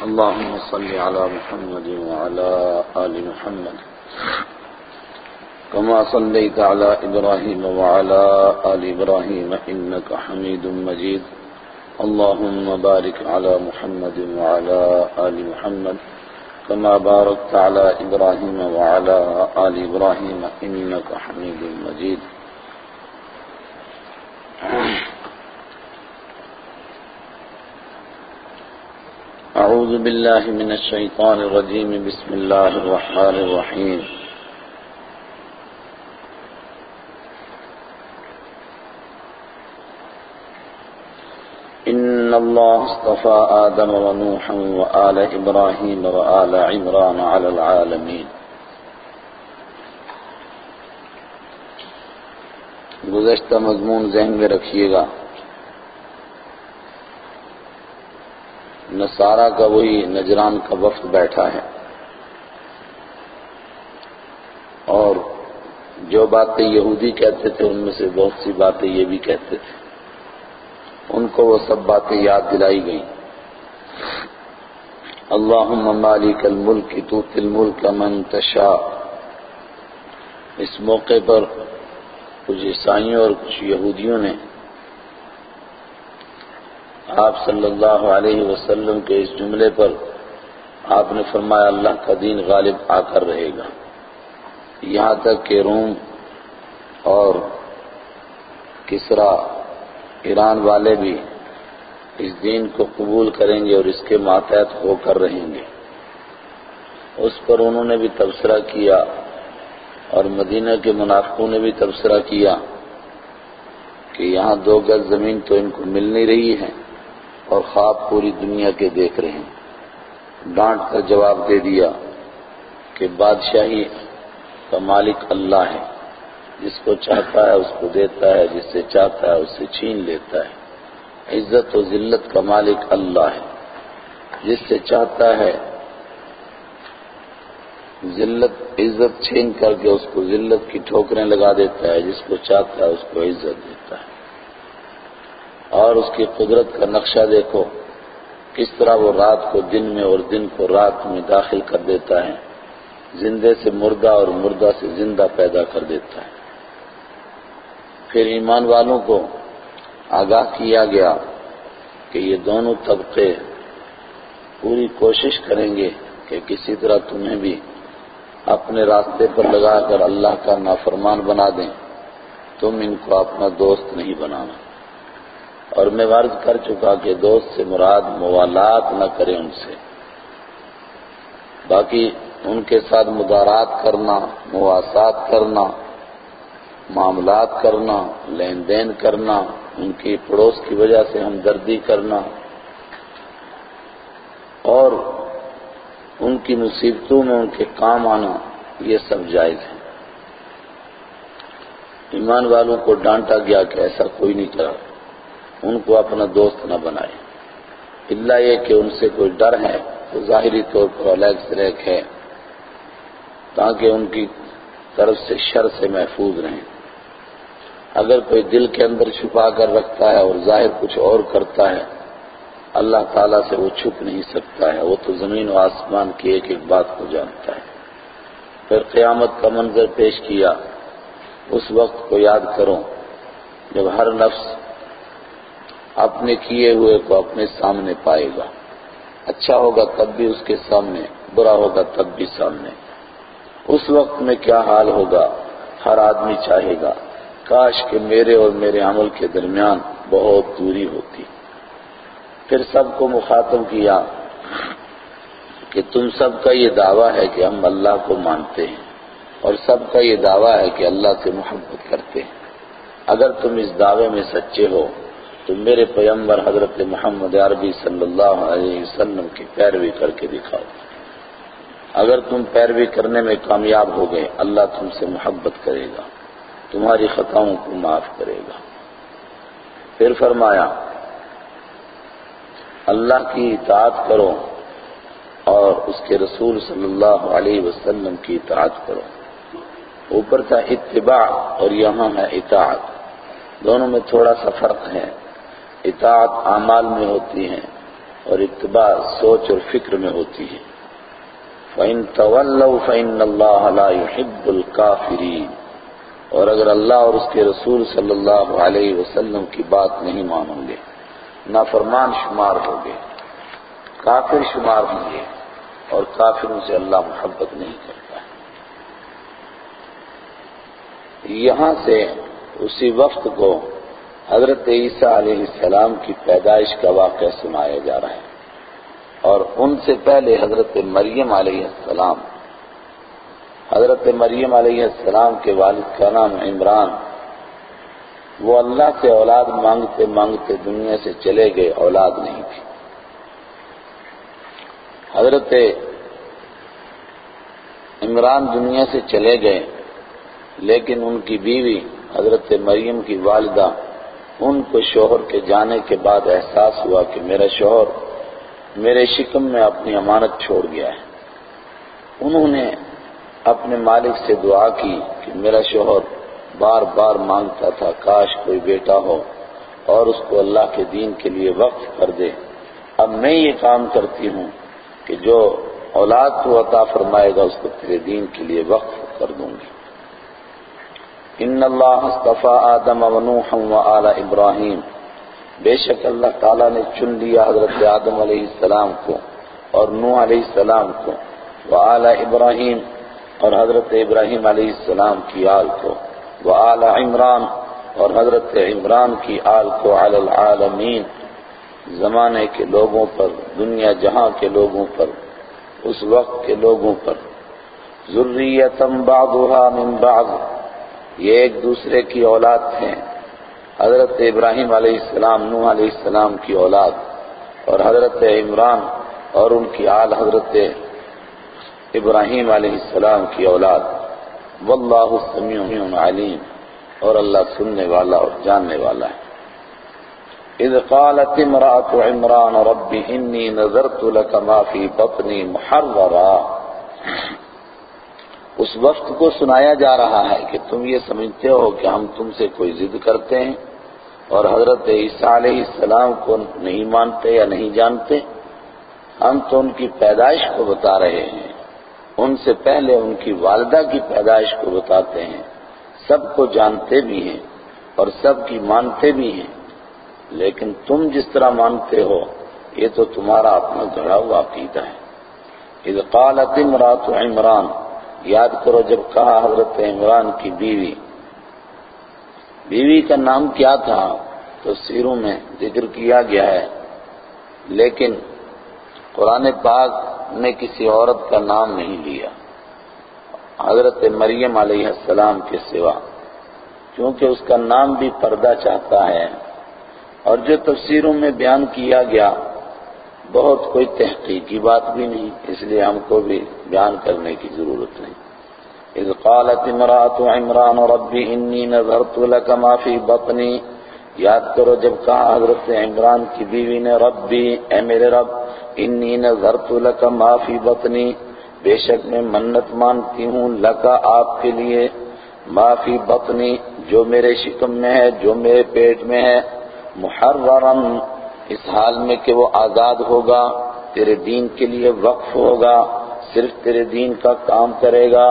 اللهم صل على محمد وعلى آل محمد. كما صليت على إبراهيم وعلى آل إبراهيم إنك حميد مجيد. اللهم بارك على محمد وعلى آل محمد. كما باركت على إبراهيم وعلى آل إبراهيم إنك حميد مجيد. أعوذ بالله من الشيطان الرجيم. بسم الله الرحمن الرحيم. إن الله اصطفى آدم ونوحا وآل إبراهيم وآل عمران على العالمين. گزشتہ مضمون ذہن میں رکھیے گا. نصارہ کا وہی نجران کا وفد بیٹھا ہے۔ اور جو باتیں یہودی کہتے تھے، ان میں سے بہت سی باتیں یہ بھی کہتے تھے۔ ان کو وہ سب باتیں یاد دلائی گئیں۔ اللہم مالک الملک توت الملک من تشاء۔ اس موقع پر کچھ عیسائیوں اور کچھ یہودیوں نے آپ صلی اللہ علیہ وسلم کے اس جملے پر آپ نے فرمایا اللہ کا دین غالب آ کر رہے گا۔ یہاں تک کہ روم اور کسرا، ایران والے بھی اس دین کو قبول کریں گے اور اس کے ماتحت ہو کر رہیں گے۔ اس پر انہوں نے بھی تبصرہ کیا اور مدینہ کے منافقوں نے بھی تبصرہ کیا کہ یہاں دو گز زمین تو ان کو مل نہیں رہی ہے۔ اور خواب پوری دنیا کے دیکھ رہے ہیں۔ ڈانٹ کر جواب دے دیا کہ بادشاہی کا مالک اللہ ہے۔ جس کو چاہتا ہے اس کو دیتا ہے جس سے چاہتا ہے اس سے چھین لیتا ہے۔ عزت و ذلت کا مالک اللہ ہے۔ جس سے چاہتا ہے ذلت، عزت چھین کر کے اس کو ذلت کی ٹھوکریں لگا دیتا ہے۔ جس کو چاہتا ہے اس کو عزت دیتا ہے۔ اور اس کی قدرت کا نقشہ دیکھو کس طرح وہ رات کو دن میں اور دن کو رات میں داخل کر دیتا ہے زندے سے مردہ اور مردہ سے زندہ پیدا کر دیتا ہے۔ پھر ایمان والوں کو آگاہ کیا گیا کہ یہ دونوں طبقے پوری کوشش کریں گے کہ کسی طرح تمہیں بھی اپنے راستے پر لگا کر اللہ کا نافرمان بنا دیں۔ تم ان کو اپنا دوست نہیں بنانا۔ اور میں ورز کر چکا کہ دوست سے مراد موالات نہ کرے ان سے۔ باقی ان کے ساتھ مدارات کرنا، مواسات کرنا، معاملات کرنا، لین دین کرنا، ان کی پڑوس کی وجہ سے ہمدردی کرنا، اور ان کی مصیبتوں میں ان کے کام آنا، یہ سب جائز ہے ایمان والوں کو ڈانٹا گیا کہ ایسا کوئی نہیں کرا۔ ان کو اپنا دوست نہ بنائے۔ اللہ یہ کہ ان سے کوئی ڈر ہے تو ظاہری طور پر علیگ سلیک ہے، تاکہ ان کی طرف سے شر سے محفوظ رہیں۔ اگر کوئی دل کے اندر چھپا کر رکھتا ہے اور ظاہر کچھ اور کرتا ہے، اللہ تعالیٰ سے وہ چھپ نہیں سکتا ہے۔ وہ تو زمین و آسمان کی ایک ایک بات کو جانتا ہے۔ پھر قیامت کا منظر پیش کیا۔ اس وقت کو یاد کرو، جب ہر نفس اپنے کیے ہوئے کو اپنے سامنے پائے گا۔ اچھا ہوگا تب بھی اس کے سامنے، برا ہوگا تب بھی سامنے۔ اس وقت میں کیا حال ہوگا؟ ہر آدمی چاہے گا، کاش کہ میرے اور میرے عمل کے درمیان بہت دوری ہوتی۔ پھر سب کو مخاطب کیا کہ تم سب کا یہ دعویٰ ہے کہ ہم اللہ کو مانتے ہیں، اور سب کا یہ دعویٰ ہے کہ اللہ سے محبت کرتے ہیں۔ اگر تم اس دعوے میں سچے ہو تو میرے پیمبر حضرت محمد عربی صلی اللہ علیہ وسلم کی پیروی کر کے دکھاؤ۔ اگر تم پیروی کرنے میں کامیاب ہو گئے، اللہ تم سے محبت کرے گا، تمہاری خطاؤں کو معاف کرے گا۔ پھر فرمایا، اللہ کی اطاعت کرو اور اس کے رسول صلی اللہ علیہ وسلم کی اطاعت کرو۔ اوپر تھا اتباع اور یہاں ہے اطاعت۔ دونوں میں تھوڑا سا فرق ہے۔ اطاعت اعمال میں ہوتی ہے اور اتباع سوچ اور فکر میں ہوتی ہے فَإِن تَوَلَّوْا فَإِنَّ اللَّهَ لَا يُحِبُّ الْكَافِرِينَ۔ اور اگر اللہ اور اس کے رسول صلی اللہ علیہ وسلم کی بات نہیں مانوں گے، نافرمان شمار ہوگے کافر شمار ہوں گے اور کافروں سے اللہ محبت نہیں کرتا۔ یہاں سے اسی وقت کو حضرت عیسیٰ علیہ السلام کی پیدائش کا واقعہ سنایا جا رہا ہے۔ اور ان سے پہلے حضرت مریم علیہ السلام، حضرت مریم علیہ السلام کے والد کا نام عمران، وہ اللہ سے اولاد مانگتے مانگتے دنیا سے چلے گئے، اولاد نہیں تھی۔ حضرت عمران دنیا سے چلے گئے، لیکن ان کی بیوی حضرت مریم کی والدہ ان کو شوہر کے جانے کے بعد احساس ہوا کہ میرا شوہر میرے شکم میں اپنی امانت چھوڑ گیا ہے۔ انہوں نے اپنے مالک سے دعا کی کہ میرا شوہر بار بار مانگتا تھا، کاش کوئی بیٹا ہو اور اس کو اللہ کے دین کے لیے وقف کر دے۔ اب میں یہ کام کرتی ہوں کہ جو اولاد تو عطا فرمائے گا، اس کو تیرے دین کے لیے وقف کر دوں گی۔ ان اللہ اصطفى آدم ونوحا وآل ابراہیم بے شک اللہ تعالیٰ نے چن لیا حضرت آدم علیہ السلام کو اور نوح علیہ السلام کو وآل ابراہیم اور حضرت ابراہیم علیہ السلام کی آل کو وآل عمران اور حضرت عمران کی آل کو علی العالمین۔ زمانے کے لوگوں پر، دنیا جہاں کے لوگوں پر، اس وقت کے لوگوں پر۔ ذریتم بعضها من بعض۔ یہ ایک دوسرے کی اولاد تھے حضرت ابراہیم علیہ السلام، نوح علیہ السلام کی اولاد اور حضرت عمران اور ان کی آل حضرت ابراہیم علیہ السلام کی اولاد۔ واللہ سمیع علیم اور اللہ سننے والا اور جاننے والا ہے۔ اذ قالت امرأة عمران، رب انی نظرت لك ما فی بطنی محررا۔ اس وقت کو سنایا جا رہا ہے کہ تم یہ سمجھتے ہو کہ ہم تم سے کوئی ضد کرتے ہیں اور حضرت عیسیٰ علیہ السلام کو نہیں مانتے یا نہیں جانتے۔ ہم تو ان کی پیدائش کو بتا رہے ہیں۔ ان سے پہلے ان کی والدہ کی پیدائش کو بتاتے ہیں۔ سب کو جانتے بھی ہیں اور سب کی مانتے بھی ہیں۔ لیکن تم جس طرح مانتے ہو، یہ تو تمہارا اپنا گھڑا ہوا عقیدہ ہے۔ اذ قالت امرات عمران یاد کرو جب کہا حضرت عمران کی بیوی بیوی کا نام کیا تھا؟ تو سیروں میں ذکر کیا گیا ہے۔ لیکن قرآن پاک نے کسی عورت کا نام نہیں لیا۔ حضرت مریم علیہ السلام کے سوا۔ کیونکہ اس کا نام بھی پردہ چاہتا ہے۔ اور جو تفسیروں میں بیان کیا گیا بہت کوئی تحقیقی بات بھی نہیں، اس لیے ہم کو بھی بیان کرنے کی ضرورت نہیں۔ اذ قالت امرات عمران ربی انی نظرت لك ما فی بطنی۔ یاد کرو جب کہا حضرت عمران کی بیوی نے، ربی، اے میرے رب، انی نظرت لك ما فی بطنی۔ بے شک میں منت مانتی ہوں لکا آپ کے لیے ما فی بطنی، جو میرے شکم میں ہے، جو میرے پیٹ میں ہے۔ محررن اس حال میں کہ وہ آزاد ہوگا، تیرے دین کے لیے وقف ہوگا، صرف تیرے دین کا کام کرے گا۔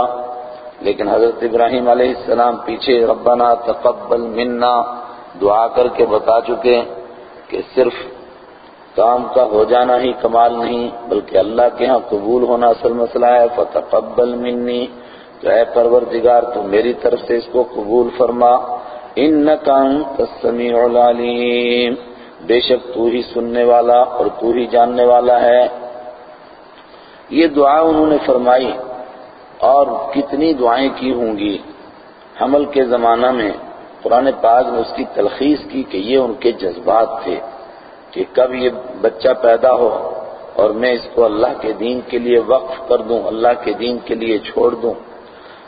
لیکن حضرت ابراہیم علیہ السلام پیچھے، ربنا تقبل منا دعا کر کے بتا چکے کہ صرف کام کا ہو جانا ہی کمال نہیں، بلکہ اللہ کے ہاں قبول ہونا اصل مسئلہ ہے۔ فتقبل منی تو اے پروردگار، تو میری طرف سے اس کو قبول فرما، انکا انت السمیع العلیم بے شک تو ہی سننے والا اور تو ہی جاننے والا ہے۔ یہ دعا انہوں نے فرمائی اور کتنی دعائیں کی ہوں گی۔ حمل کے زمانہ میں قرآن پاک نے اس کی تلخیص کی کہ یہ ان کے جذبات تھے کہ کب یہ بچہ پیدا ہو اور میں اس کو اللہ کے دین کے لیے وقف کر دوں، اللہ کے دین کے لیے چھوڑ دوں۔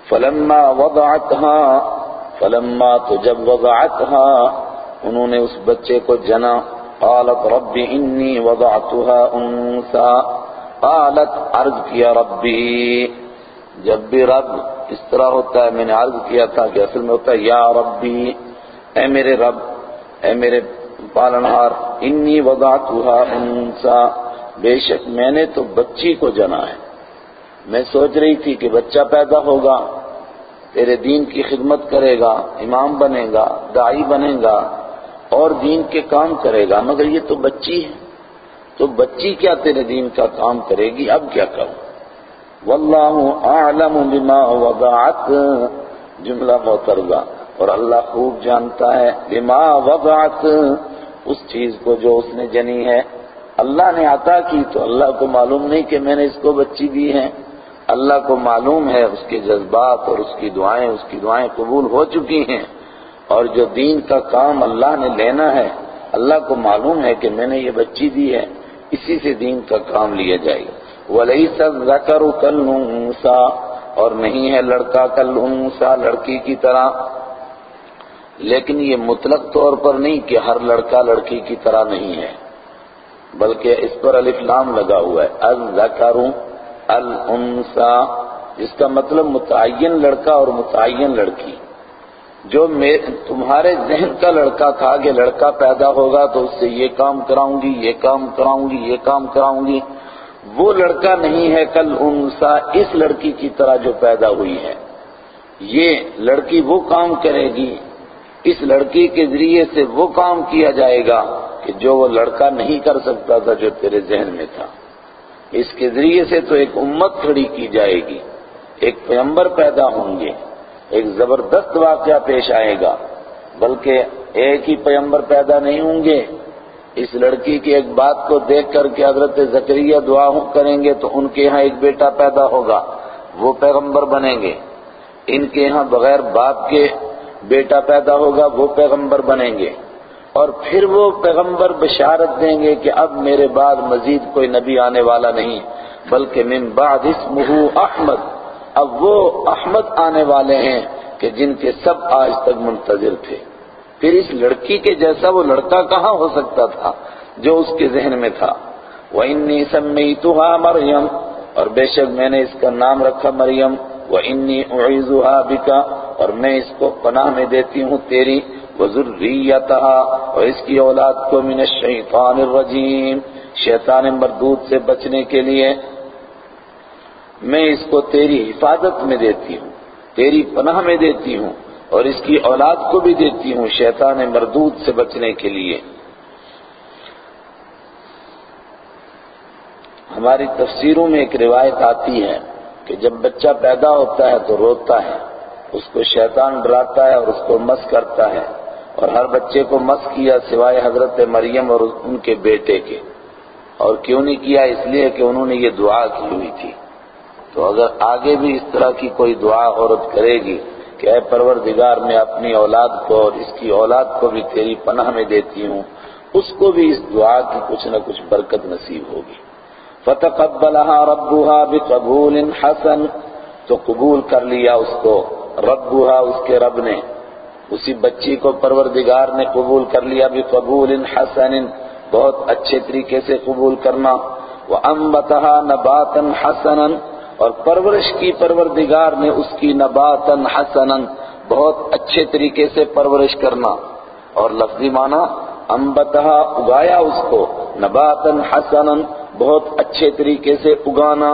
فلما وضعتها فلما تو جب وضعتها انہوں نے اس بچے کو جنا، قالت رب انی وضعتها انسا، قالت عرض کیا ربی، جب بھی رب اس طرح ہوتا ہے، میں نے عرض کیا تھا کہ اصل میں ہوتا ہے، یا ربی، اے میرے رب، اے میرے پالنہار، انی وضعتها انسا، بے شک میں نے تو بچی کو جنا ہے۔ میں سوچ رہی تھی کہ بچہ پیدا ہوگا، تیرے دین کی خدمت کرے گا، امام بنے گا، دائی بنے گا اور دین کے کام کرے گا، مگر یہ تو بچی ہے۔ تو بچی کیا تیرے دین کا کام کرے گی؟ اب کیا کروں واللہ اعلم بما وضعت۔ جملہ محترضہ اور اللہ خوب جانتا ہے بما وضعت۔ اس چیز کو جو اس نے جنی ہے۔ اللہ نے عطا کی تو اللہ کو معلوم نہیں کہ میں نے اس کو بچی دی ہے۔ اللہ کو معلوم ہے اس کے جذبات اور اس کی دعائیں، اس کی دعائیں قبول ہو چکی ہیں۔ اور جو دین کا کام اللہ نے لینا ہے، اللہ کو معلوم ہے کہ میں نے یہ بچی دی ہے، اسی سے دین کا کام لیا جائے گا۔ وَلَيْسَ الذَّكَرُ كَالْأُنثَى، اور نہیں ہے لڑکا کالانثى لڑکی کی طرح۔ لیکن یہ مطلق طور پر نہیں کہ ہر لڑکا لڑکی کی طرح نہیں ہے، بلکہ اس پر الف لام لگا ہوا ہے۔ الذکر الانثى جس کا مطلب متعین لڑکا اور متعین لڑکی۔ جو تمہارے ذہن کا لڑکا تھا کہ لڑکا پیدا ہوگا تو اس سے یہ کام کراؤں گی، یہ کام کراؤں گی، یہ کام کراؤں گی۔ وہ لڑکا نہیں ہے کل انسا اس لڑکی کی طرح جو پیدا ہوئی ہے۔ یہ لڑکی وہ کام کرے گی۔ اس لڑکی کے ذریعے سے وہ کام کیا جائے گا کہ جو وہ لڑکا نہیں کر سکتا تھا جو تیرے ذہن میں تھا۔ اس کے ذریعے سے تو ایک امت کھڑی کی جائے گی۔ ایک پیمبر پیدا ہوں گے۔ ایک زبردست واقعہ پیش آئے گا، بلکہ ایک ہی پیمبر پیدا نہیں ہوں گے۔ اس لڑکی کی ایک بات کو دیکھ کر کے حضرت زکریہ دعا کریں گے تو ان کے ہاں ایک بیٹا پیدا ہوگا، وہ پیغمبر بنیں گے۔ ان کے ہاں بغیر باپ کے بیٹا پیدا ہوگا، وہ پیغمبر بنیں گے۔ اور پھر وہ پیغمبر بشارت دیں گے کہ اب میرے بعد مزید کوئی نبی آنے والا نہیں، بلکہ من بعد اسمہ احمد۔ اب وہ احمد آنے والے ہیں کہ جن کے سب آج تک منتظر تھے۔ پھر اس لڑکی کے جیسا وہ لڑکا کہاں ہو سکتا تھا جو اس کے ذہن میں تھا؟ وَإِنِّي سَمِّيْتُهَا مریم اور بے شک میں نے اس کا نام رکھا مریم۔ وَإِنِّي أُعِذُهَا بِكَ۔ اور میں اس کو پناہ میں دیتی ہوں تیری۔ وَذُرِّيَّتَهَا۔ اور اس کی اولاد کو من الشیطان الرجیم شیطان مردود سے بچنے کے لیے میں اس کو تیری حفاظت میں دیتی ہوں، تیری پناہ میں دیتی ہوں اور اس کی اولاد کو بھی دیتی ہوں شیطان مردود سے بچنے کے لیے۔ ہماری تفسیروں میں ایک روایت آتی ہے کہ جب بچہ پیدا ہوتا ہے تو روتا ہے، اس کو شیطان ڈراتا ہے اور اس کو مس کرتا ہے اور ہر بچے کو مس کیا سوائے حضرت مریم اور ان کے بیٹے کے۔ اور کیوں نہیں کیا؟ اس لیے کہ انہوں نے یہ دعا کی ہوئی تھی۔ تو اگر آگے بھی اس طرح کی کوئی دعا عورت کرے گی کہ اے پروردگار، میں اپنی اولاد کو اور اس کی اولاد کو بھی تیری پناہ میں دیتی ہوں، اس کو بھی اس دعا کی کچھ نہ کچھ برکت نصیب ہوگی۔ فتقبلها ربها بقبول حسن، تو قبول کر لیا اس کو۔ ربها، اس کے رب نے۔ اسی بچی کو پروردگار نے قبول کر لیا بقبول حسن، بہت اچھے طریقے سے قبول کرنا۔ وانبتها نباتا حسنا اور پرورش کی پروردگار نے اس کی نباتا حسنا بہت اچھے طریقے سے پرورش کرنا اور لفظی معنی انبتها اگایا اس کو، نباتا حسنا بہت اچھے طریقے سے اگانا۔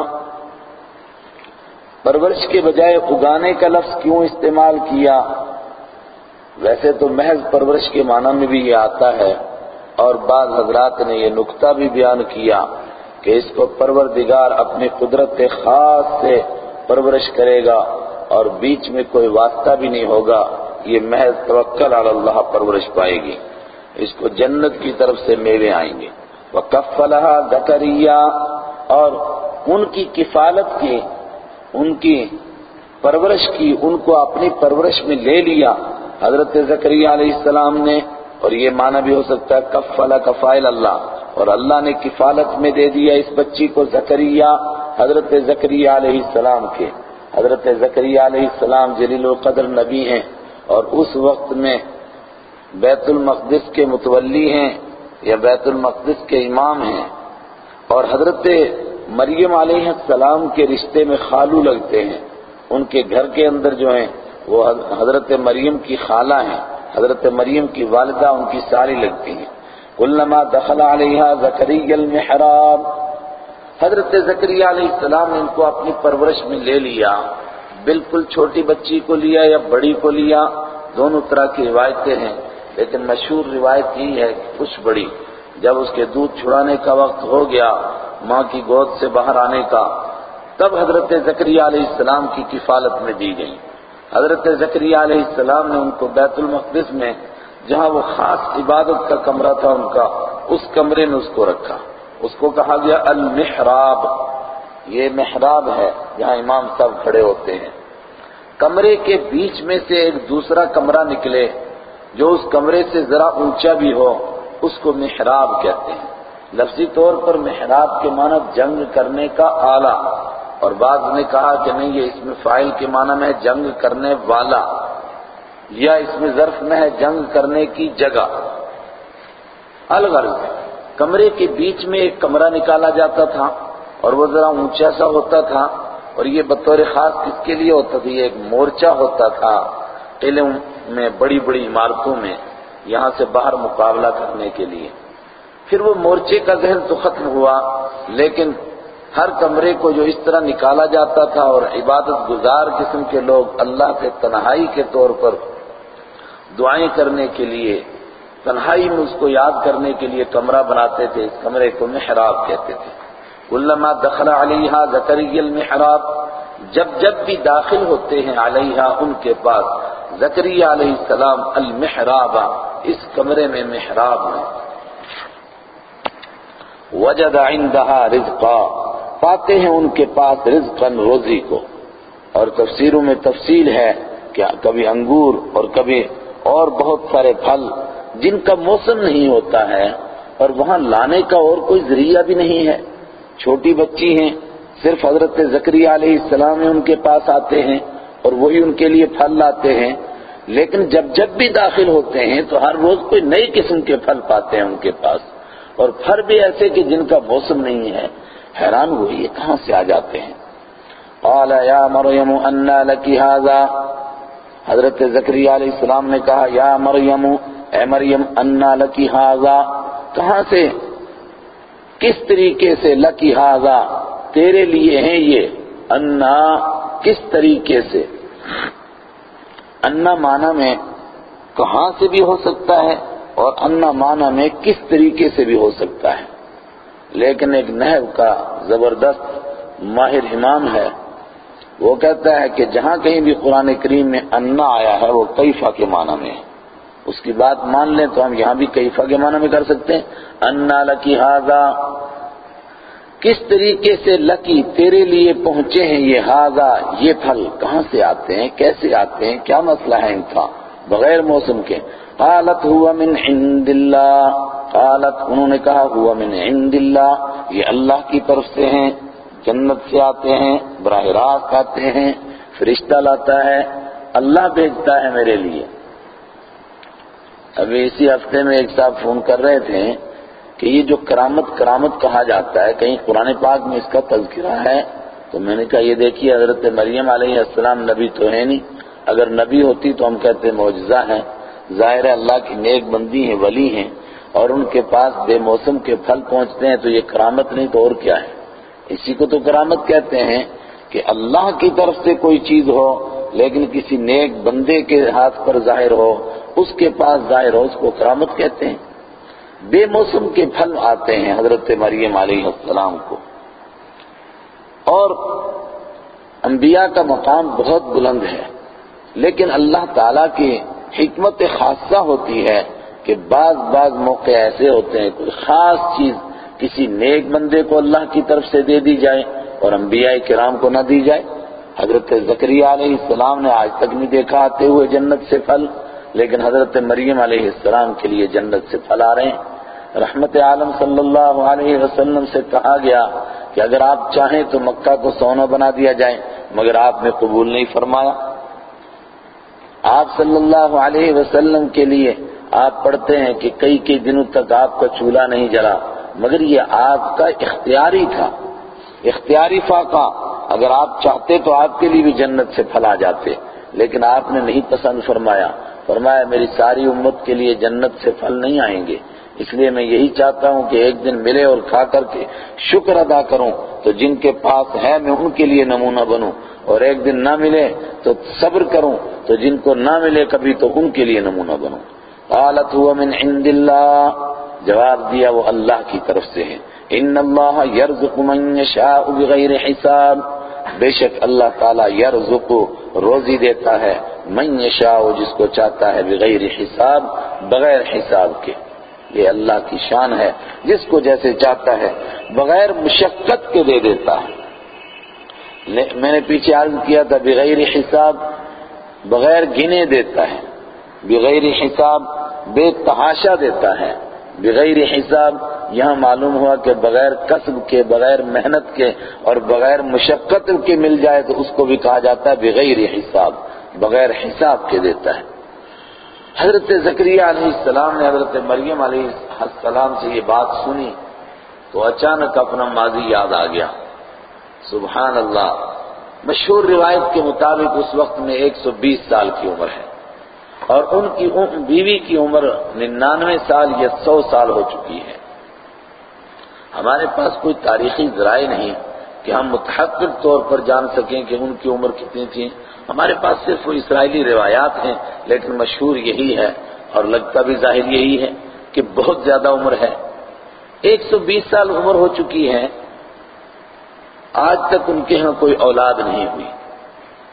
پرورش کے بجائے اگانے کا لفظ کیوں استعمال کیا؟ ویسے تو محض پرورش کے معنی میں بھی یہ آتا ہے اور بعض حضرات نے یہ نقطہ بھی بیان کیا۔ کہ اس کو پروردگار اپنی قدرت خاص سے پرورش کرے گا اور بیچ میں کوئی واسطہ بھی نہیں ہوگا، یہ محض توکل علی اللہ پرورش پائے گی۔ اس کو جنت کی طرف سے میوے آئیں گے۔ وَكَفَّلَهَا زَكَرِيَّا اور ان کی کفالت کی، ان کی پرورش کی، ان کو اپنی پرورش میں لے لیا۔ حضرت زکریہ علیہ السلام نے اور یہ معنی بھی ہو سکتا ہے کفلا کفائل اللہ۔ اور اللہ نے کفالت میں دے دیا اس بچی کو زکریہ، حضرت زکریہ علیہ السلام کے۔ حضرت زکریہ علیہ السلام جلیل القدر نبی ہیں اور اس وقت میں بیت المقدس کے متولی ہیں یا بیت المقدس کے امام ہیں۔ اور حضرت مریم علیہ السلام کے رشتے میں خالو لگتے ہیں۔ ان کے گھر کے اندر جو ہیں، وہ حضرت مریم کی خالہ ہیں۔ حضرت مریم کی والدہ ان کی ساری لگتی ہیں۔ کلما دخل علیہ زکری المحراب، حضرت زکریہ علیہ السلام نے ان کو اپنی پرورش میں لے لیا، بالکل چھوٹی بچی کو لیا یا بڑی کو لیا، دونوں طرح کی روایتیں ہیں، لیکن مشہور روایت یہ ہے کہ کچھ بڑی، جب اس کے دودھ چھڑانے کا وقت ہو گیا، ماں کی گود سے باہر آنے کا، تب حضرت زکریہ علیہ السلام کی کفالت میں دی گئی حضرت زکریہ علیہ السلام نے ان کو بیت المقدس میں جہاں وہ خاص عبادت کا کمرہ تھا ان کا، اس کمرے میں اس کو رکھا۔ اس کو کہا گیا المحراب۔ یہ محراب ہے جہاں امام صاحب کھڑے ہوتے ہیں۔ کمرے کے بیچ میں سے ایک دوسرا کمرہ نکلے، جو اس کمرے سے ذرا اونچا بھی ہو، اس کو محراب کہتے ہیں۔ لفظی طور پر محراب کے معنی جنگ کرنے کا آلہ، اور بعض نے کہا کہ نہیں، یہ اس میں فائل کے معنی میں جنگ کرنے والا۔ یا اس میں ظرف میں ہے جنگ کرنے کی جگہ۔ الغرض، کمرے کے بیچ میں ایک کمرہ نکالا جاتا تھا اور وہ ذرا اونچا سا ہوتا تھا اور یہ بطور خاص کس کے لیے ہوتا تھا؟ یہ ایک مورچہ ہوتا تھا قلعوں میں، بڑی بڑی عمارتوں میں، یہاں سے باہر مقابلہ کرنے کے لیے۔ پھر وہ مورچے کا ذہن تو ختم ہوا، لیکن ہر کمرے کو جو اس طرح نکالا جاتا تھا اور عبادت گزار قسم کے لوگ اللہ کے تنہائی کے طور پر دعائیں کرنے کے لیے، تنہائی میں اس کو یاد کرنے کے لیے کمرہ بناتے تھے اس کمرے کو محراب کہتے تھے۔ علما دخل علیہ زکری المحراب، جب جب بھی داخل ہوتے ہیں علیہ ان کے پاس زکری علیہ السلام المحراب، اس کمرے میں محراب میں وجد عندها رزقا، پاتے ہیں ان کے پاس رزقا روزی کو۔ اور تفسیروں میں تفصیل ہے کہ کبھی انگور اور کبھی اور بہت سارے پھل جن کا موسم نہیں ہوتا ہے اور وہاں لانے کا اور کوئی ذریعہ بھی نہیں ہے۔ چھوٹی بچی ہیں، صرف حضرت زکریہ علیہ السلام ان کے پاس آتے ہیں اور وہی ان کے لیے پھل لاتے ہیں۔ لیکن جب جب بھی داخل ہوتے ہیں تو ہر روز کوئی نئی قسم کے پھل پاتے ہیں ان کے پاس۔ اور پھل بھی ایسے کہ جن کا موسم نہیں ہے، حیران ہوئی یہ کہاں سے آ جاتے ہیں؟ قال یا مریم، انا لکی هذا حضرت زکریہ علیہ السلام نے کہا، یا مریم، اے مریم، انا لکی هذا کہاں سے؟ کس طریقے سے لکی هذا تیرے لیے ہیں یہ. انا، کس طریقے سے؟ انا معنی میں کہاں سے بھی ہو سکتا ہے اور انا معنی میں کس طریقے سے بھی ہو سکتا ہے. لیکن ایک نحو کا زبردست ماہر امام ہے. وہ کہتا ہے کہ جہاں کہیں بھی قرآن کریم میں انا آیا ہے، وہ کیفا کے معنی میں ہے۔ اس کی بات مان لیں تو ہم یہاں بھی کیفا کے معنی میں کر سکتے ہیں۔ انا لکی ہاضا کس طریقے سے لکی تیرے لیے پہنچے ہیں یہ ہاضا یہ پھل کہاں سے آتے ہیں؟ کیسے آتے ہیں؟ کیا مسئلہ ہے ان کا؟ بغیر موسم کے۔ قالت ہوا من عند اللہ۔ قالت، انہوں نے کہا، ہوا من عند اللہ۔ یہ اللہ کی طرف سے ہیں۔ جنت سے آتے ہیں، براہ راست آتے ہیں، فرشتہ لاتا ہے، اللہ بھیجتا ہے میرے لیے۔ ابھی اسی ہفتے میں ایک صاحب فون کر رہے تھے کہ یہ جو کرامت کرامت کہا جاتا ہے، کہیں قرآن پاک میں اس کا تذکرہ ہے، تو میں نے کہا یہ دیکھیے، حضرت مریم علیہ السلام نبی تو ہے نہیں۔ اگر نبی ہوتی تو ہم کہتے معجزہ ہے ظاہر اللہ کی نیک بندی ہیں، ولی ہیں، اور ان کے پاس بے موسم کے پھل پہنچتے ہیں، تو یہ کرامت نہیں تو اور کیا ہے؟ اسی کو تو کرامت کہتے ہیں کہ اللہ کی طرف سے کوئی چیز ہو، لیکن کسی نیک بندے کے ہاتھ پر ظاہر ہو، اس کے پاس ظاہر ہو، اس کو کرامت کہتے ہیں۔ بے موسم کے پھل آتے ہیں حضرت مریم علیہ السلام کو۔ اور انبیاء کا مقام بہت بلند ہے، لیکن اللہ تعالیٰ کی حکمت خاصہ ہوتی ہے کہ بعض بعض موقع ایسے ہوتے ہیں، کوئی خاص چیز کسی نیک بندے کو اللہ کی طرف سے دے دی جائے اور انبیاء کرام کو نہ دی جائے۔ حضرت زکریہ علیہ السلام نے آج تک نہیں دیکھا آتے ہوئے جنت سے پھل، لیکن حضرت مریم علیہ السلام کے لیے جنت سے پھل آ رہے ہیں۔ رحمت عالم صلی اللہ علیہ وسلم سے کہا گیا کہ اگر آپ چاہیں تو مکہ کو سونا بنا دیا جائے، مگر آپ نے قبول نہیں فرمایا۔ آپ صلی اللہ علیہ وسلم کے لیے آپ پڑھتے ہیں کہ کئی کئی دنوں تک آپ کا چولہا نہیں جلا۔ مگر یہ آپ کا اختیاری تھا۔ اختیاری فاقہ۔ اگر آپ چاہتے تو آپ کے لیے بھی جنت سے پھل آ جاتے، لیکن آپ نے نہیں پسند فرمایا۔ فرمایا، میری ساری امت کے لیے جنت سے پھل نہیں آئیں گے۔ اس لیے میں یہی چاہتا ہوں کہ ایک دن ملے اور کھا کر کے شکر ادا کروں۔ تو جن کے پاس ہے، میں ان کے لیے نمونہ بنوں۔ اور ایک دن نہ ملے تو صبر کروں۔ تو جن کو نہ ملے کبھی تو ان کے لیے نمونہ بنوں۔ قالت هو من عند اللہ۔ جواب دیا وہ اللہ کی طرف سے ہے ان اللہ یرزق من یشاء بغیر حساب۔ بے شک اللہ تعالیٰ یرزق روزی دیتا ہے، من یشاء جس کو چاہتا ہے بغیر حساب بغیر حساب کے۔ یہ اللہ کی شان ہے، جس کو جیسے چاہتا ہے بغیر مشقت کے دے دیتا ہے۔ میں نے پیچھے عرض کیا تھا، بغیر حساب، بغیر گنے دیتا ہے۔ بغیر حساب بے تحاشا دیتا ہے۔ بغیر حساب یہاں معلوم ہوا کہ بغیر قصب کے، بغیر محنت کے اور بغیر مشقت کے مل جائے تو اس کو بھی کہا جاتا ہے بغیر حساب بغیر حساب کے دیتا ہے۔ حضرت زکریہ علیہ السلام نے حضرت مریم علیہ السلام سے یہ بات سنی تو اچانک اپنا ماضی یاد آ گیا۔ سبحان اللہ، مشہور روایت کے مطابق اس وقت میں ایک سو بیس سال کی عمر ہے۔ اور ان کی بیوی کی عمر ننانوے سال یا سو سال ہو چکی ہے۔ ہمارے پاس کوئی تاریخی ذرائع نہیں کہ ہم متحقق طور پر جان سکیں کہ ان کی عمر کتنی تھی۔ ہمارے پاس صرف وہ اسرائیلی روایات ہیں، لیکن مشہور یہی ہے اور لگتا بھی ظاہر یہی ہے کہ بہت زیادہ عمر ہے۔ ایک سو بیس سال عمر ہو چکی ہے۔ آج تک ان کے ہاں کوئی اولاد نہیں ہوئی۔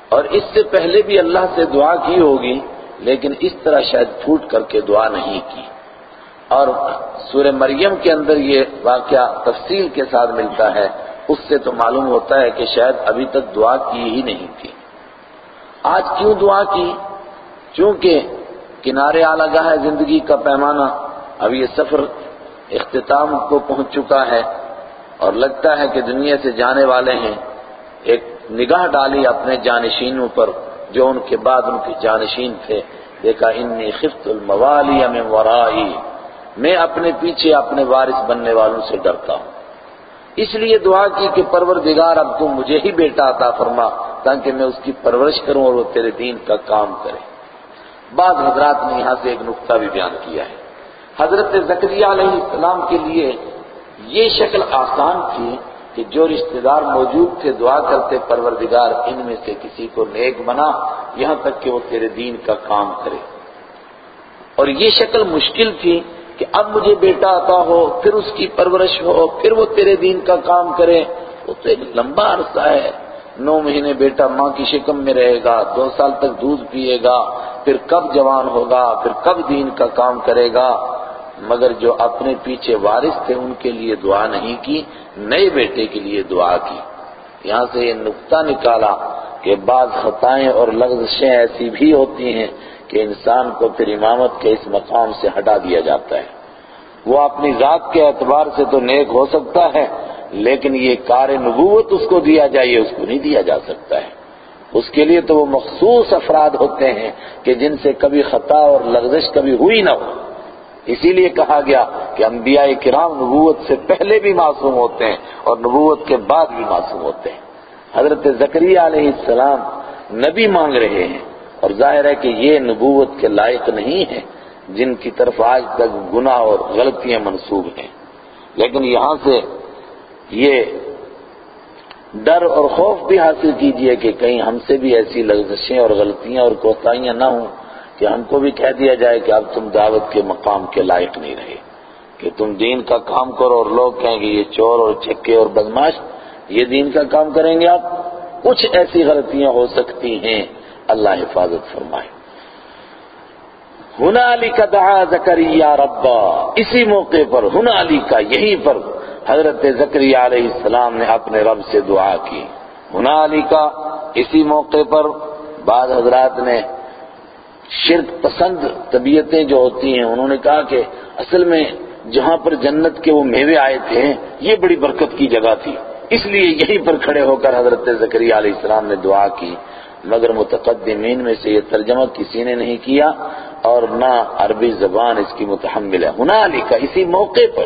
اور اس سے پہلے بھی اللہ سے دعا کی ہوگی لیکن اس طرح شاید پھوٹ کر کے دعا نہیں کی۔ اور سورہ مریم کے اندر یہ واقعہ تفصیل کے ساتھ ملتا ہے۔ اس سے تو معلوم ہوتا ہے کہ شاید ابھی تک دعا کی ہی نہیں تھی۔ آج کیوں دعا کی؟ چونکہ کنارے آ لگا ہے زندگی کا پیمانہ اب یہ سفر اختتام کو پہنچ چکا ہے۔ اور لگتا ہے کہ دنیا سے جانے والے ہیں۔ ایک نگاہ ڈالی اپنے جانشینوں پر۔ جو ان کے بعد ان کے جانشین تھے، دیکھا انی خفت الموالی من ورائی، میں اپنے پیچھے اپنے وارث بننے والوں سے ڈرتا ہوں۔ اس لیے دعا کی کہ پروردگار، اب تم مجھے ہی بیٹا عطا فرما، تاکہ میں اس کی پرورش کروں اور وہ تیرے دین کا کام کرے۔ بعض حضرات نے یہاں سے ایک نقطہ بھی بیان کیا ہے۔ حضرت زکریہ علیہ السلام کے لیے یہ شکل آسان تھی کہ جو رشتہ دار موجود تھے، دعا کرتے پروردگار ان میں سے کسی کو نیک بنا، یہاں تک کہ وہ تیرے دین کا کام کرے۔ اور یہ شکل مشکل تھی کہ اب مجھے بیٹا آتا ہو، پھر اس کی پرورش ہو، پھر وہ تیرے دین کا کام کرے۔ وہ تو ایک لمبا عرصہ ہے۔ نو مہینے بیٹا ماں کی شکم میں رہے گا، دو سال تک دودھ پیے گا، پھر کب جوان ہوگا، پھر کب دین کا کام کرے گا؟ مگر جو اپنے پیچھے وارث تھے، ان کے لیے دعا نہیں کی، نئے بیٹے کے لیے دعا کی۔ یہاں سے یہ نقطہ نکالا کہ بعض خطائیں اور لغزشیں ایسی بھی ہوتی ہیں کہ انسان کو پھر امامت کے اس مقام سے ہٹا دیا جاتا ہے۔ وہ اپنی ذات کے اعتبار سے تو نیک ہو سکتا ہے، لیکن یہ کار نبوت اس کو دیا جائے، اس کو نہیں دیا جا سکتا ہے۔ اس کے لیے تو وہ مخصوص افراد ہوتے ہیں کہ جن سے کبھی خطا اور لغزش کبھی ہوئی نہ ہو۔ اسی لیے کہا گیا کہ انبیاء کرام نبوت سے پہلے بھی معصوم ہوتے ہیں اور نبوت کے بعد بھی معصوم ہوتے ہیں۔ حضرت زکریہ علیہ السلام نبی مانگ رہے ہیں اور ظاہر ہے کہ یہ نبوت کے لائق نہیں ہے جن کی طرف آج تک گناہ اور غلطیاں منسوب ہیں۔ لیکن یہاں سے یہ ڈر اور خوف بھی حاصل کیجیے کہ کہیں ہم سے بھی ایسی لغزشیں اور غلطیاں اور کوتاہیاں نہ ہوں۔ کہ ہم کو بھی کہہ دیا جائے کہ اب تم دعوت کے مقام کے لائق نہیں رہے، کہ تم دین کا کام کرو اور لوگ کہیں گے یہ چور اور چکے اور بدماش، یہ دین کا کام کریں گے آپ؟ کچھ ایسی غلطیاں ہو سکتی ہیں، اللہ حفاظت فرمائے۔ ہن علی کا دعا زکریہ ربا، اسی موقع پر ہن علی کا یہی پر، حضرت زکریہ علیہ السلام نے اپنے رب سے دعا کی۔ ہن علی کا اسی موقع پر بعض حضرات نے شرک پسند طبیعتیں جو ہوتی ہیں، انہوں نے کہا کہ اصل میں جہاں پر جنت کے وہ میوے آئے تھے، یہ بڑی برکت کی جگہ تھی۔ اس لیے یہیں پر کھڑے ہو کر حضرت زکریہ علیہ السلام نے دعا کی۔ مگر متقدمین میں سے یہ ترجمہ کسی نے نہیں کیا اور نہ عربی زبان اس کی متحمل ہے۔ ہنا علی کا اسی موقع پر،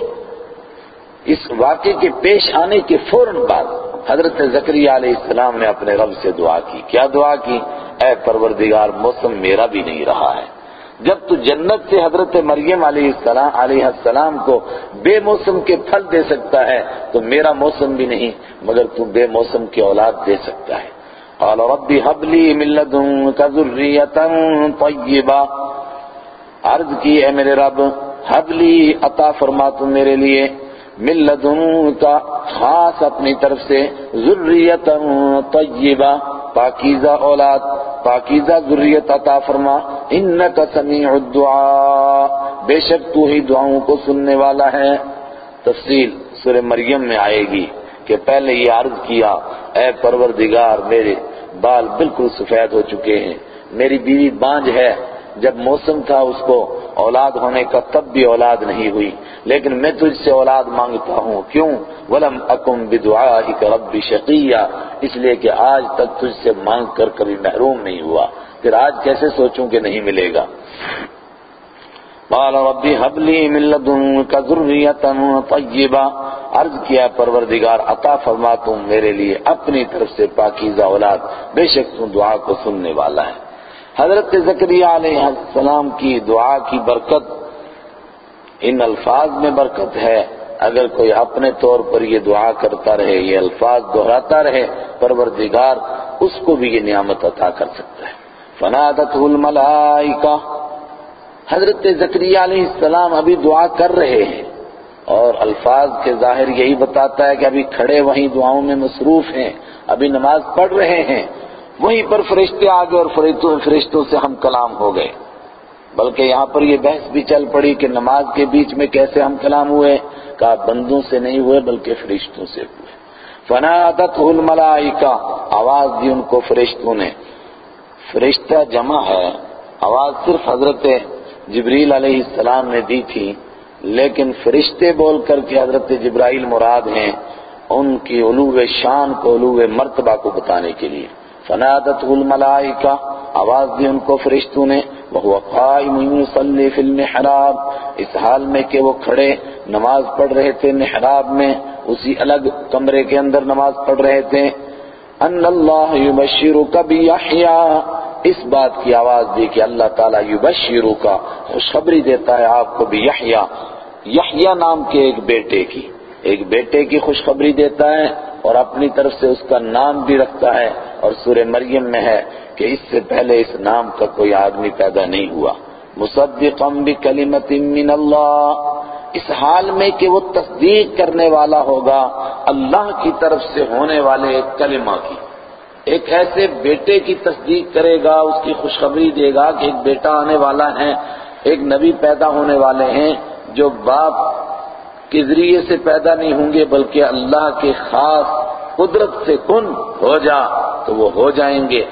اس واقعے کے پیش آنے کے فوراً بعد حضرت زکریہ علیہ السلام نے اپنے رب سے دعا کی۔ کیا دعا کی؟ اے پروردگار، موسم میرا بھی نہیں رہا ہے۔ جب تو جنت سے حضرت مریم علیہ السلام علیہ السلام کو بے موسم کے پھل دے سکتا ہے، تو میرا موسم بھی نہیں، مگر تو بے موسم کی اولاد دے سکتا ہے۔ قال رب هب لي من لدنك ذرية طيبة عرض کی، اے میرے رب، حب لی، عطا فرما تو میرے لیے۔ من لدنك خاص اپنی طرف سے ذریتا طیبہ، پاکیزہ اولاد، پاکیزہ ذریت عطا فرما، انکا سمیع الدعاء، بے شک تو ہی دعاؤں کو سننے والا ہے۔ تفصیل سورہ مریم میں آئے گی کہ پہلے یہ عرض کیا، اے پروردگار میرے بال بالکل سفید ہو چکے ہیں، میری بیوی بانج ہے، جب موسم تھا اس کو اولاد ہونے کا تب بھی اولاد نہیں ہوئی، لیکن میں تجھ سے اولاد مانگتا ہوں۔ کیوں؟ ولم اکم بدعائک رب شقیہ۔ اس لیے کہ آج تک تجھ سے مانگ کر کبھی محروم نہیں ہوا۔ پھر آج کیسے سوچوں کہ نہیں ملے گا؟ قال ربی حبلی من لدنک ذریتا طیبہ عرض کیا پروردگار، عطا فرما تم میرے لیے اپنی طرف سے پاکیزہ اولاد۔ بے شک تم دعا کو سننے والا ہے۔ حضرت زکریہ علیہ السلام کی دعا کی برکت ان الفاظ میں برکت ہے۔ اگر کوئی اپنے طور پر یہ دعا کرتا رہے، یہ الفاظ دہراتا رہے، پروردگار اس کو بھی یہ نعمت عطا کر سکتا ہے۔ فنادت الملائکہ۔ حضرت زکریہ علیہ السلام ابھی دعا کر رہے ہیں۔ اور الفاظ کے ظاہر یہی بتاتا ہے کہ ابھی کھڑے وہیں دعاؤں میں مصروف ہیں، ابھی نماز پڑھ رہے ہیں۔ وہیں پر فرشتے آ گئے اور فرشتوں فرشتوں سے ہم کلام ہو گئے۔ بلکہ یہاں پر یہ بحث بھی چل پڑی کہ نماز کے بیچ میں کیسے ہم کلام ہوئے، کہا بندوں سے نہیں ہوئے بلکہ فرشتوں سے ہوئے۔ فنا فنادت الملائکہ آواز دی ان کو فرشتوں نے۔ فرشتہ جمع ہے، آواز صرف حضرت جبریل علیہ السلام نے دی تھی، لیکن فرشتے بول کر کے حضرت جبرائیل مراد ہیں ان کی علو شان کو، علو مرتبہ کو بتانے کے لیے۔ فنادت الملائکہ، آواز دی ان کو فرشتوں نے وہ قائم يصلي في المحراب۔ اس حال میں کہ وہ کھڑے نماز پڑھ رہے تھے محراب میں، اسی الگ کمرے کے اندر نماز پڑھ رہے تھے۔ ان اللہ يبشرك بيحيى اس بات کی آواز دی کہ اللہ تعالیٰ يبشرك خوشخبری دیتا ہے آپ کو بھی یحییٰ یحییٰ نام کے ایک بیٹے کی۔ ایک بیٹے کی خوشخبری دیتا ہے اور اپنی طرف سے اس کا نام بھی رکھتا ہے اور سورہ مریم میں ہے کہ اس سے پہلے اس نام کا کوئی آدمی پیدا نہیں ہوا۔ مصدقا بکلمت من اللہ۔ اس حال میں کہ وہ تصدیق کرنے والا ہوگا اللہ کی طرف سے ہونے والے ایک کلمہ کی۔ ایک ایسے بیٹے کی تصدیق کرے گا، اس کی خوشخبری دے گا کہ ایک بیٹا آنے والا ہے، ایک نبی پیدا ہونے والے ہیں جو باپ کے ذریعے سے پیدا نہیں ہوں گے بلکہ اللہ کے خاص قدرت سے کن ہو جا تو وہ ہو جائیں گے۔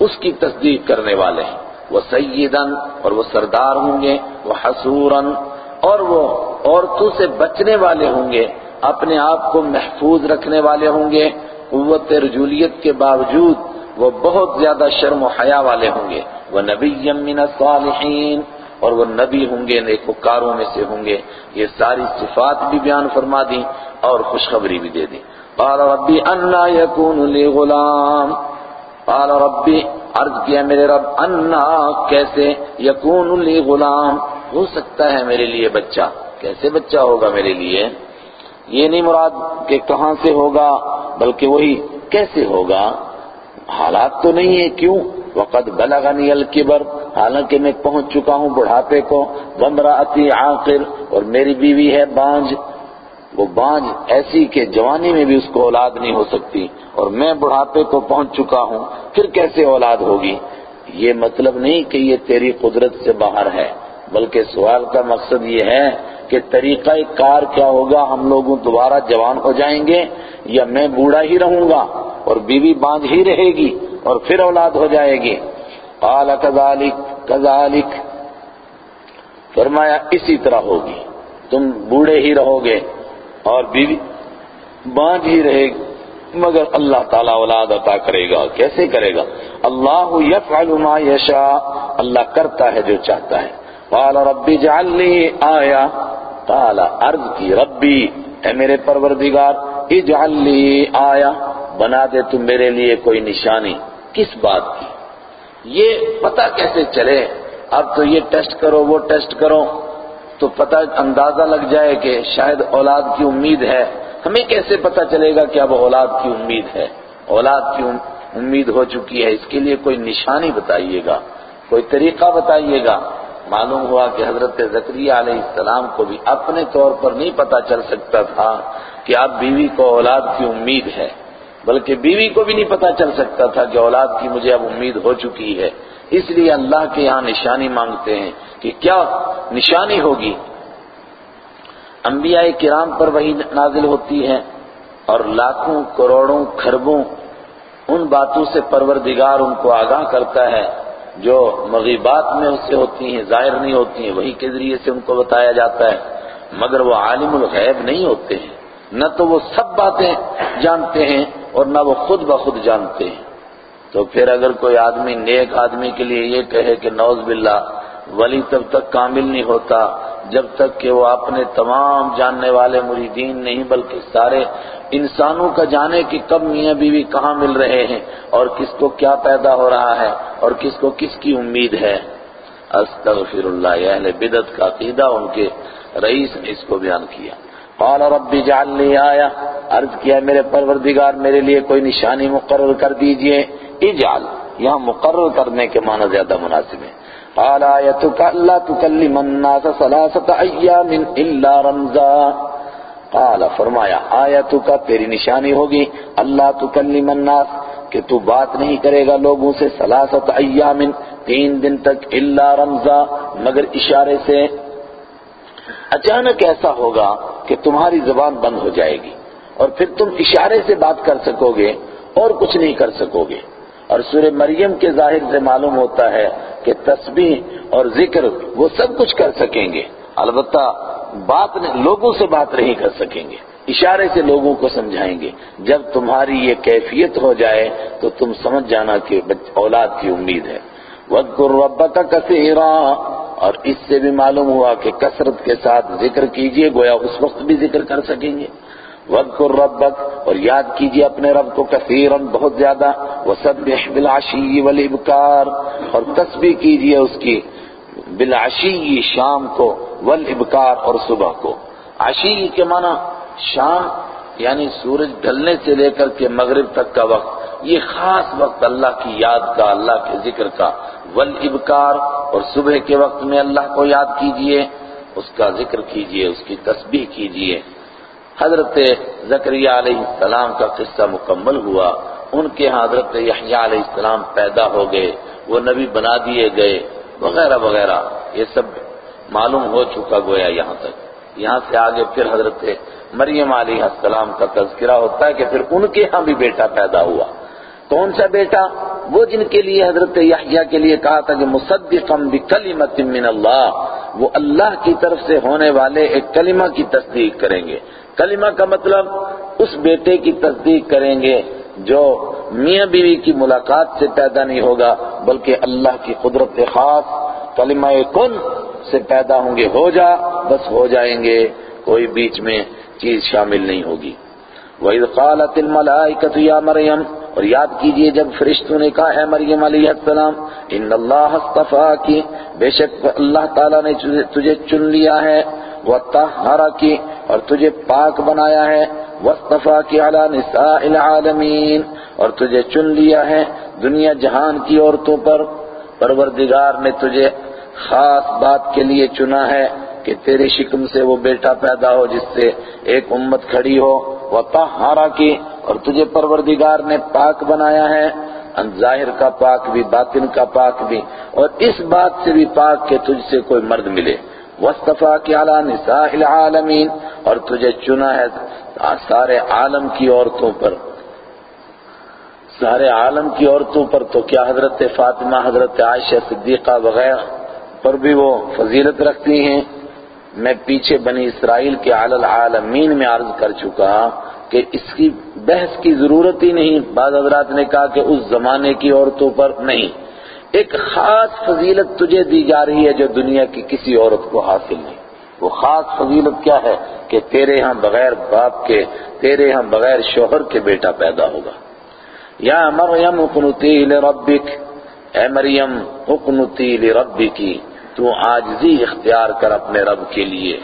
اس کی تصدیق کرنے والے ہیں۔ وہ سیدن اور وہ سردار ہوں گے، وہ حسورن اور وہ عورتوں سے بچنے والے ہوں گے، اپنے آپ کو محفوظ رکھنے والے ہوں گے۔ قوت رجولیت کے باوجود وہ بہت زیادہ شرم و حیا والے ہوں گے۔ وہ نبی من الصالحین اور وہ نبی ہوں گے، نیکوکاروں میں سے ہوں گے۔ یہ ساری صفات بھی بیان فرما دی اور خوشخبری بھی دے دی قال ربی انا یکون لی غلام۔ قال ربی، عرض کیا میرے رب، انا، کیسے یکون لی غلام؟ ہو سکتا ہے میرے لیے بچہ۔ کیسے بچہ ہوگا میرے لیے؟ یہ نہیں مراد کہ کہاں سے ہوگا، بلکہ وہی کیسے ہوگا۔ حالات تو نہیں ہے کیوں؟ وقد بلغنی الکبر۔ حالانکہ میں پہنچ چکا ہوں بڑھاپے کو ومراتی عاقر اور میری بیوی ہے بانج۔ وہ بانج ایسی کہ جوانی میں بھی اس کو اولاد نہیں ہو سکتی۔ اور میں بڑھاپے کو پہنچ چکا ہوں، پھر کیسے اولاد ہوگی؟ یہ مطلب نہیں کہ یہ تیری قدرت سے باہر ہے، بلکہ سوال کا مقصد یہ ہے کہ طریقہ کار کیا ہوگا؟ ہم لوگ دوبارہ جوان ہو جائیں گے یا میں بوڑھا ہی رہوں گا اور بیوی بانج ہی رہے گی اور پھر اولاد ہو جائے گی؟ قال كذلك كذلك۔ فرمایا، اسی طرح ہوگی۔ تم بوڑھے ہی رہو گے اور بیوی بانج ہی رہے گی، مگر اللہ تعالیٰ اولاد عطا کرے گا۔ کیسے کرے گا؟ اللہ یفعل ما یشاء، اللہ کرتا ہے جو چاہتا ہے۔ قال ربی جعل لی آیا، قال عرض کی، ربی، اے میرے پروردگار، اجعل لی آیا، بنا دے تم میرے لیے کوئی نشانی۔ کس بات کی؟ یہ پتہ کیسے چلے؟ اب تو یہ ٹیسٹ کرو، وہ ٹیسٹ کرو۔ تو پتہ اندازہ لگ جائے کہ شاید اولاد کی امید ہے۔ ہمیں کیسے پتہ چلے گا کہ اب اولاد کی امید ہے؟ اولاد کی امید ہو چکی ہے۔ اس کے لیے کوئی نشانی بتائیے گا، کوئی طریقہ بتائیے گا۔ معلوم ہوا کہ حضرت زکریہ علیہ السلام کو بھی اپنے طور پر نہیں پتا چل سکتا تھا کہ اب بیوی کو اولاد کی امید ہے۔ بلکہ بیوی کو بھی نہیں پتا چل سکتا تھا کہ اولاد کی مجھے اب امید ہو چکی ہے۔ اس لیے اللہ کے یہاں نشانی مانگتے ہیں کہ کیا نشانی ہوگی؟ انبیاء کرام پر وہی نازل ہوتی ہے اور لاکھوں، کروڑوں خربوں ان باتوں سے پروردگار ان کو آگاہ کرتا ہے جو مغیبات میں اس سے ہوتی ہیں، ظاہر نہیں ہوتی ہیں، وہی کے ذریعے سے ان کو بتایا جاتا ہے۔ مگر وہ عالم الغیب نہیں ہوتے ہیں۔ نہ تو وہ سب باتیں جانتے ہیں اور نہ وہ خود بخود جانتے ہیں۔ تو پھر اگر کوئی آدمی نیک آدمی کے لیے یہ کہے کہ نوز باللہ، ولی تب تک کامل نہیں ہوتا، جب تک کہ وہ اپنے تمام جاننے والے مریدین نہیں، بلکہ سارے انسانوں کا جانے کہ کب میاں بیوی کہاں مل رہے ہیں اور کس کو کیا پیدا ہو رہا ہے اور کس کو کس کی امید ہے۔ استغفر اللہ اہل بدت کا عقیدہ، ان کے رئیس نے اس کو بیان کیا۔ قال رب جعل آیا عرض کیا میرے پروردگار، میرے لیے کوئی نشانی مقرر کر دیجیے۔ اجعل، یہاں مقرر کرنے کے معنی زیادہ مناسب ہے قال آیتک اللہ تکلم الناس ثلاثة ایام الا رمزا۔ قال، فرمایا، آیتک تیری نشانی ہوگی اللہ تکلم الناس، کہ تو بات نہیں کرے گا لوگوں سے ثلاثة ایام، تین دن تک الا رمزا۔ مگر اشارے سے اچانک ایسا ہوگا کہ تمہاری زبان بند ہو جائے گی اور پھر تم اشارے سے بات کر سکو گے اور کچھ نہیں کر سکو گے اور سورہ مریم کے ظاہر سے معلوم ہوتا ہے کہ تسبیح اور ذکر وہ سب کچھ کر سکیں گے۔ البتہ بات لوگوں سے بات نہیں کر سکیں گے۔ اشارے سے لوگوں کو سمجھائیں گے۔ جب تمہاری یہ کیفیت ہو جائے تو تم سمجھ جانا کہ اولاد کی امید ہے۔ وَذْكُرْ رَبَّكَ كَثِيرًا اور اس سے بھی معلوم ہوا کہ کثرت کے ساتھ ذکر کیجیے، گویا اس وقت بھی ذکر کر سکیں گے۔ وَذْكُرْ رَبَّكَ، اور یاد کیجیے اپنے رب کو کثیرا بہت زیادہ۔ وَسَبِّحْ بِالْعَشِيِّ وَالْإِبْكَارِ، اور تسبیح کیجیے اس کی بالعشی شام کو والابکار اور صبح کو۔ عشی کے معنی شام یعنی سورج ڈھلنے سے لے کر کے مغرب تک کا وقت۔ یہ خاص وقت اللہ کی یاد کا، اللہ کے ذکر کا والابکار اور صبح کے وقت میں اللہ کو یاد کیجیے، اس کا ذکر کیجیے، اس کی تسبیح کیجیے۔ حضرت زکریہ علیہ السلام کا قصہ مکمل ہوا۔ ان کے ہاں حضرت یحییٰ علیہ السلام پیدا ہو گئے، وہ نبی بنا دیے گئے، وغیرہ وغیرہ۔ یہ سب معلوم ہو چکا گویا یہاں تک۔ یہاں سے آگے پھر حضرت مریم علیہ السلام کا تذکرہ ہوتا ہے کہ پھر ان کے ہاں بھی بیٹا پیدا ہوا۔ کون سا بیٹا؟ وہ جن کے لیے حضرت یحییٰ کے لیے کہا تھا کہ مصدقا بکلمت من اللہ، وہ اللہ کی طرف سے ہونے والے ایک کلمہ کی تصدیق کریں گے۔ کلمہ کا مطلب اس بیٹے کی تصدیق کریں گے جو میاں بیوی کی ملاقات سے پیدا نہیں ہوگا، بلکہ اللہ کی قدرت خاص کلمہ کن سے پیدا ہوں گے۔ ہو جا، بس ہو جائیں گے۔ کوئی بیچ میں چیز شامل نہیں ہوگی۔ وَإِذْ قَالَتِ الْمَلَائِكَةُ يَا مَرْيَمْ اور یاد کیجیے جب فرشتوں نے کہا ہے مریم علیہ السلام، ان اللہ اصطفا کی بے شک اللہ تعالیٰ نے تجھے چن لیا ہے وَطَحَّرَكِ اور تجھے پاک بنایا ہے وَاصْطَفَا کی عَلَى نِسَاءِ الْعَالَمِينَ اور تجھے چن لیا ہے دنیا جہان کی عورتوں پر، پروردگار نے تجھے خاص بات کے لیے چنا ہے کہ تیرے شکم سے وہ بیٹا پیدا ہو جس سے ایک امت کھڑی ہو وَطَحَّرَكِ اور تجھے پروردگار نے پاک بنایا ہے۔ ظاہر کا پاک بھی، باطن کا پاک بھی، اور اس بات سے بھی پاک کہ تجھ سے کوئی مرد ملے۔ وصطفیٰ کی اعلیٰ نساء العالمین اور تجھے چنا ہے سارے عالم کی عورتوں پر۔ سارے عالم کی عورتوں پر تو کیا حضرت فاطمہ، حضرت عائشہ، صدیقہ وغیرہ پر بھی وہ فضیلت رکھتی ہیں۔ میں پیچھے بنی اسرائیل کے عال العالمین میں عرض کر چکا کہ اس کی بحث کی ضرورت ہی نہیں۔ بعض حضرات نے کہا کہ اس زمانے کی عورتوں پر نہیں۔ ایک خاص فضیلت تجھے دی جا رہی ہے جو دنیا کی کسی عورت کو حاصل نہیں۔ وہ خاص فضیلت کیا ہے کہ تیرے ہاں بغیر باپ کے، تیرے ہاں بغیر شوہر کے بیٹا پیدا ہوگا۔ یا مریم قنوتی لربک۔ اے مریم حکنتی لربی تو آجزی اختیار کر اپنے رب کے لیے۔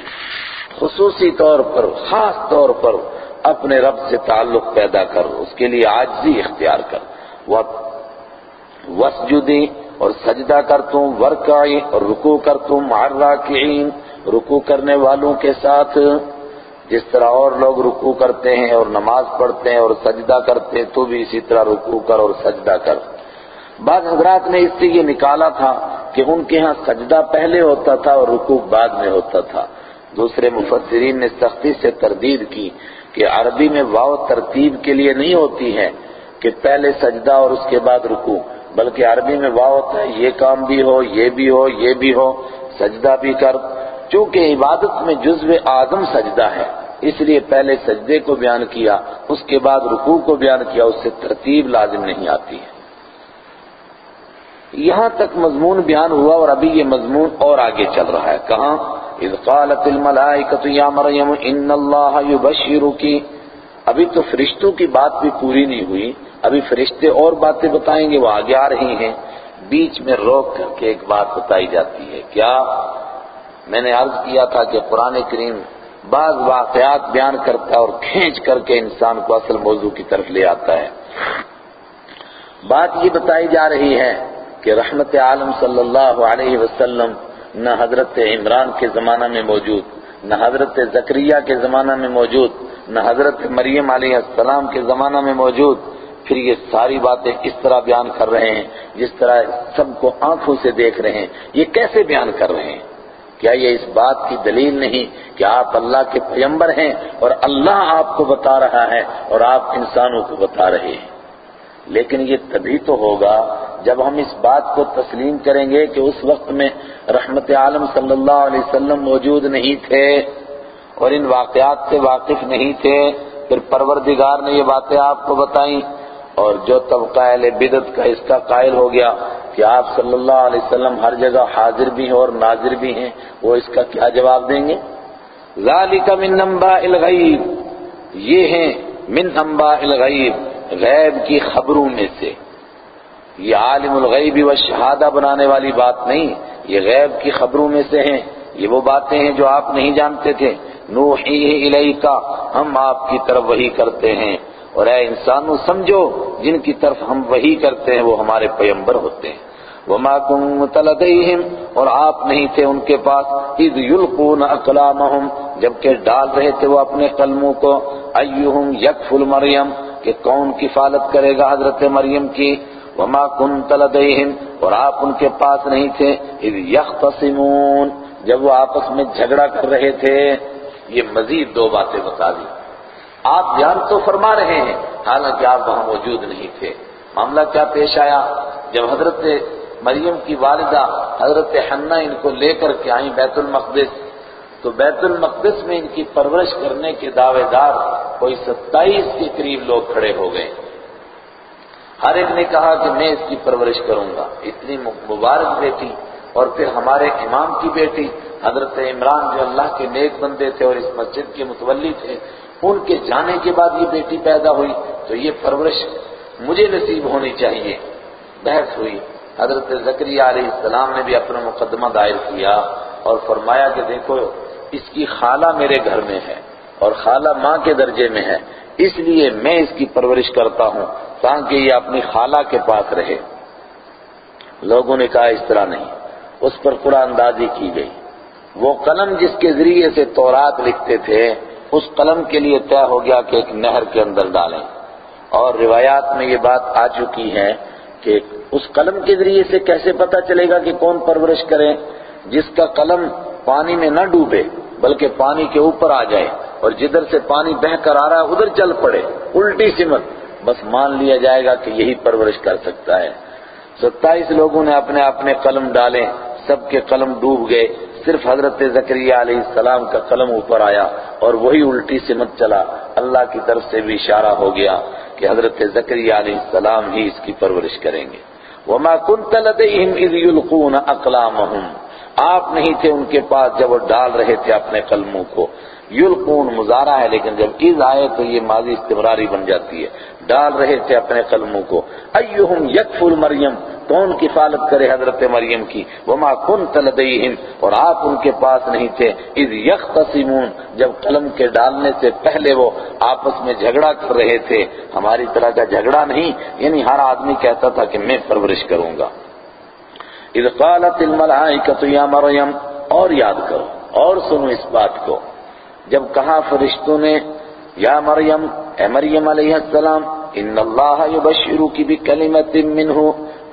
خصوصی طور پر، خاص طور پر اپنے رب سے تعلق پیدا کر، اس کے لیے آجزی اختیار کر۔ وسجدی اور سجدہ کر تم ورکائی اور رکو کر تم معراکعین رکو کرنے والوں کے ساتھ۔ جس طرح اور لوگ رکو کرتے ہیں اور نماز پڑھتے ہیں اور سجدہ کرتے ہیں، تو بھی اسی طرح رکو کر اور سجدہ کر۔ بعض حضرات نے اس سے یہ نکالا تھا کہ ان کے ہاں سجدہ پہلے ہوتا تھا اور رکو بعد میں ہوتا تھا۔ دوسرے مفسرین نے سختی سے تردید کی کہ عربی میں واو ترتیب کے لیے نہیں ہوتی ہے کہ پہلے سجدہ اور اس کے بعد رکو بلکہ عربی میں واو ہوتا ہے، یہ کام بھی ہو، یہ بھی ہو، یہ بھی ہو، سجدہ بھی کر۔ چونکہ عبادت میں جزو اعظم سجدہ ہے، اس لیے پہلے سجدے کو بیان کیا، اس کے بعد رکوع کو بیان کیا، اس سے ترتیب لازم نہیں آتی ہے۔ یہاں تک مضمون بیان ہوا اور ابھی یہ مضمون اور آگے چل رہا ہے۔ کہاں؟ اذ قالت الملائکۃ یا مریم، ان اللہ یبشرکی ابھی تو فرشتوں کی بات بھی پوری نہیں ہوئی۔ ابھی فرشتے اور باتیں بتائیں گے، وہ آگے آ رہی ہیں۔ بیچ میں روک کر کے ایک بات بتائی جاتی ہے۔ کیا؟ میں نے عرض کیا تھا کہ قرآن کریم بعض واقعات بیان کرتا ہے اور کھینچ کر کے انسان کو اصل موضوع کی طرف لے آتا ہے۔ بات یہ بتائی جا رہی ہے کہ رحمت عالم صلی اللہ علیہ وسلم نہ حضرت عمران کے زمانہ میں موجود، نہ حضرت زکریہ کے زمانہ میں موجود، نہ حضرت مریم علیہ السلام کے زمانہ میں موجود۔ پھر یہ ساری باتیں اس طرح بیان کر رہے ہیں، جس طرح سب کو آنکھوں سے دیکھ رہے ہیں۔ یہ کیسے بیان کر رہے ہیں؟ کیا یہ اس بات کی دلیل نہیں کہ آپ اللہ کے پیمبر ہیں اور اللہ آپ کو بتا رہا ہے اور آپ انسانوں کو بتا رہے ہیں؟ لیکن یہ تبھی تو ہوگا جب ہم اس بات کو تسلیم کریں گے کہ اس وقت میں رحمت عالم صلی اللہ علیہ وسلم موجود نہیں تھے اور ان واقعات سے واقف نہیں تھے، پھر پروردگار نے یہ باتیں آپ کو بتائیں۔ اور جو طبقہ اہل بدت کا اس کا قائل ہو گیا کہ آپ صلی اللہ علیہ وسلم ہر جگہ حاضر بھی ہیں اور ناظر بھی ہیں، وہ اس کا کیا جواب دیں گے؟ ذالک من انباء الغیب، یہ ہیں من انباء الغیب۔ غیب کی خبروں میں سے۔ یہ عالم الغیب و شہادہ بنانے والی بات نہیں، یہ غیب کی خبروں میں سے ہیں۔ یہ وہ باتیں ہیں جو آپ نہیں جانتے تھے۔ نوحی الیکا، ہم آپ کی طرف وہی کرتے ہیں۔ اور اے انسانوں، سمجھو، جن کی طرف ہم وہی کرتے ہیں، وہ ہمارے پیمبر ہوتے ہیں۔ وما كنت لديهم، اور آپ نہیں تھے ان کے پاس۔ اذ يلقون اقلامهم جبکہ ڈال رہے تھے وہ اپنے قلموں کو۔ ایہم یکفل مریم، کہ کون کفالت کرے گا حضرت مریم کی؟ وما كنت لديهم اور آپ ان کے پاس نہیں تھے، اذ يختصمون جب وہ آپس میں جھگڑا کر رہے تھے۔ یہ مزید دو باتیں بتا دی۔ آپ بیان تو فرما رہے ہیں، حالانکہ آپ وہاں موجود نہیں تھے۔ معاملہ کیا پیش آیا؟ جب حضرت مریم کی والدہ حضرت حنہ ان کو لے کر کے آئیں بیت المقدس تو بیت المقدس میں ان کی پرورش کرنے کے دعوے دار کوئی ستائیس کے قریب لوگ کھڑے ہو گئے۔ ہر ایک نے کہا کہ میں اس کی پرورش کروں گا۔ اتنی مبارک بیٹی اور پھر ہمارے امام کی بیٹی، حضرت عمران جو اللہ کے نیک بندے تھے اور اس مسجد کے متولی تھے، ان کے جانے کے بعد یہ بیٹی پیدا ہوئی۔ تو یہ پرورش مجھے نصیب ہونی چاہیے۔ بحث ہوئی۔ حضرت زکریہ علیہ السلام نے بھی اپنا مقدمہ دائر کیا اور فرمایا کہ دیکھو اس کی خالہ میرے گھر میں ہے اور خالہ ماں کے درجے میں ہے، اس لیے میں اس کی پرورش کرتا ہوں تاکہ یہ اپنی خالہ کے پاس رہے۔ لوگوں نے کہا، اس طرح نہیں، اس پر قرآن اندازی کی گئی۔ وہ قلم جس کے ذریعے سے تورات لکھتے تھے، اس قلم کے لیے طے ہو گیا کہ ایک نہر کے اندر ڈالیں۔ اور روایات میں یہ بات آ چکی ہے کہ اس قلم کے ذریعے سے کیسے پتا چلے گا کہ کون پرورش کرے جس کا قلم پانی میں نہ ڈوبے، بلکہ پانی کے اوپر آ جائے اور جدھر سے پانی بہ کر آ رہا ہے، ادھر چل پڑے۔ الٹی سمت بس مان لیا جائے گا کہ یہی پرورش کر سکتا ہے۔ ستائیس لوگوں نے اپنے اپنے قلم ڈالے، سب کے قلم ڈوب گئے۔ صرف حضرت زکریہ علیہ السلام کا قلم اوپر آیا اور وہی الٹی سمت چلا۔ اللہ کی طرف سے بھی اشارہ ہو گیا کہ حضرت زکریہ علیہ السلام ہی اس کی پرورش کریں گے۔ وما كنت لديهم اذ يلقون اقلامهم آپ نہیں تھے ان کے پاس جب وہ ڈال رہے تھے اپنے قلموں کو۔ یلقون مزارہ ہے، لیکن جب عز آئے تو یہ ماضی استمراری بن جاتی ہے۔ ڈال رہے تھے اپنے قلموں کو۔ ایہم یکفل مریم، کون کفالت کرے حضرت مریم کی؟ وما كنت لديهم اور آپ ان کے پاس نہیں تھے۔ اذ یختصمون، جب قلم کے ڈالنے سے پہلے وہ آپس میں جھگڑا کر رہے تھے۔ ہماری طرح کا جھگڑا نہیں یعنی ہر آدمی کہتا تھا کہ میں پرورش کروں گا۔ اذ قالت الملائکۃ یا مریم اور یاد کرو، اور سنو اس بات کو۔ جب کہا فرشتوں نے، یا مریم، اے مریم علیہ السلام، ان اللہ یبشرو کی بکلمت منہ،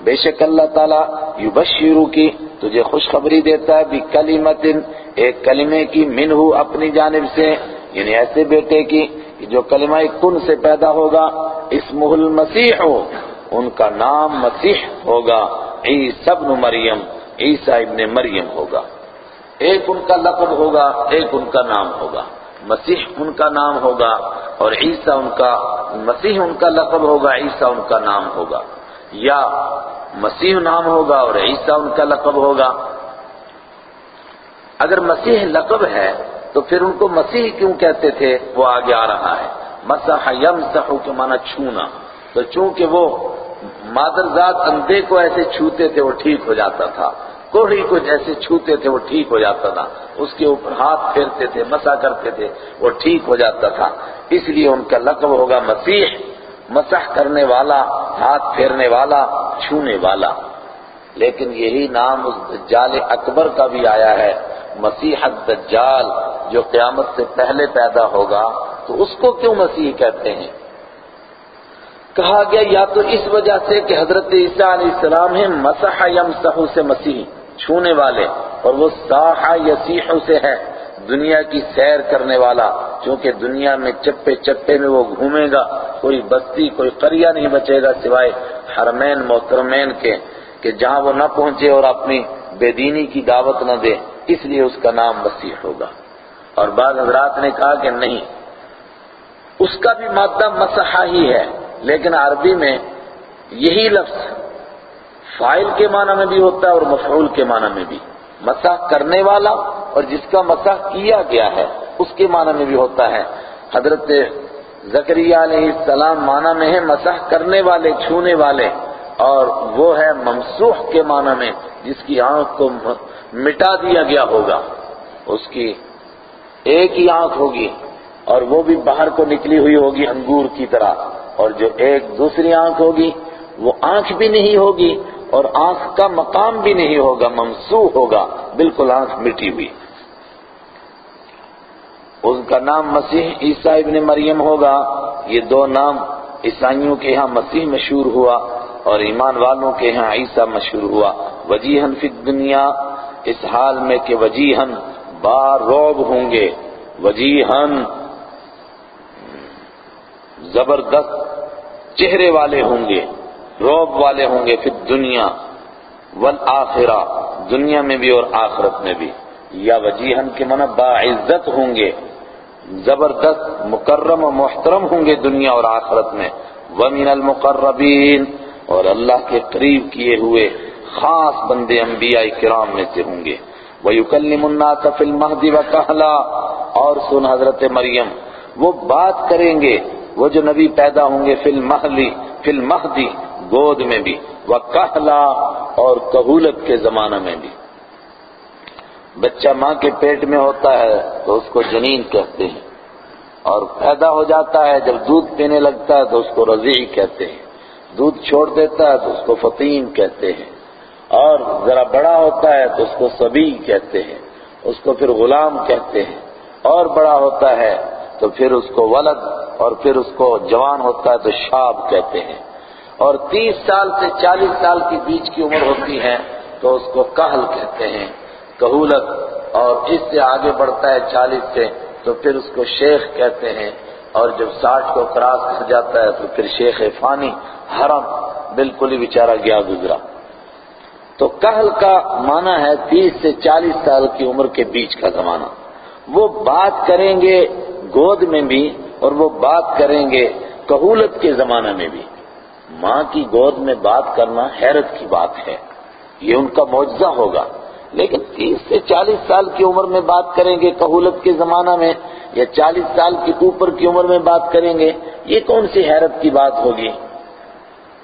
بے شک اللہ تعالیٰ یبشرو کی تجھے خوشخبری دیتا ہے بکلمت، ایک کلمے کی منہ اپنی جانب سے یعنی ایسے بیٹے کی جو کلمہ کن سے پیدا ہوگا، اسمہ المسیح ہو ان کا نام مسیح ہوگا۔ عیسی ابن مریم، عیسیٰ ابن مریم ہوگا۔ ایک ان کا لقب ہوگا، ایک ان کا نام ہوگا۔ مسیح ان کا نام ہوگا اور عیسیٰ ان کا، مسیح ان کا لقب ہوگا، عیسیٰ ان کا نام ہوگا۔ یا مسیح نام ہوگا اور عیسیٰ ان کا لقب ہوگا۔ اگر مسیح لقب ہے، تو پھر ان کو مسیح کیوں کہتے تھے؟ وہ آگے آ رہا ہے۔ مسح یمسح کے معنی چھونا۔ تو چونکہ وہ مادر ذات اندھے کو ایسے چھوتے تھے وہ ٹھیک ہو جاتا تھا۔ کوڑی کو جیسے چھوتے تھے وہ ٹھیک ہو جاتا تھا۔ اس کے اوپر ہاتھ پھیرتے تھے، مسا کرتے تھے، وہ ٹھیک ہو جاتا تھا۔ اس لیے ان کا لقب ہوگا مسیح، مسح کرنے والا، ہاتھ پھیرنے والا، چھونے والا۔ لیکن یہی نام اس دجال اکبر کا بھی آیا ہے۔ مسیح الدجال جو قیامت سے پہلے پیدا ہوگا، تو اس کو کیوں مسیح کہتے ہیں؟ کہا گیا، یا تو اس وجہ سے کہ حضرت عیسیٰ علیہ السلام ہیں، مسح یمسح سے مسیح چھونے والے، اور وہ ساح یسیح سے ہے، دنیا کی سیر کرنے والا، چونکہ دنیا میں چپے چپے میں وہ گھومے گا، کوئی بستی، کوئی قریہ نہیں بچے گا سوائے حرمین، محترمین کے، کہ جہاں وہ نہ پہنچے اور اپنی بے دینی کی دعوت نہ دے، اس لیے اس کا نام مسیح ہوگا۔ اور بعض حضرات نے کہا کہ نہیں، اس کا بھی مادہ مسحا ہی ہے۔ لیکن عربی میں یہی لفظ فائل کے معنی میں بھی ہوتا ہے اور مفعول کے معنی میں بھی۔ مسح کرنے والا اور جس کا مسح کیا گیا ہے، اس کے معنی میں بھی ہوتا ہے۔ حضرت زکریہ علیہ السلام معنی میں ہے مسح کرنے والے، چھونے والے، اور وہ ہے ممسوح کے معنی میں، جس کی آنکھ کو مٹا دیا گیا ہوگا۔ اس کی ایک ہی آنکھ ہوگی اور وہ بھی باہر کو نکلی ہوئی ہوگی انگور کی طرح۔ اور جو ایک دوسری آنکھ ہوگی، وہ آنکھ بھی نہیں ہوگی اور آنکھ کا مقام بھی نہیں ہوگا ممسوح ہوگا، بالکل آنکھ مٹی ہوئی۔ ان کا نام مسیح عیسیٰ ابن مریم ہوگا۔ یہ دو نام عیسائیوں کے ہاں مسیح مشہور ہوا اور ایمان والوں کے ہاں عیسیٰ مشہور ہوا۔ وجیہن فی الدنیا، اس حال میں کہ وجیہن بار روب ہوں گے۔ وجیہن زبردست چہرے والے ہوں گے، روب والے ہوں گے پھر دنیا والآخرہ، دنیا میں بھی اور آخرت میں بھی۔ یا وجیہن کے منع باعزت ہوں گے، زبردست، مکرم و محترم ہوں گے دنیا اور آخرت میں۔ ومن المقربین، اور اللہ کے قریب کیے ہوئے خاص بندے انبیاء کرام میں سے ہوں گے۔ وَيُكَلِّمُ النَّاسَ فِي الْمَهْدِ وَكَهْلًا اور سن حضرت مریم، وہ بات کریں گے وہ جو نبی پیدا ہوں گے فی المہلی فی المہدی گود میں بھی وَكَهْلًا اور کہولت کے زمانہ میں بھی۔ بچہ ماں کے پیٹ میں ہوتا ہے تو اس کو جنین کہتے ہیں۔ اور پیدا ہو جاتا ہے، جب دودھ پینے لگتا ہے تو اس کو رضیع کہتے ہیں۔ دودھ چھوڑ دیتا ہے تو اس کو فطیم کہتے ہیں۔ اور ذرا بڑا ہوتا ہے تو اس کو سبی کہتے ہیں۔ اس کو پھر غلام کہتے ہیں۔ اور بڑا ہوتا ہے تو پھر اس کو ولد اور پھر اس کو جوان ہوتا ہے تو شاب کہتے ہیں۔ اور تیس سال سے چالیس سال کے بیچ کی عمر ہوتی ہے تو اس کو کہل کہتے ہیں۔ کہولت اور اس سے آگے بڑھتا ہے چالیس سے تو پھر اس کو شیخ کہتے ہیں۔ اور جب ساٹھ کو کراس کر جاتا ہے تو پھر شیخ فانی حرم بالکل ہی بیچارہ گیا گزرا۔ تو کہل کا معنی ہے تیس سے چالیس سال کی عمر کے بیچ کا زمانہ۔ وہ بات کریں گے گود میں بھی اور وہ بات کریں گے کہولت کے زمانہ میں بھی۔ ماں کی گود میں بات کرنا حیرت کی بات ہے۔ یہ ان کا معجزہ ہوگا۔ لیکن تیس سے چالیس سال کی عمر میں بات کریں گے کہولت کے زمانہ میں یا چالیس سال کی اوپر کی عمر میں بات کریں گے، یہ کون سی حیرت کی بات ہوگی؟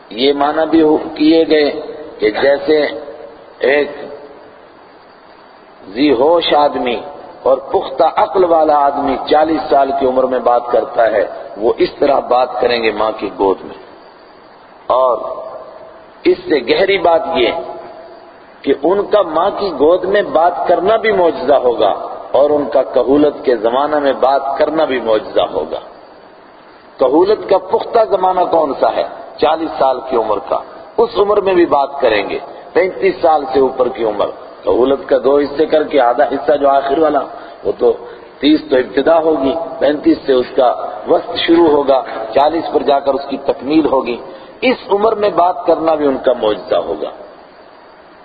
یہ معنی بھی کیے گئے کہ جیسے ایک ذی ہوش آدمی اور پختہ عقل والا آدمی چالیس سال کی عمر میں بات کرتا ہے، وہ اس طرح بات کریں گے ماں کی گود میں۔ اور اس سے گہری بات یہ کہ ان کا ماں کی گود میں بات کرنا بھی معجزہ ہوگا اور ان کا کہولت کے زمانہ میں بات کرنا بھی معجزہ ہوگا۔ کہولت کا پختہ زمانہ کون سا ہے؟ چالیس سال کی عمر کا۔ اس عمر میں بھی بات کریں گے، پینتیس سال سے اوپر کی عمر۔ سہولت کا دو حصے کر کے آدھا حصہ جو آخر والا، وہ تو تیس تو ابتدا ہوگی، پینتیس سے اس کا وقت شروع ہوگا، چالیس پر جا کر اس کی تکمیل ہوگی۔ اس عمر میں بات کرنا بھی ان کا معجزہ ہوگا۔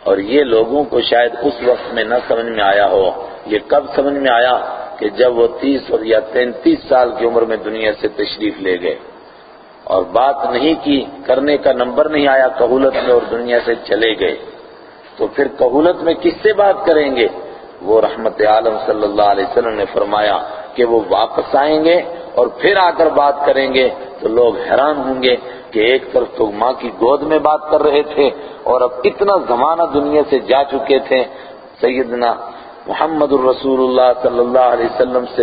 اور یہ لوگوں کو شاید اس وقت میں نہ سمجھ میں آیا ہو، یہ کب سمجھ میں آیا کہ جب وہ تیس اور یا تینتیس سال کی عمر میں دنیا سے تشریف لے گئے۔ اور بات نہیں کی، کرنے کا نمبر نہیں آیا قبولت میں اور دنیا سے چلے گئے۔ تو پھر قبولت میں کس سے بات کریں گے؟ وہ رحمت عالم صلی اللہ علیہ وسلم نے فرمایا کہ وہ واپس آئیں گے اور پھر آ کر بات کریں گے۔ تو لوگ حیران ہوں گے کہ ایک طرف تو ماں کی گود میں بات کر رہے تھے اور اب اتنا زمانہ دنیا سے جا چکے تھے۔ سیدنا محمد الرسول اللہ صلی اللہ علیہ وسلم سے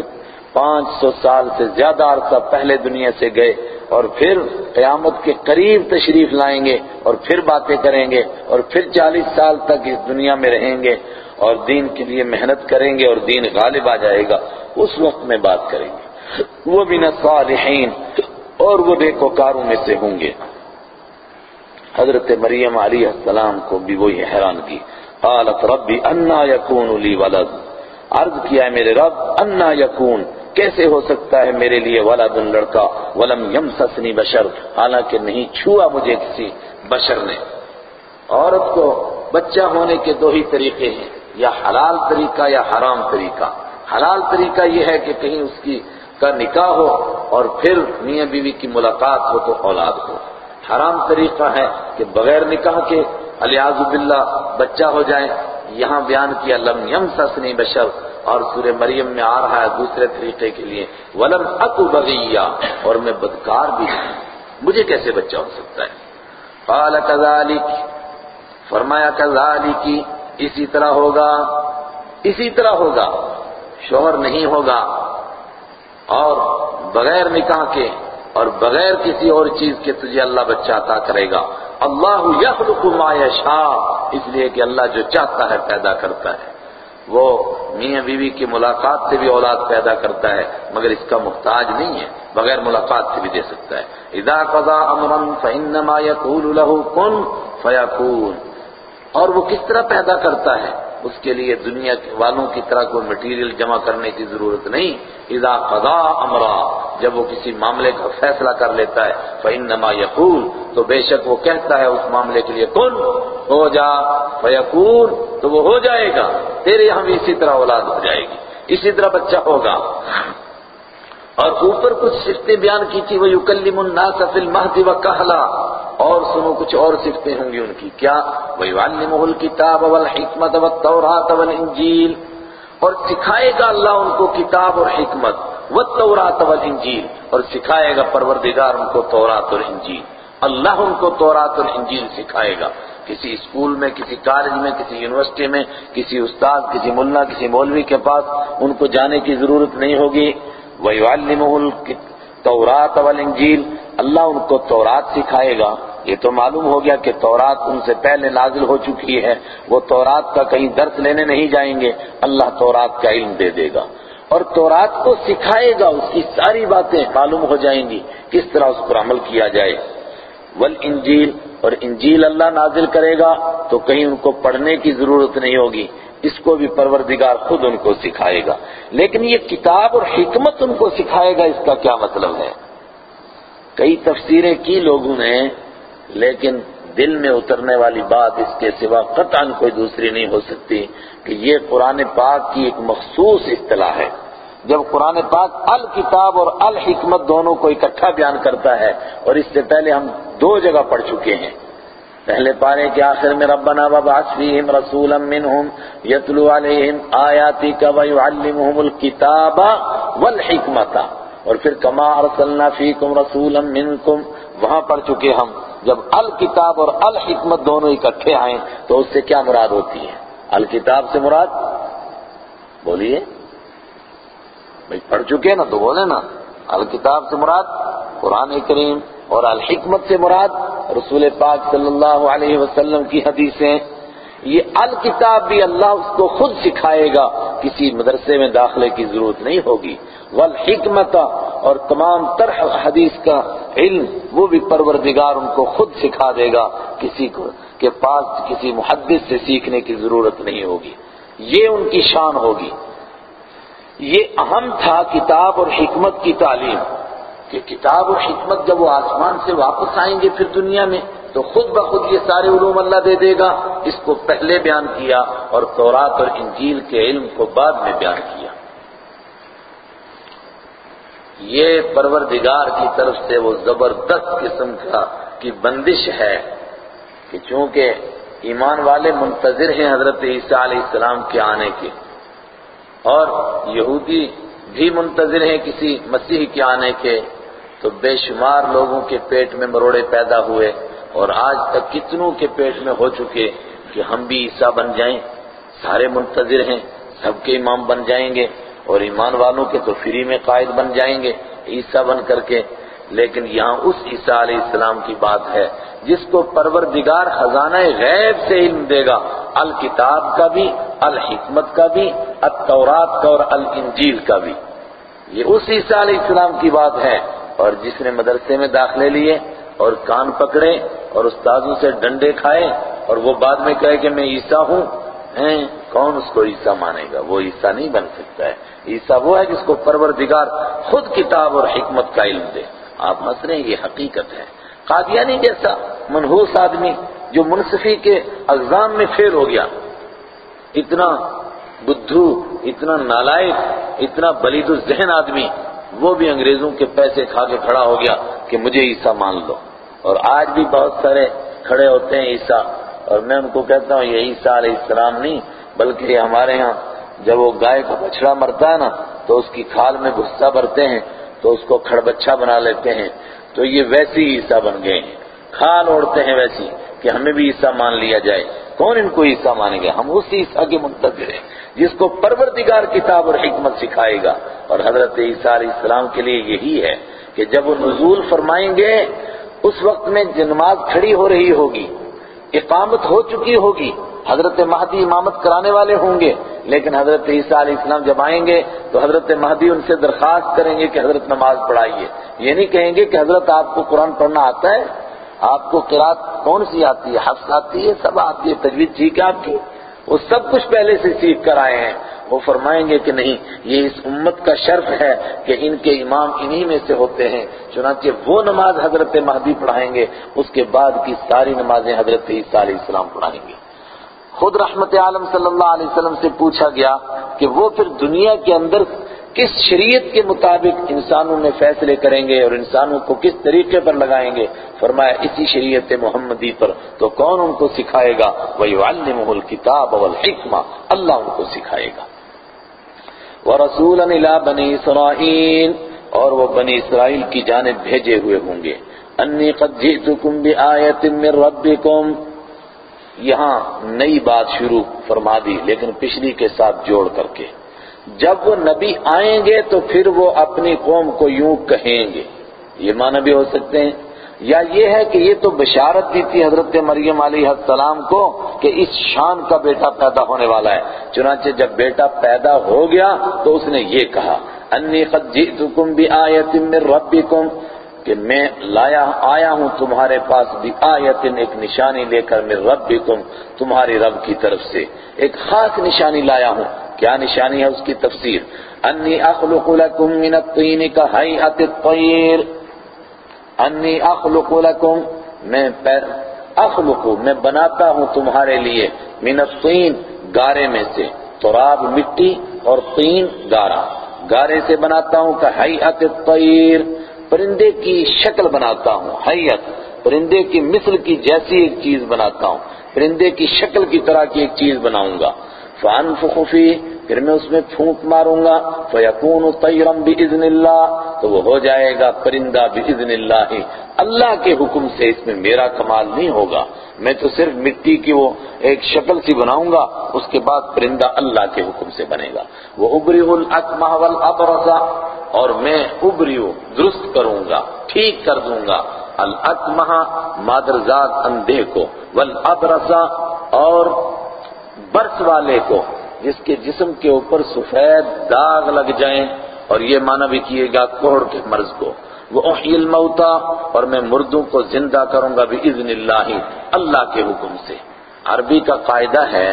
پانچ سو سال سے زیادہ عرصہ پہلے دنیا سے گئے اور پھر قیامت کے قریب تشریف لائیں گے اور پھر باتیں کریں گے اور پھر چالیس سال تک اس دنیا میں رہیں گے اور دین کے لیے محنت کریں گے اور دین غالب آ جائے گا۔ اس وقت میں بات کریں گے۔ وہ بھی الصالحین اور وہ نیکوکاروں میں سے ہوں گے۔ حضرت مریم علیہ السلام کو بھی وہی حیران کی۔ قالت ربی انا یکون لی ولد۔ عرض کیا ہے میرے رب، انا یکون۔ کیسے ہو سکتا ہے میرے لیے ولد لڑکا؟ ولم یمسسنی بشر۔ حالانکہ نہیں چھوا مجھے کسی بشر نے۔ عورت کو بچہ ہونے کے دو ہی طریقے ہیں، یا حلال طریقہ یا حرام طریقہ۔ حلال طریقہ یہ ہے کہ کہیں اس کی کا نکاح ہو اور پھر میاں بیوی کی ملاقات ہو تو اولاد ہو۔ حرام طریقہ ہے کہ بغیر نکاح کے الیاز باللہ، بچہ ہو جائے۔ یہاں بیان کیا، لم یمسسنی بشر۔ اور سورہ مریم میں آ رہا ہے دوسرے طریقے کے لیے۔ ولم اکو بغیہ اور میں بدکار بھی نہیں مجھے کیسے بچہ ہو سکتا ہے؟ قال کذالک فرمایا کذالک اسی طرح ہوگا۔ اسی طرح ہوگا۔ شوہر نہیں ہوگا۔ اور بغیر نکاح کے اور بغیر کسی اور چیز کے تجھے اللہ بچہ عطا کرے گا۔ اللہ یخلق ما یشاء۔ اس لیے کہ اللہ جو چاہتا ہے پیدا کرتا ہے۔ وہ میاں بیوی کی ملاقات سے بھی اولاد پیدا کرتا ہے، مگر اس کا محتاج نہیں ہے، بغیر ملاقات سے بھی دے سکتا ہے۔ اذا قضا امرا فانما يقول له كن فيكون اور وہ کس طرح پیدا کرتا ہے؟ اس کے لیے دنیا والوں کی طرح کوئی مٹیریل جمع کرنے کی ضرورت نہیں۔ اذا قضا امرا، جب وہ کسی معاملے کا فیصلہ کر لیتا ہے فانما يقول، تو بے شک وہ کہتا ہے اس معاملے کے لیے، کن؟ ہو جا۔ فیکون تو وہ ہو جائے گا۔ تیرے یہاں بھی اسی طرح اولاد ہو جائے گی۔ اسی طرح بچہ ہوگا۔ اور اوپر کچھ صفتیں بیان کی تھی، وہ یکلم الناس فی المہد وکہلا اور سنو، کچھ اور صفتیں ہوں گی ان کی۔ کیا؟ وَيُعَلِّمُهُ الْكِتَابَ وَالْحِكْمَةَ وَالتَّوْرَاةَ وَالْإِنجِيلَ اور سکھائے گا اللہ ان کو کتاب اور حکمت۔ وَالتَّوْرَاةَ وَالْإِنجِيلَ اور سکھائے گا پروردگار ان کو تورات اور انجیل۔ اللہ ان کو تورات اور انجیل سکھائے گا۔ کسی اسکول میں، کسی کالج میں، کسی یونیورسٹی میں، کسی استاد، کسی ملا، کسی مولوی کے پاس ان کو جانے کی ضرورت نہیں ہوگی۔ وَيُعَلِّمُهُ التَّوْرَاةَ وَالْإِنجِيلَ۔ اللہ ان کو تورات سکھائے گا۔ یہ تو معلوم ہو گیا کہ تورات ان سے پہلے نازل ہو چکی ہے۔ وہ تورات کا کہیں درس لینے نہیں جائیں گے۔ اللہ تورات کا علم دے دے گا۔ اور تورات کو سکھائے گا، اس کی ساری باتیں معلوم ہو جائیں گی۔ کس طرح اس پر عمل کیا جائے۔ والانجیل اور انجیل اللہ نازل کرے گا تو کہیں ان کو پڑھنے کی ضرورت نہیں ہوگی۔ اس کو بھی پروردگار خود ان کو سکھائے گا۔ لیکن یہ کتاب اور حکمت ان کو سکھائے گا، اس کا کیا مطلب ہے؟ کئی تفسیریں کی لوگوں نے، لیکن دل میں اترنے والی بات اس کے سوا قطعا کوئی دوسری نہیں ہو سکتی کہ یہ قرآن پاک کی ایک مخصوص اصطلاح ہے۔ جب قرآن پاک الکتاب اور الحکمت دونوں کو اکٹھا بیان کرتا ہے اور اس سے پہلے ہم دو جگہ پڑھ چکے ہیں۔ پہلے پارے کے آخر میں ربنا وبعث فیہم رسولا منہم یتلو علیہم آیاتک ویعلمہم الکتاب والحکمت اور پھر کما ارسلنا فیکم رسولا منکم وہاں پڑھ چکے ہم جب الکتاب اور الحکمت دونوں اکٹھے آئیں تو اس سے کیا مراد ہوتی ہے؟ الکتاب سے مراد؟ بولیے۔ بھائی پڑھ چکے نا تو بولے نا۔ الکتاب سے مراد قرآن کریم اور الحکمت سے مراد رسول پاک صلی اللہ علیہ وسلم کی حدیثیں۔ یہ الکتاب بھی اللہ اس کو خود سکھائے گا، کسی مدرسے میں داخلے کی ضرورت نہیں ہوگی۔ والحکمت اور تمام تر حدیث کا علم، وہ بھی پروردگار ان کو خود سکھا دے گا۔ کسی کو کے پاس کسی محدث سے سیکھنے کی ضرورت نہیں ہوگی۔ یہ ان کی شان ہوگی۔ یہ اہم تھا کتاب اور حکمت کی تعلیم۔ کہ کتاب اور حکمت جب وہ آسمان سے واپس آئیں گے پھر دنیا میں، تو خود بخود یہ سارے علوم اللہ دے دے گا۔ اس کو پہلے بیان کیا اور تورات اور انجیل کے علم کو بعد میں بیان کیا۔ یہ پروردگار کی طرف سے وہ زبردست قسم کا کی بندش ہے کہ چونکہ ایمان والے منتظر ہیں حضرت عیسیٰ علیہ السلام کے آنے کے، اور یہودی بھی منتظر ہیں کسی مسیح کے آنے کے تو بے شمار لوگوں کے پیٹ میں مروڑے پیدا ہوئے اور آج تک کتنوں کے پیٹ میں ہو چکے کہ ہم بھی عیسیٰ بن جائیں۔ سارے منتظر ہیں، سب کے امام بن جائیں گے اور ایمان والوں کے تو فری میں قائد بن جائیں گے، عیسیٰ بن کر کے۔ لیکن یہاں اس عیسیٰ علیہ السلام کی بات ہے، جس کو پروردگار خزانہ غیب سے علم دے گا۔ الکتاب کا بھی، الحکمت کا بھی، التورات کا اور الانجیل کا بھی۔ یہ اس عیسیٰ علیہ السلام کی بات ہے۔ اور جس نے مدرسے میں داخلے لیے اور کان پکڑے اور استادوں سے ڈنڈے کھائے اور وہ بعد میں کہے کہ میں عیسیٰ ہوں، ہیں، کون اس کو عیسیٰ مانے گا؟ وہ عیسیٰ نہیں بن سکتا ہے۔ عیسیٰ وہ ہے جس کو پروردگار خود کتاب اور حکمت کا علم دے۔ آپ ہنس رہے ہیں، یہ حقیقت ہے۔ قادیانی جیسا منحوس آدمی جو منصفی کے اگزام میں فیل ہو گیا۔ اتنا بدھو، اتنا نالائق، اتنا بلید الذہن آدمی۔ وہ بھی انگریزوں کے پیسے کھا کے کھڑا ہو گیا کہ مجھے عیسیٰ مان لو۔ اور آج بھی بہت سارے کھڑے ہوتے ہیں عیسیٰ۔ اور میں ان کو کہتا ہوں، یہ عیسیٰ علیہ السلام نہیں، بلکہ ہمارے ہاں جب وہ گائے کا بچڑا مرتا ہے نا، تو اس کی کھال میں غصہ بھرتے ہیں، تو اس کو کھڑبچہ بنا لیتے ہیں۔ تو یہ ویسی عیسیٰ بن گئے ہیں۔ کھال اوڑتے ہیں ویسی کہ ہمیں بھی عیسیٰ مان لیا جائے۔ کون ان کو عیسیٰ مانیں گے ہم اسی عیسیٰ کے منتظر ہیں۔ جس کو پروردگار کتاب اور حکمت سکھائے گا۔ اور حضرت عیسیٰ علیہ السلام کے لیے یہی ہے کہ جب وہ نزول فرمائیں گے، اس وقت میں نماز کھڑی ہو رہی ہوگی، اقامت ہو چکی ہوگی، حضرت مہدی امامت کرانے والے ہوں گے۔ لیکن حضرت عیسیٰ علیہ السلام جب آئیں گے، تو حضرت مہدی ان سے درخواست کریں گے کہ حضرت نماز پڑھائیے۔ یہ نہیں کہیں گے کہ حضرت آپ کو قرآن پڑھنا آتا ہے، آپ کو قرآن کون سی آتی ہے، حفظ آتی ہے، سب آتی ہے تجویز ٹھیک ہے آپ کی؟ وہ سب کچھ پہلے سے سیکھ کر آئے ہیں۔ وہ فرمائیں گے کہ نہیں، یہ اس امت کا شرف ہے کہ ان کے امام انہی میں سے ہوتے ہیں۔ چنانچہ وہ نماز حضرت مہدی پڑھائیں گے، اس کے بعد کی ساری نمازیں حضرت عیسیٰ علیہ السلام پڑھائیں گے۔ خود رحمت عالم صلی اللہ علیہ وسلم سے پوچھا گیا کہ وہ پھر دنیا کے اندر کس شریعت کے مطابق انسانوں میں فیصلے کریں گے اور انسانوں کو کس طریقے پر لگائیں گے؟ فرمایا، اسی شریعت محمدی پر تو کون ان کو سکھائے گا؟ وَيُعَلِّمُهُ الْكِتَابَ وَالْحِكْمَةِ، اللہ ان کو سکھائے گا۔ وَرَسُولًا إِلَى بَنِي إِسْرَائِيلَ، اور وہ بنی اسرائیل کی جانب بھیجے ہوئے ہوں گے۔ انی قد جئتکم بآیت من ربکم یہاں نئی بات شروع فرما دی، لیکن پچھلی کے ساتھ جوڑ کر کے۔ جب وہ نبی آئیں گے تو پھر وہ اپنی قوم کو یوں کہیں گے۔ یہ معنی بھی ہو سکتے ہیں۔ یا یہ ہے کہ یہ تو بشارت دی تھی حضرت مریم علیہ السلام کو کہ اس شان کا بیٹا پیدا ہونے والا ہے۔ چنانچہ جب بیٹا پیدا ہو گیا تو اس نے یہ کہا، انی قد جئتکم بآیت من ربکم کہ میں لایا، آیا ہوں تمہارے پاس بھی آیتن ایک نشانی لے کر میں رب بھی تم تمہاری رب کی طرف سے۔ ایک خاص نشانی لایا ہوں۔ کیا نشانی ہے اس کی تفسیر؟ انی اخلق لکم من الطین کا حیعت الطیر. انی اخلق لکم میں اخلق، میں بناتا ہوں تمہارے لیے من الطین، گارے میں سے۔ تراب، مٹی اور طین، گارا۔ گارے سے بناتا ہوں کہ حیعت الطیر۔ پرندے کی شکل بناتا ہوں حیت پرندے کی مثل کی جیسی ایک چیز بناتا ہوں۔ پرندے کی شکل کی طرح کی ایک چیز بناؤں گا۔ فانفخ فی پھر میں اس میں پھونک ماروں گا فیکون طیرم باذن اللہ تو وہ ہو جائے گا پرندہ باذن اللہ اللہ کے حکم سے اس میں میرا کمال نہیں ہوگا۔ میں تو صرف مٹی کی وہ ایک شکل سی بناؤں گا، اس کے بعد پرندہ اللہ کے حکم سے بنے گا۔ وہ ابری الاکمہ والابرص اور میں ابریو، درست کروں گا، ٹھیک کر دوں گا۔ الاکمہ مادرزاد اندھے کو۔ والابرص اور برس والے کو، جس کے جسم کے اوپر سفید داغ لگ جائیں، اور یہ معنی بھی کیے گا کوڑ کے مرض کو۔ وہ احی الموتا اور میں مردوں کو زندہ کروں گا باذن اللہ اللہ کے حکم سے۔ عربی کا قاعدہ ہے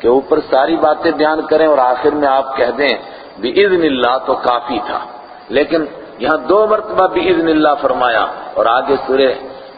کہ اوپر ساری باتیں بیان کریں اور آخر میں آپ کہہ دیں باذن اللہ تو کافی تھا۔ لیکن یہاں دو مرتبہ باذن اللہ فرمایا، اور آگے سورہ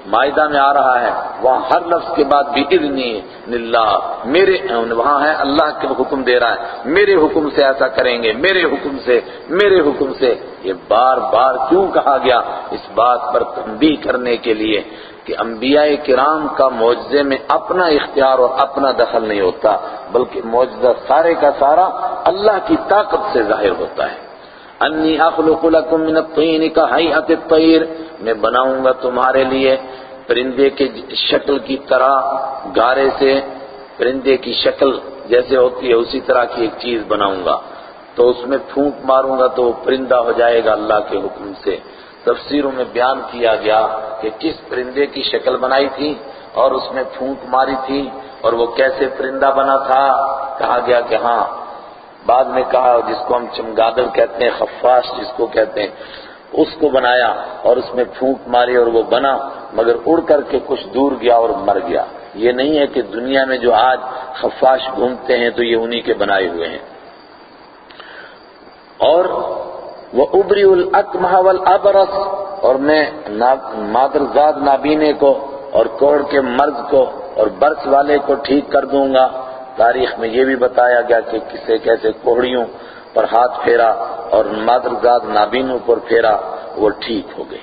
معاہدہ میں آ رہا ہے، وہاں ہر لفظ کے بعد بھی اذنی اللہ میرے وہاں ہے، اللہ کے حکم دے رہا ہے، میرے حکم سے ایسا کریں گے، میرے حکم سے، میرے حکم سے۔ یہ بار بار کیوں کہا گیا؟ اس بات پر تنبیہ کرنے کے لیے کہ انبیاء کرام کا معجزے میں اپنا اختیار اور اپنا دخل نہیں ہوتا، بلکہ معجزہ سارے کا سارا اللہ کی طاقت سے ظاہر ہوتا ہے۔ انی اخلق لکم من الطین کا حیعت الطیر، میں بناؤں گا تمہارے لیے پرندے کے شکل کی طرح گارے سے پرندے کی شکل جیسے ہوتی ہے، اسی طرح کی ایک چیز بناؤں گا۔ تو اس میں پھونک ماروں گا تو وہ پرندہ ہو جائے گا اللہ کے حکم سے۔ تفسیروں میں بیان کیا گیا کہ کس پرندے کی شکل بنائی تھی اور اس میں پھونک ماری تھی اور وہ کیسے پرندہ بنا تھا، کہا گیا کہ ہاں بعد میں کہا جس کو ہم چمگادڑ کہتے ہیں، خفاش جس کو کہتے ہیں، اس کو بنایا اور اس میں پھونک ماری اور وہ بنا، مگر اڑ کر کے کچھ دور گیا اور مر گیا۔ یہ نہیں ہے کہ دنیا میں جو آج خفاش گھومتے ہیں تو یہ انہی کے بنائے ہوئے ہیں۔ اور وہ ابری الاکمہ والابرس اور میں مادرزاد نابینے کو اور کوڑ کے مرض کو اور برس والے کو ٹھیک کر دوں گا۔ تاریخ میں یہ بھی بتایا گیا کہ کسے کیسے کوڑیوں پر ہاتھ پھیرا اور مادرزاد نابینوں پر پھیرا، وہ ٹھیک ہو گئے۔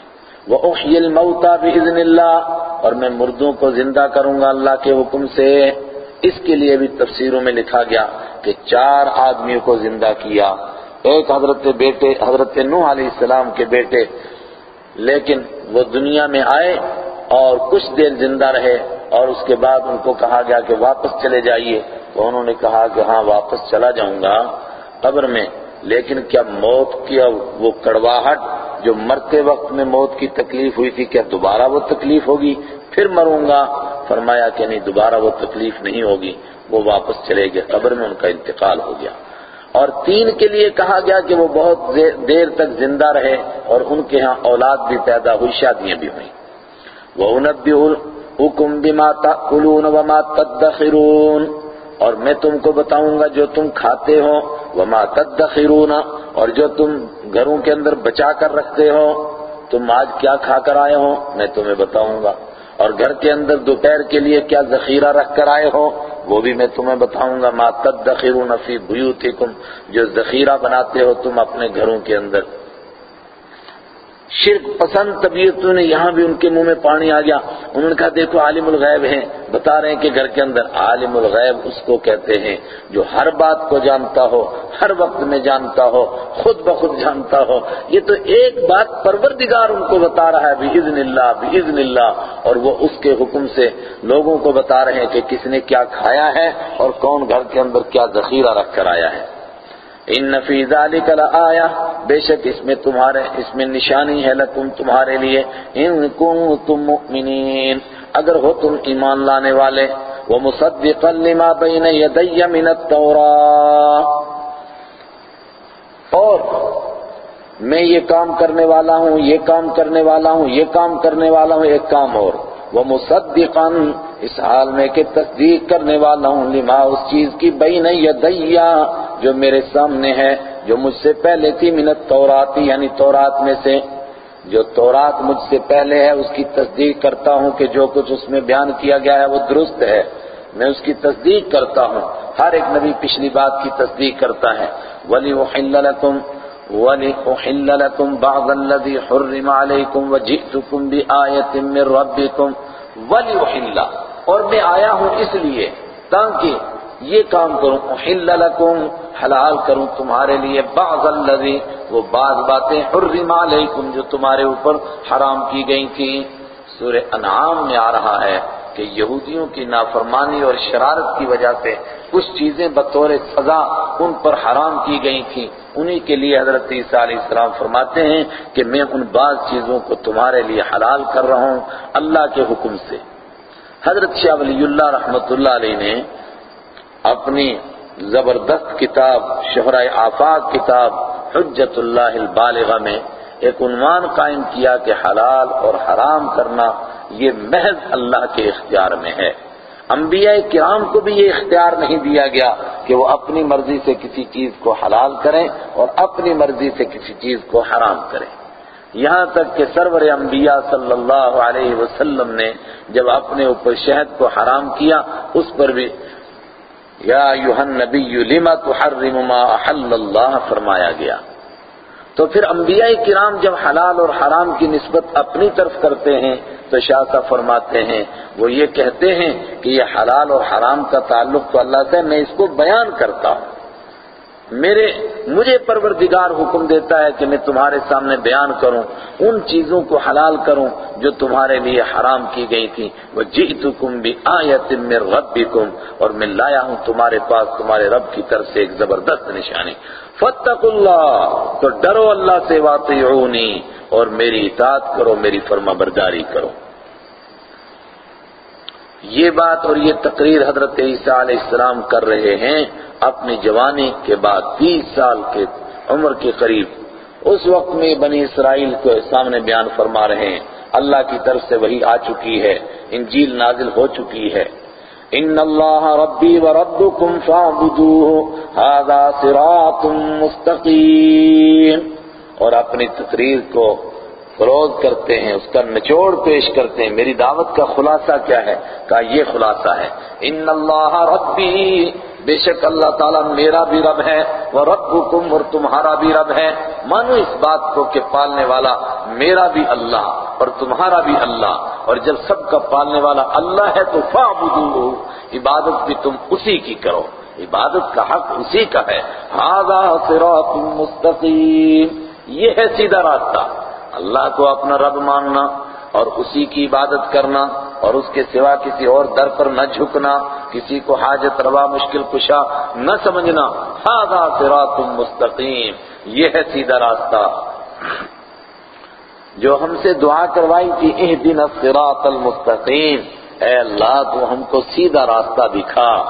وہ احی الموتا باذن اللہ اور میں مردوں کو زندہ کروں گا اللہ کے حکم سے۔ اس کے لیے بھی تفسیروں میں لکھا گیا کہ چار آدمیوں کو زندہ کیا۔ ایک حضرت بیٹے، حضرت نوح علیہ السلام کے بیٹے۔ لیکن وہ دنیا میں آئے اور کچھ دیر زندہ رہے اور اس کے بعد ان کو کہا گیا کہ واپس چلے جائیے۔ تو انہوں نے کہا کہ ہاں واپس چلا جاؤں گا قبر میں، لیکن کیا موت کی وہ کڑواہٹ جو مرتے وقت میں موت کی تکلیف ہوئی تھی، کیا دوبارہ وہ تکلیف ہوگی؟ پھر مروں گا۔ فرمایا کہ نہیں، دوبارہ وہ تکلیف نہیں ہوگی۔ وہ واپس چلے گئے۔ قبر میں ان کا انتقال ہو گیا۔ اور تین کے لیے کہا گیا کہ وہ بہت دیر تک زندہ رہے اور ان کے ہاں اولاد بھی پیدا ہوئی، شادیاں بھی ہوئیں۔ وہ انبی حکم بما تاکلون وما تدخرون۔ اور میں تم کو بتاؤں گا جو تم کھاتے ہو، وما تدخرون، اور جو تم گھروں کے اندر بچا کر رکھتے ہو، تم آج کیا کھا کر آئے ہو؟ میں تمہیں بتاؤں گا۔ اور گھر کے اندر دوپہر کے لیے کیا ذخیرہ رکھ کر آئے ہو، وہ بھی میں تمہیں بتاؤں گا۔ ما تدخرون فی بیوتکم جو ذخیرہ بناتے ہو تم اپنے گھروں کے اندر۔ شرک پسند طبیعتوں نے یہاں بھی ان کے منہ میں پانی آ گیا۔ انہوں نے کہا، دیکھو، عالم الغیب ہیں۔ بتا رہے ہیں کہ گھر کے اندر عالم الغیب اس کو کہتے ہیں جو ہر بات کو جانتا ہو، ہر وقت میں جانتا ہو، خود بخود جانتا ہو۔ یہ تو ایک بات پروردگار ان کو بتا رہا ہے، بِإِذْنِ اللہ بِإِذْنِ اللہ۔ اور وہ اس کے حکم سے لوگوں کو بتا رہے ہیں کہ کس نے کیا کھایا ہے اور کون گھر کے اندر کیا ذخیرہ رکھ کر آیا ہے۔ ان فی ذالک لآیا بے شک اس میں تمہارے، اس میں نشانی ہے لکم تمہارے لیے، ان کنتم مؤمنین۔ اگر ہو تم ایمان لانے والے، ومصدقا لما بین یدی من التوراہ اور میں یہ کام کرنے والا ہوں، یہ کام کرنے والا ہوں، یہ کام کرنے والا ہوں، ایک کام اور۔ وہ مصدقا اس حال میں کہ تصدیق کرنے والا ہوں، لما اس چیز کی، بین یدیا جو میرے سامنے ہے، جو مجھ سے پہلے تھی منت توراتی یعنی تورات میں سے۔ جو تورات مجھ سے پہلے ہے، اس کی تصدیق کرتا ہوں کہ جو کچھ اس میں بیان کیا گیا ہے، وہ درست ہے۔ میں اس کی تصدیق کرتا ہوں۔ ہر ایک نبی پچھلی بات کی تصدیق کرتا ہے۔ وَلِأُحِلَّ لَكُمْ وَلِأُحِلَّ لَكُمْ بَعْضَ الَّذِي حُرِّمَ عَلَيْكُمْ وَجِئْتُكُمْ بِآيَةٍ مِّن رَبِّكُمْ وَلِأُحِلَّ. اور میں آیا ہوں اس لیے تاکہ یہ کام کروں احل لکم حلال کروں تمہارے لیے بعض الذی وہ بعض باتیں حرم علیکم جو تمہارے اوپر حرام کی گئی تھی سورہ انعام میں آ رہا ہے۔ کہ یہودیوں کی نافرمانی اور شرارت کی وجہ سے کچھ چیزیں بطور سزا ان پر حرام کی گئی تھیں۔ انہی کے لیے حضرت عیسیٰ علیہ السلام فرماتے ہیں کہ میں ان بعض چیزوں کو تمہارے لیے حلال کر رہا ہوں اللہ کے حکم سے۔ حضرت شاہ ولی اللہ رحمت اللہ علیہ نے اپنی زبردست کتاب شہرہ آفاق کتاب حجت اللہ البالغہ میں ایک عنوان قائم کیا کہ حلال اور حرام کرنا یہ محض اللہ کے اختیار میں ہے۔ انبیاء کرام کو بھی یہ اختیار نہیں دیا گیا کہ وہ اپنی مرضی سے کسی چیز کو حلال کریں اور اپنی مرضی سے کسی چیز کو حرام کریں۔ یہاں تک کہ سرور انبیاء صلی اللہ علیہ وسلم نے جب اپنے اوپر شہد کو حرام کیا، اس پر بھی یا نبی لما تحرم ما احل اللہ فرمایا گیا۔ تو پھر انبیاء کرام جب حلال اور حرام کی نسبت اپنی طرف کرتے ہیں، تو شاہ صاحب فرماتے ہیں، وہ یہ کہتے ہیں کہ یہ حلال اور حرام کا تعلق تو اللہ سے میں اس کو بیان کرتا ہوں۔ میرے، مجھے پروردگار حکم دیتا ہے کہ میں تمہارے سامنے بیان کروں، ان چیزوں کو حلال کروں جو تمہارے لیے حرام کی گئی تھی۔ وہ جئتکم بھی آیت من ربکم اور میں لایا ہوں تمہارے پاس، تمہارے رب کی طرف سے ایک زبردست نشانی۔ فتق اللہ تو ڈرو اللہ سے واطعونی اور میری اطاعت کرو، میری فرما برداری کرو۔ یہ بات اور یہ تقریر حضرت عیسیٰ علیہ السلام کر رہے ہیں اپنی جوانی کے بعد، تیس سال کے عمر کے قریب۔ اس وقت میں بنی اسرائیل کو سامنے بیان فرما رہے ہیں۔ اللہ کی طرف سے وہی آ چکی ہے، انجیل نازل ہو چکی ہے۔ ان اللہ ربی و ربکم فاعبدوه هذا صراط مستقیم اور اپنی تقریر کو فروغ کرتے ہیں، اس کا نچوڑ پیش کرتے ہیں۔ میری دعوت کا خلاصہ کیا ہے؟ کہا یہ خلاصہ ہے۔ ان اللہ ربی بے شک اللہ تعالیٰ میرا بھی رب ہے وہ رب اور تمہارا بھی رب ہے مانو اس بات کو کہ پالنے والا میرا بھی اللہ اور تمہارا بھی اللہ اور جب سب کا پالنے والا اللہ ہے تو فعبدوہ عبادت بھی تم اسی کی کرو۔ عبادت کا حق اسی کا ہے۔ ہاضا صراط مستقیم۔ یہ ہے سیدھا راستہ۔ اللہ کو اپنا رب ماننا۔ اور اسی کی عبادت کرنا اور اس کے سوا کسی اور در پر نہ جھکنا، کسی کو حاجت روا مشکل کشا نہ سمجھنا ہاضا صراط مستقیم۔ یہ ہے سیدھا راستہ۔ جو ہم سے دعا کروائی تھی، اہدنا الصراط المستقیم۔ اے اللہ، تو ہم کو سیدھا راستہ دکھا۔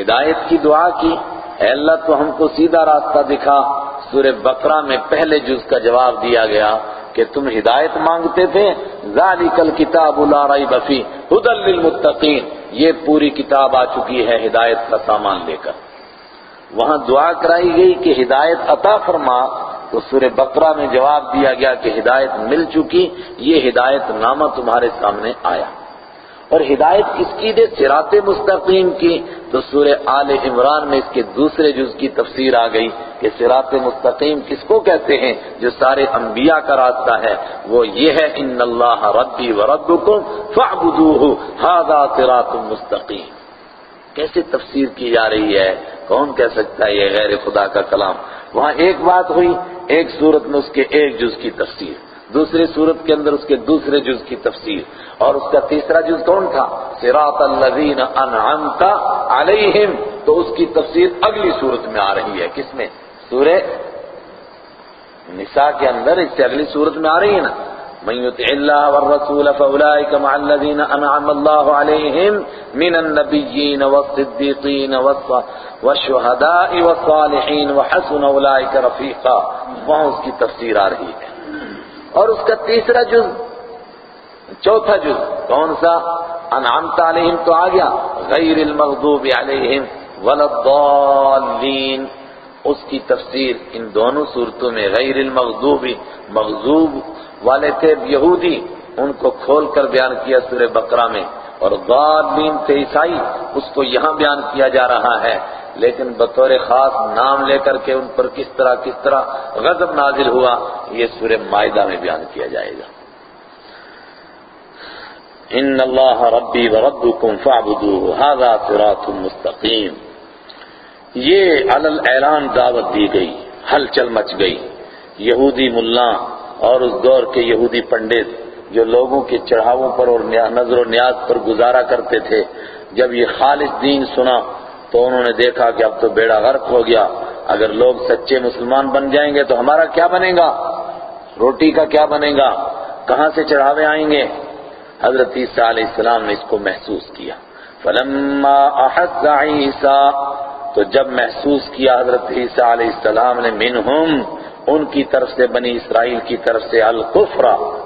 ہدایت کی دعا کی۔ اے اللہ، تو ہم کو سیدھا راستہ دکھا۔ سورہ بقرہ میں پہلے جز کا جواب دیا گیا۔ کہ تم ہدایت مانگتے تھے، ذالک الکتاب لا ریب فی ہدى للمتقین، یہ پوری کتاب آ چکی ہے ہدایت کا سامان لے کر۔ وہاں دعا کرائی گئی کہ ہدایت عطا فرما، تو سورہ بقرہ میں جواب دیا گیا کہ ہدایت مل چکی، یہ ہدایت نامہ تمہارے سامنے آیا۔ اور ہدایت کس کی دے سرات مستقیم کی، تو سورہ آل عمران میں اس کے دوسرے جز کی تفسیر آ گئی کہ سرات مستقیم کس کو کہتے ہیں جو سارے انبیاء کا راستہ ہے۔ وہ یہ ہے، ان اللہ ربی و ربکم فاعبدوہ هذا صراط مستقیم۔ کیسے تفسیر کی جا رہی ہے؟ کون کہہ سکتا ہے یہ غیر خدا کا کلام؟ وہاں ایک بات ہوئی، ایک صورت میں اس کے ایک جز کی تفسیر دوسری صورت کے اندر اس کے دوسرے جز کی تفسیر۔ اور اس کا تیسرا جز کون تھا؟ صراط الذین انعمت علیہم۔ تو اس کی تفسیر اگلی صورت میں آ رہی ہے۔ کس میں؟ سورہ نساء کے اندر۔ اس سے اگلی صورت میں آ رہی ہے نا؟ من يطع الله والرسول فاولئك مع الذين انعم الله عليهم من النبيين والصديقين والشهداء والصالحين وحسن اولئك رفيقا وہاں اس کی تفسیر آ رہی ہے۔ اور اس کا تیسرا جز چوتھا جز، کون سا؟ انعمت علیہم تو آ گیا، غیر المغضوب علیہم ولدالین اس کی تفسیر ان دونوں صورتوں میں غیر المغضوب مغضوب والے تھے یہودی، ان کو کھول کر بیان کیا سورہ بقرہ میں۔ اور ضالین تھے عیسائی، اس کو یہاں بیان کیا جا رہا ہے۔ لیکن بطور خاص نام لے کر کے ان پر کس طرح کس طرح غضب نازل ہوا، یہ سورہ معاہدہ میں بیان کیا جائے گا۔ ان اللہ ربی و ربکم فاعبدوه هذا صراط مستقیم یہ علل اعلان دعوت دی گئی، ہلچل مچ گئی۔ یہودی ملا اور اس دور کے یہودی پنڈت جو لوگوں کے چڑھاووں پر اور نظر و نیاز پر گزارا کرتے تھے، جب یہ خالص دین سنا تو انہوں نے دیکھا کہ اب تو بیڑا غرق ہو گیا۔ اگر لوگ سچے مسلمان بن جائیں گے تو ہمارا کیا بنے گا؟ روٹی کا کیا بنے گا؟ کہاں سے چڑھاوے آئیں گے؟ حضرت عیسیٰ علیہ السلام نے اس کو محسوس کیا۔ فلما احس عیسیٰ تو جب محسوس کیا حضرت عیسیٰ علیہ السلام نے منہم، ان کی طرف سے، بنی اسرائیل کی طرف سے الکفر،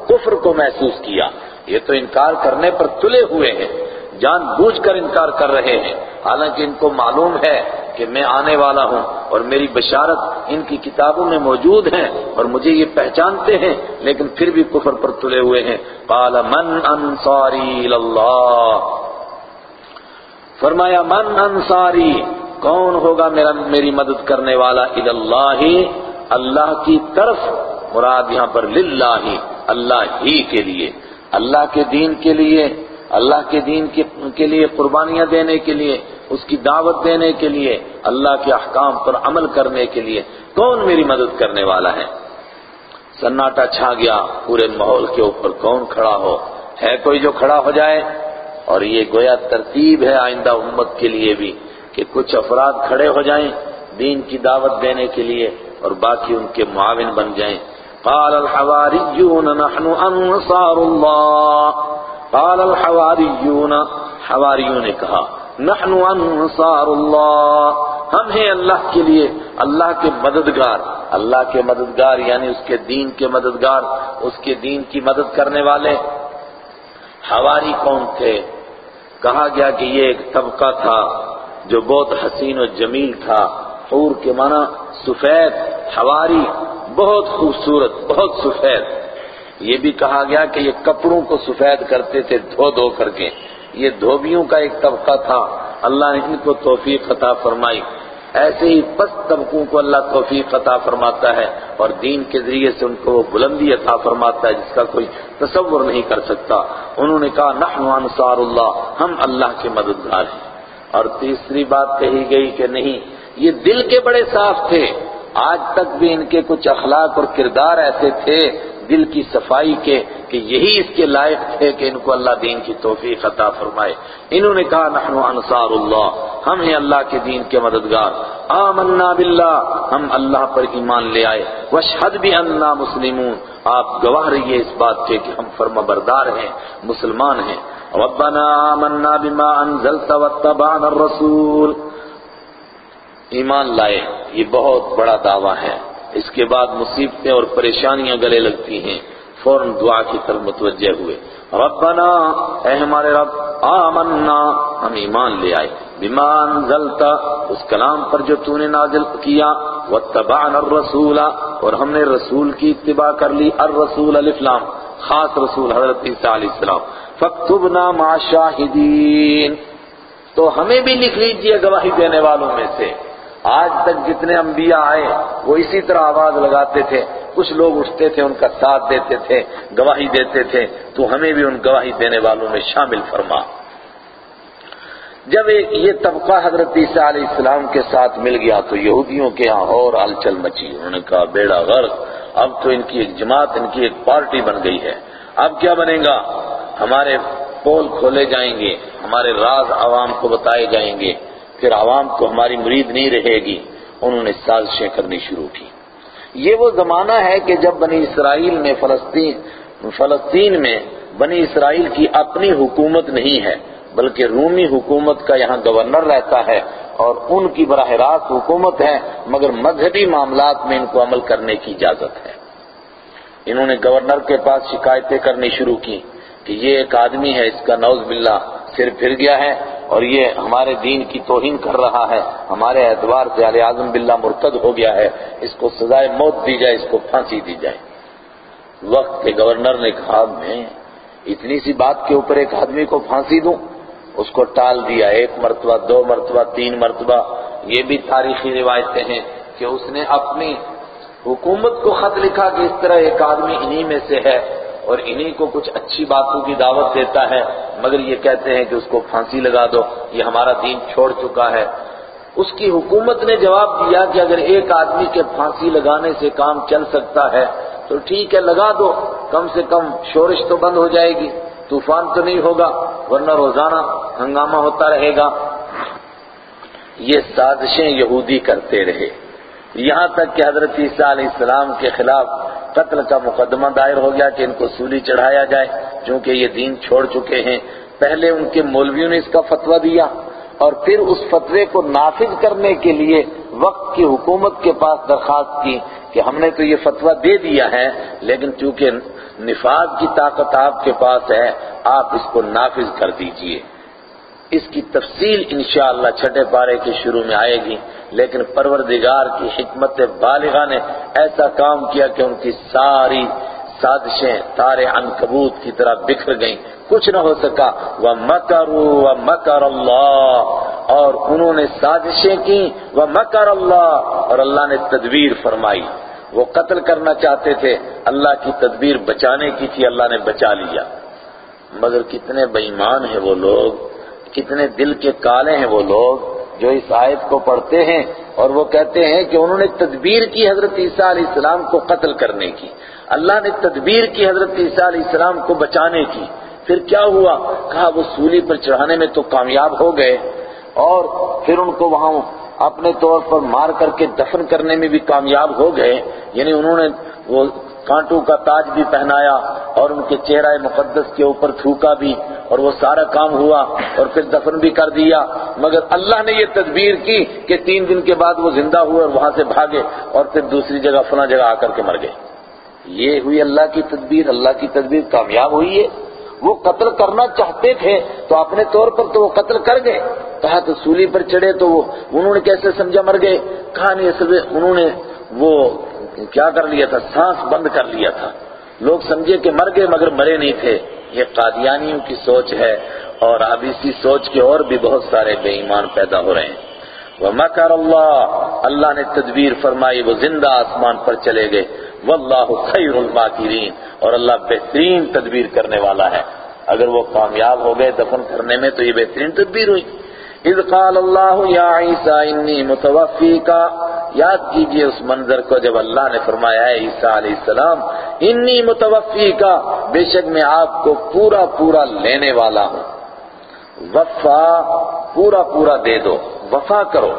کفر کو محسوس کیا۔ یہ تو انکار کرنے پر تلے ہوئے ہیں، جان بوجھ کر انکار کر رہے ہیں۔ حالانکہ ان کو معلوم ہے کہ میں آنے والا ہوں اور میری بشارت ان کی کتابوں میں موجود ہے اور مجھے یہ پہچانتے ہیں، لیکن پھر بھی کفر پر تلے ہوئے ہیں۔ قال، من انصاری اللہ فرمایا، من انصاری، کون ہوگا میرا میری مدد کرنے والا؟ اللہ اللہ کی طرف۔ مراد یہاں پر للہ، اللہ ہی کے لیے۔ اللہ کے دین کے لیے، اللہ کے دین کے لیے قربانیاں دینے کے لیے۔ اس کی دعوت دینے کے لیے، اللہ کے احکام پر عمل کرنے کے لیے کون میری مدد کرنے والا ہے؟ سناٹا چھا گیا، پورے ماحول کے اوپر کون کھڑا ہو؟ ہے کوئی جو کھڑا ہو جائے؟ اور یہ گویا ترتیب ہے آئندہ امت کے لیے بھی، کہ کچھ افراد کھڑے ہو جائیں دین کی دعوت دینے کے لیے اور باقی ان کے معاون بن جائیں۔ قال الحواریون، نحن انصار اللہ۔ قال الحواریون، حواریوں نے کہا نحن انصار اللہ۔ ہم ہیں اللہ کے لیے، اللہ کے مددگار۔ اللہ کے مددگار یعنی اس کے دین کے مددگار، اس کے دین کی مدد کرنے والے۔ حواری کون تھے۔ کہا گیا کہ یہ ایک طبقہ تھا جو بہت حسین و جمیل تھا۔ حور کے معنی سفید، حواری، بہت خوبصورت، بہت سفید۔ یہ بھی کہا گیا کہ یہ کپڑوں کو سفید کرتے تھے، دھو دھو کر کے۔ یہ دھوبیوں کا ایک طبقہ تھا۔ اللہ نے ان کو توفیق عطا فرمائی۔ ایسے ہی پس طبقوں کو اللہ توفیق عطا فرماتا ہے اور دین کے ذریعے سے ان کو وہ بلندی عطا فرماتا ہے جس کا کوئی تصور نہیں کر سکتا۔ انہوں نے کہا، نحن انصار اللہ، ہم اللہ کے مددگار ہیں۔ اور تیسری بات کہی گئی کہ نہیں، یہ دل کے بڑے صاف تھے۔ آج تک بھی ان کے کچھ اخلاق اور کردار ایسے تھے دل کی صفائی کے کہ یہی اس کے لائق تھے کہ ان کو اللہ دین کی توفیق عطا فرمائے۔ انہوں نے کہا، نحن انصار اللہ، ہم ہیں اللہ کے دین کے مددگار۔ آمنا باللہ، ہم اللہ پر ایمان لے آئے۔ وشہد بھی انا مسلمون۔ آپ گواہ رہیے اس بات کے کہ ہم فرما بردار ہیں، مسلمان ہیں۔ ربنا آمنا بما انزلت واتبعنا الرسول۔ ایمان لائے، یہ بہت بڑا دعویٰ ہے۔ اس کے بعد مصیبتیں اور پریشانیاں گلے لگتی ہیں، فوراً دعا کی طرف متوجہ ہوئے۔ ربنا، اے ہمارے رب، آمنا، ہم ایمان لے آئے۔ بما انزلتا اس کلام پر جو تو نے نازل کیا، واتبعنا الرسول، اور ہم نے رسول کی اتباع کر لی، الرسول الفلام خاص رسول حضرت عیسیٰ علیہ السلام۔ فاکتبنا مع شاہدین تو ہمیں بھی لکھ لیجیے گواہی دینے والوں میں سے۔ آج تک جتنے انبیاء آئے، وہ اسی طرح آواز لگاتے تھے، کچھ لوگ اٹھتے تھے، ان کا ساتھ دیتے تھے، گواہی دیتے تھے، تو ہمیں بھی ان گواہی دینے والوں میں شامل فرما۔ جب یہ طبقہ حضرت عیسیٰ علیہ السلام کے ساتھ مل گیا، تو یہودیوں کے ہاں اور ہلچل مچی۔ انہوں نے کہا، بیڑا غرق، اب تو ان کی ایک جماعت، ان کی ایک پارٹی بن گئی ہے۔ اب کیا بنے گا؟ ہمارے پول کھولے جائیں گے، ہمارے راز عوام کو بتائے جائیں گے۔ پھر عوام کو ہماری مرید نہیں رہے گی۔ انہوں نے سازشیں کرنی شروع کی۔ یہ وہ زمانہ ہے کہ جب بنی اسرائیل میں فلسطین فلسطین میں بنی اسرائیل کی اپنی حکومت نہیں ہے، بلکہ رومی حکومت کا یہاں گورنر رہتا ہے اور ان کی براہ راست حکومت ہے، مگر مذہبی معاملات میں ان کو عمل کرنے کی اجازت ہے۔ انہوں نے گورنر کے پاس شکایتیں کرنی شروع کی کہ یہ ایک آدمی ہے، اس کا نوز باللہ۔ سر پھر گیا ہے اور یہ ہمارے دین کی توہین کر رہا ہے ہمارے اعتبار سے علی اعظم باللہ مرتد ہو گیا ہے اس کو سزائے موت دی جائے، اس کو پھانسی دی جائے۔ وقت کے گورنر نے کہا، میں اتنی سی بات کے اوپر ایک آدمی کو پھانسی دوں؟ اس کو ٹال دیا، ایک مرتبہ، دو مرتبہ، تین مرتبہ۔ یہ بھی تاریخی روایتیں ہیں کہ اس نے اپنی حکومت کو خط لکھا کہ اس طرح ایک آدمی انہی میں سے ہے اور انہی کو کچھ اچھی باتوں کی دعوت دیتا ہے۔ مگر یہ کہتے ہیں کہ اس کو پھانسی لگا دو، یہ ہمارا دین چھوڑ چکا ہے۔ اس کی حکومت نے جواب دیا کہ اگر ایک آدمی کے پھانسی لگانے سے کام چل سکتا ہے تو ٹھیک ہے، لگا دو، کم سے کم شورش تو بند ہو جائے گی، طوفان تو نہیں ہوگا، ورنہ روزانہ ہنگامہ ہوتا رہے گا۔ یہ سازشیں یہودی کرتے رہے۔ یہاں تک کہ حضرت عیسیٰ علیہ السلام کے خلاف قتل کا مقدمہ دائر ہو گیا کہ ان کو سولی چڑھایا جائے، چونکہ یہ دین چھوڑ چکے ہیں۔ پہلے ان کے مولویوں نے اس کا فتویٰ دیا اور پھر اس فتوے کو نافذ کرنے کے لیے وقت کی حکومت کے پاس درخواست کی کہ ہم نے تو یہ فتویٰ دے دیا ہے، لیکن چونکہ نفاذ کی طاقت آپ کے پاس ہے، آپ اس کو نافذ کر دیجیے۔ اس کی تفصیل انشاءاللہ چھٹے پارے کے شروع میں آئے گی، لیکن پروردگار کی حکمت بالغہ نے ایسا کام کیا کہ ان کی ساری سازشیں تارے عنکبوت کی طرح بکھر گئیں۔ کچھ نہ ہو سکا۔ وہ و مکر اللہ اور انہوں نے سازشیں کی وہ مکر اللہ اور اللہ نے تدبیر فرمائی۔ وہ قتل کرنا چاہتے تھے۔ اللہ کی تدبیر بچانے کی تھی، اللہ نے بچا لیا۔ مگر کتنے بےمان ہیں وہ لوگ۔ کتنے دل کے کالے ہیں وہ لوگ جو اس آیت کو پڑھتے ہیں اور وہ کہتے ہیں کہ انہوں نے تدبیر کی حضرت عیسیٰ علیہ السلام کو قتل کرنے کی، اللہ نے تدبیر کی حضرت عیسیٰ علیہ السلام کو بچانے کی۔ پھر کیا ہوا؟ کہا، وہ سولی پر چڑھانے میں تو کامیاب ہو گئے اور پھر ان کو وہاں اپنے طور پر مار کر کے دفن کرنے میں بھی کامیاب ہو گئے یعنی انہوں نے وہ کانٹوں کا تاج بھی پہنایا اور ان کے چہرہ مقدس کے اوپر تھوکا بھی اور وہ سارا کام ہوا اور پھر دفن بھی کر دیا۔ مگر اللہ نے یہ تدبیر کی کہ تین دن کے بعد وہ زندہ ہوئے اور وہاں سے بھاگے اور پھر دوسری جگہ، فلاں جگہ آ کر کے مر گئے۔ یہ ہوئی اللہ کی تدبیر، اللہ کی تدبیر کامیاب ہوئی ہے۔ وہ قتل کرنا چاہتے تھے تو اپنے طور پر تو وہ قتل کر گئے۔ کہا تو سولی پر چڑھے تو وہ انہوں نے کیسے سمجھا مر گئے؟ کہا نہیں، اصل میں انہوں نے وہ کیا کر لیا تھا؟ سانس بند کر لیا تھا۔ لوگ سمجھے کہ مر گئے مگر مرے نہیں تھے۔ یہ قادیانیوں کی سوچ ہے اور اب اسی سوچ کے اور بھی بہت سارے بے ایمان پیدا ہو رہے ہیں۔ وہ مکر اللہ اللہ نے تدبیر فرمائی، وہ زندہ آسمان پر چلے گئے۔ واللہ خیر الماکرین، اور اللہ بہترین تدبیر کرنے والا ہے۔ اگر وہ کامیاب ہو گئے دفن کرنے میں، تو یہ بہترین تدبیر ہوئی۔ اذ قال اللہ، یا عیسیٰ، انی متوفی کا یاد کیجیے اس منظر کو، جب اللہ نے فرمایا ہے عیسیٰ علیہ السلام، انی متوفی کا بے شک میں آپ کو پورا پورا لینے والا ہوں۔ وفا پورا پورا دے دو۔ وفا کرو۔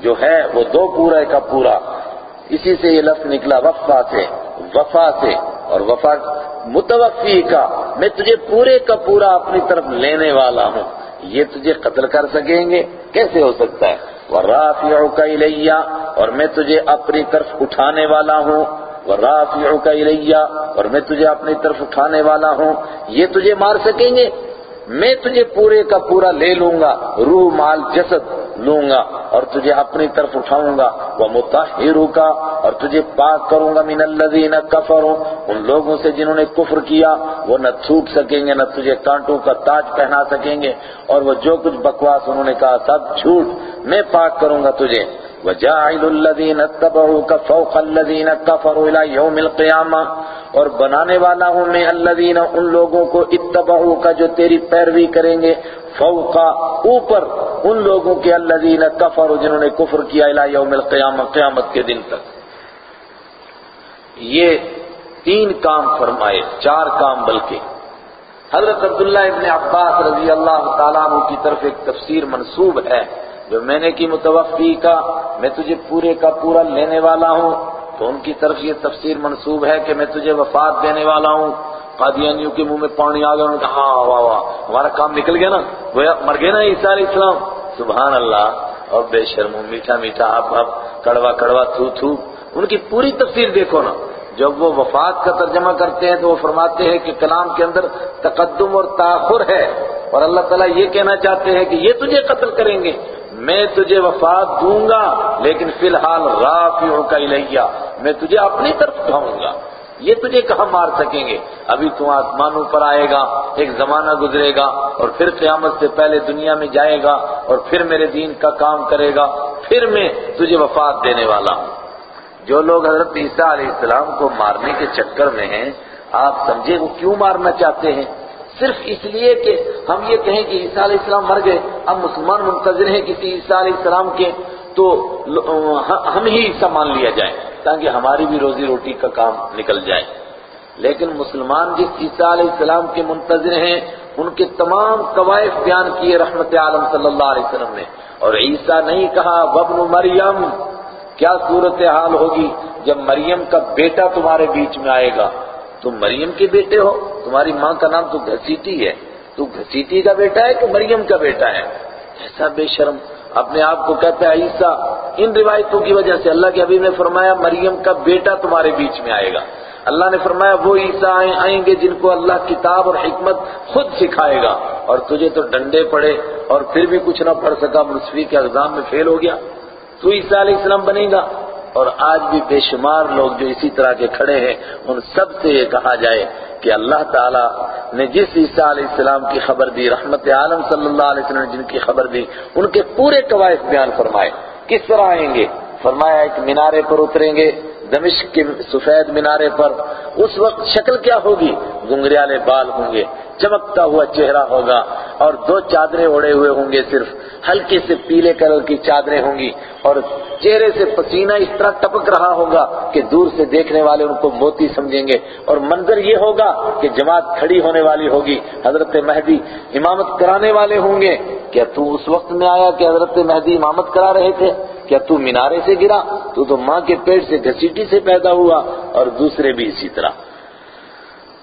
جو ہے وہ دو پورا کا پورا۔ اسی سے یہ لفظ نکلا، وفا سے۔ وفا سے۔ اور وفا متوفی کا۔ میں تجھے پورے کا پورا اپنی طرف لینے والا ہوں۔ یہ تجھے قتل کر سکیں گے۔ کیسے ہو سکتا ہے؟ وَرَافِعُكَ إِلَيَّ۔ اور میں تجھے اپنی طرف اٹھانے والا ہوں۔ وَرَافِعُكَ إِلَيَّ۔ اور میں تجھے اپنی طرف اٹھانے والا ہوں۔ یہ تجھے مار سکیں گے؟ میں تجھے پورے کا پورا لے لوں گا، روح، مال، جسد لوں گا اور تجھے اپنی طرف اٹھاؤں گا۔ وہ متحروں کا اور تجھے پاک کروں گا من الذین کفروا ان لوگوں سے جنہوں نے کفر کیا، وہ نہ تھوک سکیں گے، نہ تجھے کانٹوں کا تاج پہنا سکیں گے۔ اور وہ جو کچھ بکواس انہوں نے کہا سب جھوٹ۔ میں پاک کروں گا تجھے۔ وَجَاعِلُ الَّذِينَ اتَّبَعُوكَ فَوْقَ الَّذِينَ كَفَرُوا إِلَى يَوْمِ الْقِيَامَةِ۔ اور بنانے والا ہوں میں الذین ان لوگوں کو اتبعو کا جو تیری پیروی کریں گے فوقا اوپر ان لوگوں کے الذین کفروا جنہوں نے کفر کیا الى یوم القیامہ، قیامت کے دن تک۔ یہ تین کام فرمائے، چار کام بلکہ۔ حضرت عبداللہ ابن عباس رضی اللہ تعالیٰ عنہ کی طرف ایک تفسیر منصوب ہے، جو میں نے کی متوفی کا، میں تجھے پورے کا پورا لینے والا ہوں۔ تو ان کی طرف یہ تفسیر منصوب ہے کہ میں تجھے وفات دینے والا ہوں۔ قادیانیوں کے منہ میں پانی آ گیا، انہوں نے کہا ہاں واہ واہ ہمارا کام نکل گیا نا۔ وہ مر گئے نا عیسیٰ علیہ السلام۔ سبحان اللہ۔ اور بے شرم، میٹھا میٹھا، آپ آپ، کڑوا کڑوا، تھو تھو۔ ان کی پوری تفسیر دیکھو نا۔ جب وہ وفات کا ترجمہ کرتے ہیں تو وہ فرماتے ہیں کہ کلام کے اندر تقدم اور تاخر ہے۔ اور اللہ تعالیٰ یہ کہنا چاہتے ہیں کہ یہ تجھے قتل کریں گے۔ میں تجھے وفات دوں گا، لیکن فی الحال رافعوں کا الیہ، میں تجھے اپنی طرف اٹھاؤں گا۔ یہ تجھے کہاں مار سکیں گے؟ ابھی تو آسمانوں پر آئے گا، ایک زمانہ گزرے گا، اور پھر قیامت سے پہلے دنیا میں جائے گا، اور پھر میرے دین کا کام کرے گا، پھر میں تجھے وفات دینے والا ہوں۔ جو لوگ حضرت عیسیٰ علیہ السلام کو مارنے کے چکر میں ہیں، آپ سمجھے وہ کیوں مارنا چاہتے ہیں؟ صرف اس لیے کہ ہم یہ کہیں کہ عیسیٰ علیہ السلام مر گئے، اب مسلمان منتظر ہیں کسی عیسیٰ علیہ السلام کے، تو ہم ہی عیسیٰ مان لیا جائے تاکہ ہماری بھی روزی روٹی کا کام نکل جائے۔ لیکن مسلمان جس عیسیٰ علیہ السلام کے منتظر ہیں، ان کے تمام قوائف بیان کیے رحمت عالم صلی اللہ علیہ وسلم نے۔ اور عیسیٰ نہیں کہا وبن مریم، کیا صورتحال ہوگی جب مریم کا بیٹا تمہارے بیچ میں آئے گا؟ تم مریم کے بیٹے ہو، تمہاری ماں کا نام تو گھسیٹی ہے۔ تو گھسیٹی کا بیٹا ہے کہ مریم کا بیٹا ہے؟ ایسا بے شرم۔ اپنے آپ کو کہتا ہے، عیسیٰ، ان روایتوں کی وجہ سے اللہ کے حبیب نے فرمایا، مریم کا بیٹا تمہارے بیچ میں آئے گا۔ اللہ نے فرمایا، وہ عیسیٰ آئیں گے جن کو اللہ کتاب اور حکمت خود سکھائے گا۔ اور تجھے تو ڈنڈے پڑے اور پھر بھی کچھ نہ پڑھ سکا منصفی کے اگزام میں فیل ہو گیا۔ تو عیسیٰ علیہ السلام بنے گا۔ اور آج بھی بے شمار لوگ جو اسی طرح کے کھڑے ہیں، ان سب سے یہ کہا جائے کہ اللہ تعالیٰ نے جس عیسیٰ علیہ السلام کی خبر دی، رحمت عالم صلی اللہ علیہ وسلم نے جن کی خبر دی، ان کے پورے قواعد بیان فرمائے۔ کس طرح آئیں گے؟ فرمایا ایک مینارے پر اتریں گے۔ دمشق کے سفید مینارے پر اس وقت شکل کیا ہوگی؟ گنگریالے بال ہوں گے، چمکتا ہوا چہرہ ہوگا اور دو چادریں اڑے ہوئے ہوں گے صرف، ہلکے سے پیلے کلر کی چادریں ہوں گی اور چہرے سے پسینہ اس طرح ٹپک رہا ہوگا کہ دور سے دیکھنے والے ان کو موتی سمجھیں گے اور منظر یہ ہوگا کہ جماعت کھڑی ہونے والی ہوگی۔ حضرت مہدی امامت کرانے والے ہوں گے۔ کیا تو اس وقت میں آیا کہ حضرت مہدی امامت کرا رہے تھے؟ کیا تو مینارے سے گرا؟ تو تو ماں کے پیٹ سے گھسیٹی سے پیدا ہوا اور دوسرے بھی اسی طرح۔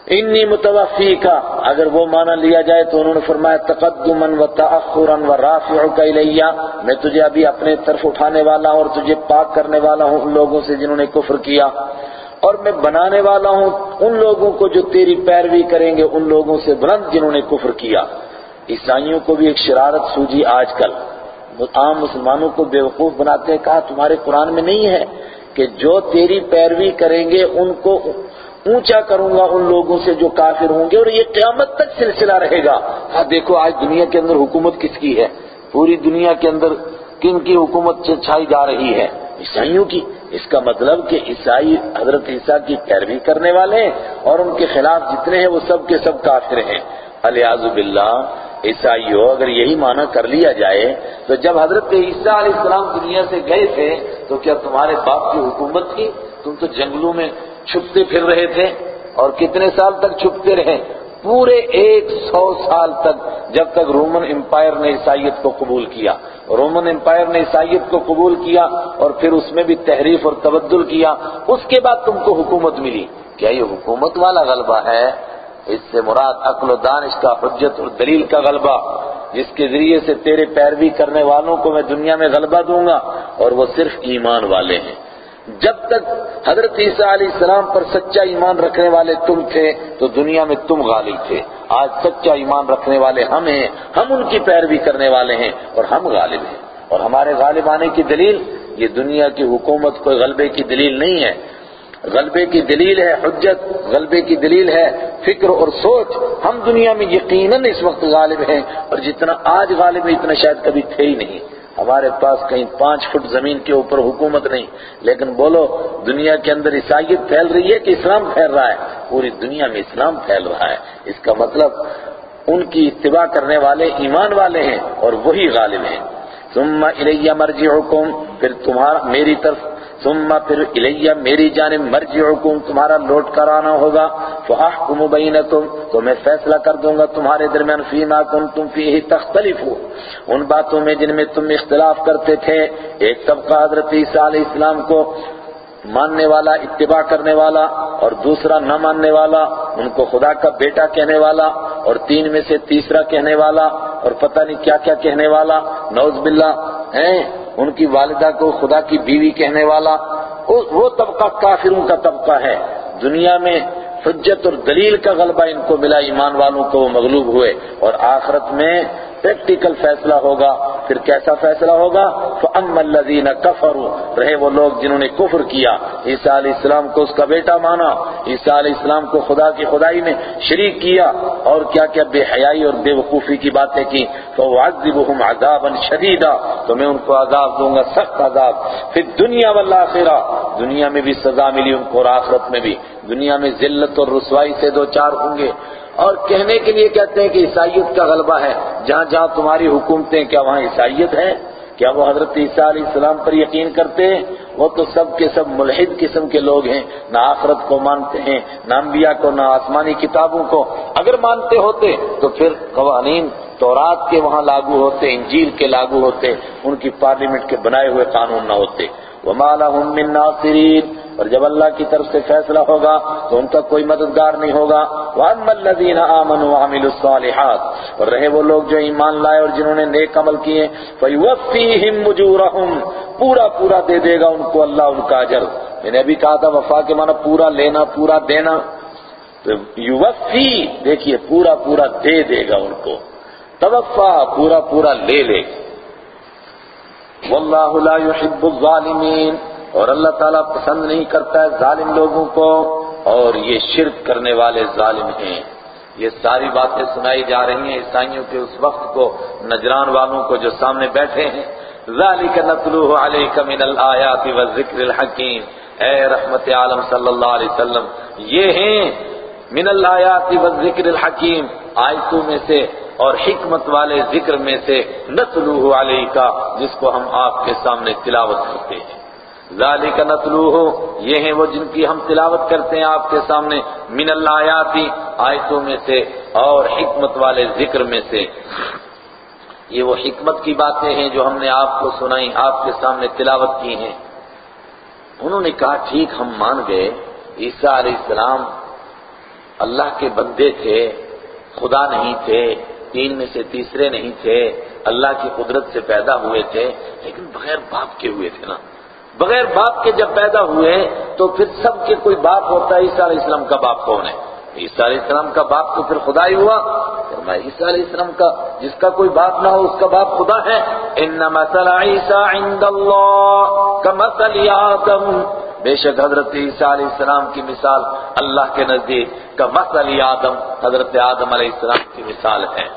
انی متوفی کا اگر وہ معنی لیا جائے تو انہوں نے فرمایا، تقدما و تاخرا و رافعک الیہ، میں تجھے ابھی اپنے طرف اٹھانے والا ہوں اور تجھے پاک کرنے والا ہوں ان لوگوں سے جنہوں نے کفر کیا۔ اور میں بنانے والا ہوں ان لوگوں کو جو تیری پیروی کریں گے، ان لوگوں سے بلند جنہوں نے کفر کیا۔ عیسائیوں کو بھی ایک شرارت سوجی آج کل۔ عام مسلمانوں کو بیوقوف بناتے ہیں، کہا تمہارے قرآن میں نہیں ہے کہ جو تیری پیروی کریں گے، ان کو اونچا کروں گا ان لوگوں سے جو کافر ہوں گے، اور یہ قیامت تک سلسلہ رہے گا۔ ہاں دیکھو، آج دنیا کے اندر حکومت کس کی ہے؟ پوری دنیا کے اندر کن کی حکومت چھائی جا رہی ہے؟ عیسائیوں کی۔ اس کا مطلب کہ عیسائی حضرت عیسیٰ کی پیروی کرنے والے ہیں، اور ان کے خلاف جتنے ہیں، وہ سب کے سب کافر ہیں۔ الیاز باللہ عیسائی ہو اگر یہی معنی کر لیا جائے، تو جب حضرت عیسیٰ علیہ السلام دنیا سے گئے تھے، تو کیا تمہارے باپ کی حکومت کی؟ تم تو جنگلوں میں چھپتے پھر رہے تھے، اور کتنے سال تک چھپتے رہے؟ پورے ایک سو سال تک، جب تک رومن امپائر نے عیسائیت کو قبول کیا۔ رومن امپائر نے عیسائیت کو قبول کیا، اور پھر اس میں بھی تحریف اور تبدل کیا۔ اس کے بعد تم کو حکومت ملی۔ کیا یہ حکومت والا غلبہ ہے؟ اس سے مراد عقل و دانش کا حجت اور دلیل کا غلبہ، جس کے ذریعے سے تیرے پیروی کرنے والوں کو میں دنیا میں غلبہ دوں گا اور وہ صرف ایمان والے ہیں۔ جب تک حضرت عیسیٰ علیہ السلام پر سچا ایمان رکھنے والے تم تھے، تو دنیا میں تم غالب تھے۔ آج سچا ایمان رکھنے والے ہم ہیں، ہم ان کی پیروی کرنے والے ہیں اور ہم غالب ہیں۔ اور ہمارے غالب آنے کی دلیل، یہ دنیا کی حکومت کوئی غلبے کی دلیل نہیں ہے۔ غلبے کی دلیل ہے حجت، غلبے کی دلیل ہے فکر اور سوچ۔ ہم دنیا میں یقیناً اس وقت غالب ہیں اور جتنا آج غالب ہے، اتنا شاید کبھی تھے ہی نہیں۔ ہمارے پاس کہیں پانچ فٹ زمین کے اوپر حکومت نہیں، لیکن بولو، دنیا کے اندر عیسائیت پھیل رہی ہے کہ اسلام پھیل رہا ہے؟ پوری دنیا میں اسلام پھیل رہا ہے۔ اس کا مطلب ان کی اتباع کرنے والے، ایمان والے ہیں اور وہی غالب ہیں۔ ثم الیہ مرجعکم، پھر تمہارا، میری طرف ثم پھر الیہ میری جانب مرجعکم تمہارا لوٹ کر آنا ہوگا۔ فاحکم بینکم تو میں فیصلہ کر دوں گا تمہارے درمیان فیما کنتم فیہ تختلفو ان باتوں میں جن میں تم اختلاف کرتے تھے، ایک طبقہ حضرت عیسیٰ علیہ السلام کو ماننے والا، اتباع کرنے والا، اور دوسرا نہ ماننے والا، ان کو خدا کا بیٹا کہنے والا، اور تین میں سے تیسرا کہنے والا، اور پتہ نہیں کیا کیا کہنے والا۔ نوز باللہ، ہیں؟ ان کی والدہ کو خدا کی بیوی کہنے والا، وہ طبقہ کافروں کا طبقہ ہے۔ دنیا میں حجت اور دلیل کا غلبہ ان کو ملا، ایمان والوں کو وہ مغلوب ہوئے اور آخرت میں پریکٹیکل فیصلہ ہوگا۔ پھر کیسا فیصلہ ہوگا؟ فَأَمَّا الَّذِينَ كَفَرُوا۔ رہے وہ لوگ جنہوں نے کفر کیا۔ عیسیٰ علیہ السلام کو اس کا بیٹا مانا۔ عیسیٰ علیہ السلام کو خدا کی خدائی میں شریک کیا۔ اور کیا کیا؟ بے حیائی اور بے وقوفی کی باتیں کی فَوَعَذِّبُهُمْ عَذَابًا شَدِيدًا۔ تو میں ان کو عذاب دوں گا، سخت عذاب۔ پھر دنیا والآخرہ دنیا میں بھی سزا ملی ان کو اور آخرت میں بھی۔ دنیا میں ذلت اور رسوائی سے دو چار ہوں گے۔ اور کہنے کے لیے کہتے ہیں کہ عیسائیت کا غلبہ ہے۔ جہاں جہاں تمہاری حکومتیں کیا وہاں عیسائیت ہے؟ کیا وہ حضرت عیسیٰ علیہ السلام پر یقین کرتے ہیں؟ وہ تو سب کے سب ملحد قسم کے لوگ ہیں۔ نہ آخرت کو مانتے ہیں، نہ انبیاء کو، نہ آسمانی کتابوں کو۔ اگر مانتے ہوتے تو پھر قوانین تورات کے وہاں لاگو ہوتے، انجیل کے لاگو ہوتے، ان کی پارلیمنٹ کے بنائے ہوئے قانون نہ ہوتے۔ وَمَا لَهُم مِّن نَاصِرِينَ۔ اور جب اللہ کی طرف سے فیصلہ ہوگا تو ان کا کوئی مددگار نہیں ہوگا۔ وَأَمَّا الَّذِينَ آمَنُوا وَعَمِلُوا الصَّالِحَاتِ۔ اور رہے وہ لوگ جو ایمان لائے اور جنہوں نے نیک عمل کیے۔ فَيُوَفِّيهِمْ مُجُورَهُمْ۔ پورا پورا دے دے گا ان کو اللہ، ان کا اجر۔ میں نے ابھی کہا تھا، وفا کے معنی پورا لینا، پورا دینا۔ تو یوفی، دیکھیے، پورا پورا دے دے گا ان کو۔ توفا پورا پورا لے لے۔ واللہ لا يحب الظالمین۔ اور اللہ تعالیٰ پسند نہیں کرتا ہے ظالم لوگوں کو۔ اور یہ شرک کرنے والے ظالم ہیں۔ یہ ساری باتیں سنائی جا رہی ہیں عیسائیوں کے اس وقت کو، نجران والوں کو جو سامنے بیٹھے ہیں۔ ذالک نتلوہ علیک من الآیات والذکر الحکیم۔ اے رحمت عالم صلی اللہ علیہ وسلم، یہ ہیں من الآیات والذکر الحکیم، آیتوں میں سے اور حکمت والے ذکر میں سے نتلوہ علیکا جس کو ہم آپ کے سامنے تلاوت کرتے ہیں۔ ذالک نتلوہ، یہ ہیں وہ جن کی ہم تلاوت کرتے ہیں آپ کے سامنے۔ من الآیاتی، آیتوں میں سے اور حکمت والے ذکر میں سے۔ یہ وہ حکمت کی باتیں ہیں جو ہم نے آپ کو سنائی، آپ کے سامنے تلاوت کی ہیں۔ انہوں نے کہا، ٹھیک، ہم مان گئے۔ عیسیٰ علیہ السلام اللہ کے بندے تھے، خدا نہیں تھے، تین میں سے تیسرے نہیں تھے، اللہ کی قدرت سے پیدا ہوئے تھے، لیکن بغیر باپ کے ہوئے تھے نا۔ بغیر باپ کے جب پیدا ہوئے، تو پھر سب کے کوئی باپ ہوتا ہے، عیسیٰ علیہ السلام کا باپ کون ہے؟ عیسیٰ علیہ السلام کا باپ تو پھر خدا ہی ہوا۔ فرمایا، عیسیٰ علیہ السلام کا جس کا کوئی باپ نہ ہو، اس کا باپ خدا ہے۔ ان مثل عیسیٰ عند اللہ کمثل آدم بے شک حضرت عیسیٰ علیہ السلام کی مثال اللہ کے نزدیک کا مثل آدم، حضرت آدم علیہ السلام کی مثال ہے۔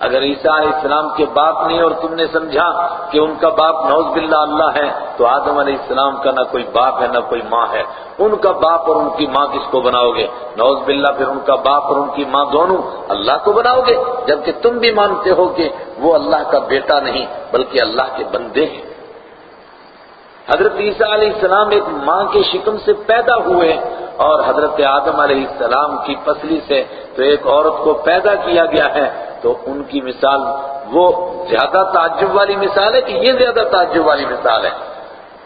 اگر عیسیٰ علیہ السلام کے باپ نہیں اور تم نے سمجھا کہ ان کا باپ نوز باللہ اللہ ہے، تو آدم علیہ السلام کا نہ کوئی باپ ہے، نہ کوئی ماں ہے۔ ان کا باپ اور ان کی ماں کس کو بناؤ گے؟ نوز باللہ پھر ان کا باپ اور ان کی ماں دونوں اللہ کو بناؤ گے، جبکہ تم بھی مانتے ہو کہ وہ اللہ کا بیٹا نہیں، بلکہ اللہ کے بندے ہیں۔ حضرت عیسیٰ علیہ السلام ایک ماں کے شکم سے پیدا ہوئے اور حضرت آدم علیہ السلام کی پسلی سے تو ایک عورت کو پیدا کیا گیا ہے تو ان کی مثال وہ زیادہ تعجب والی مثال ہے کہ یہ زیادہ تعجب والی مثال ہے۔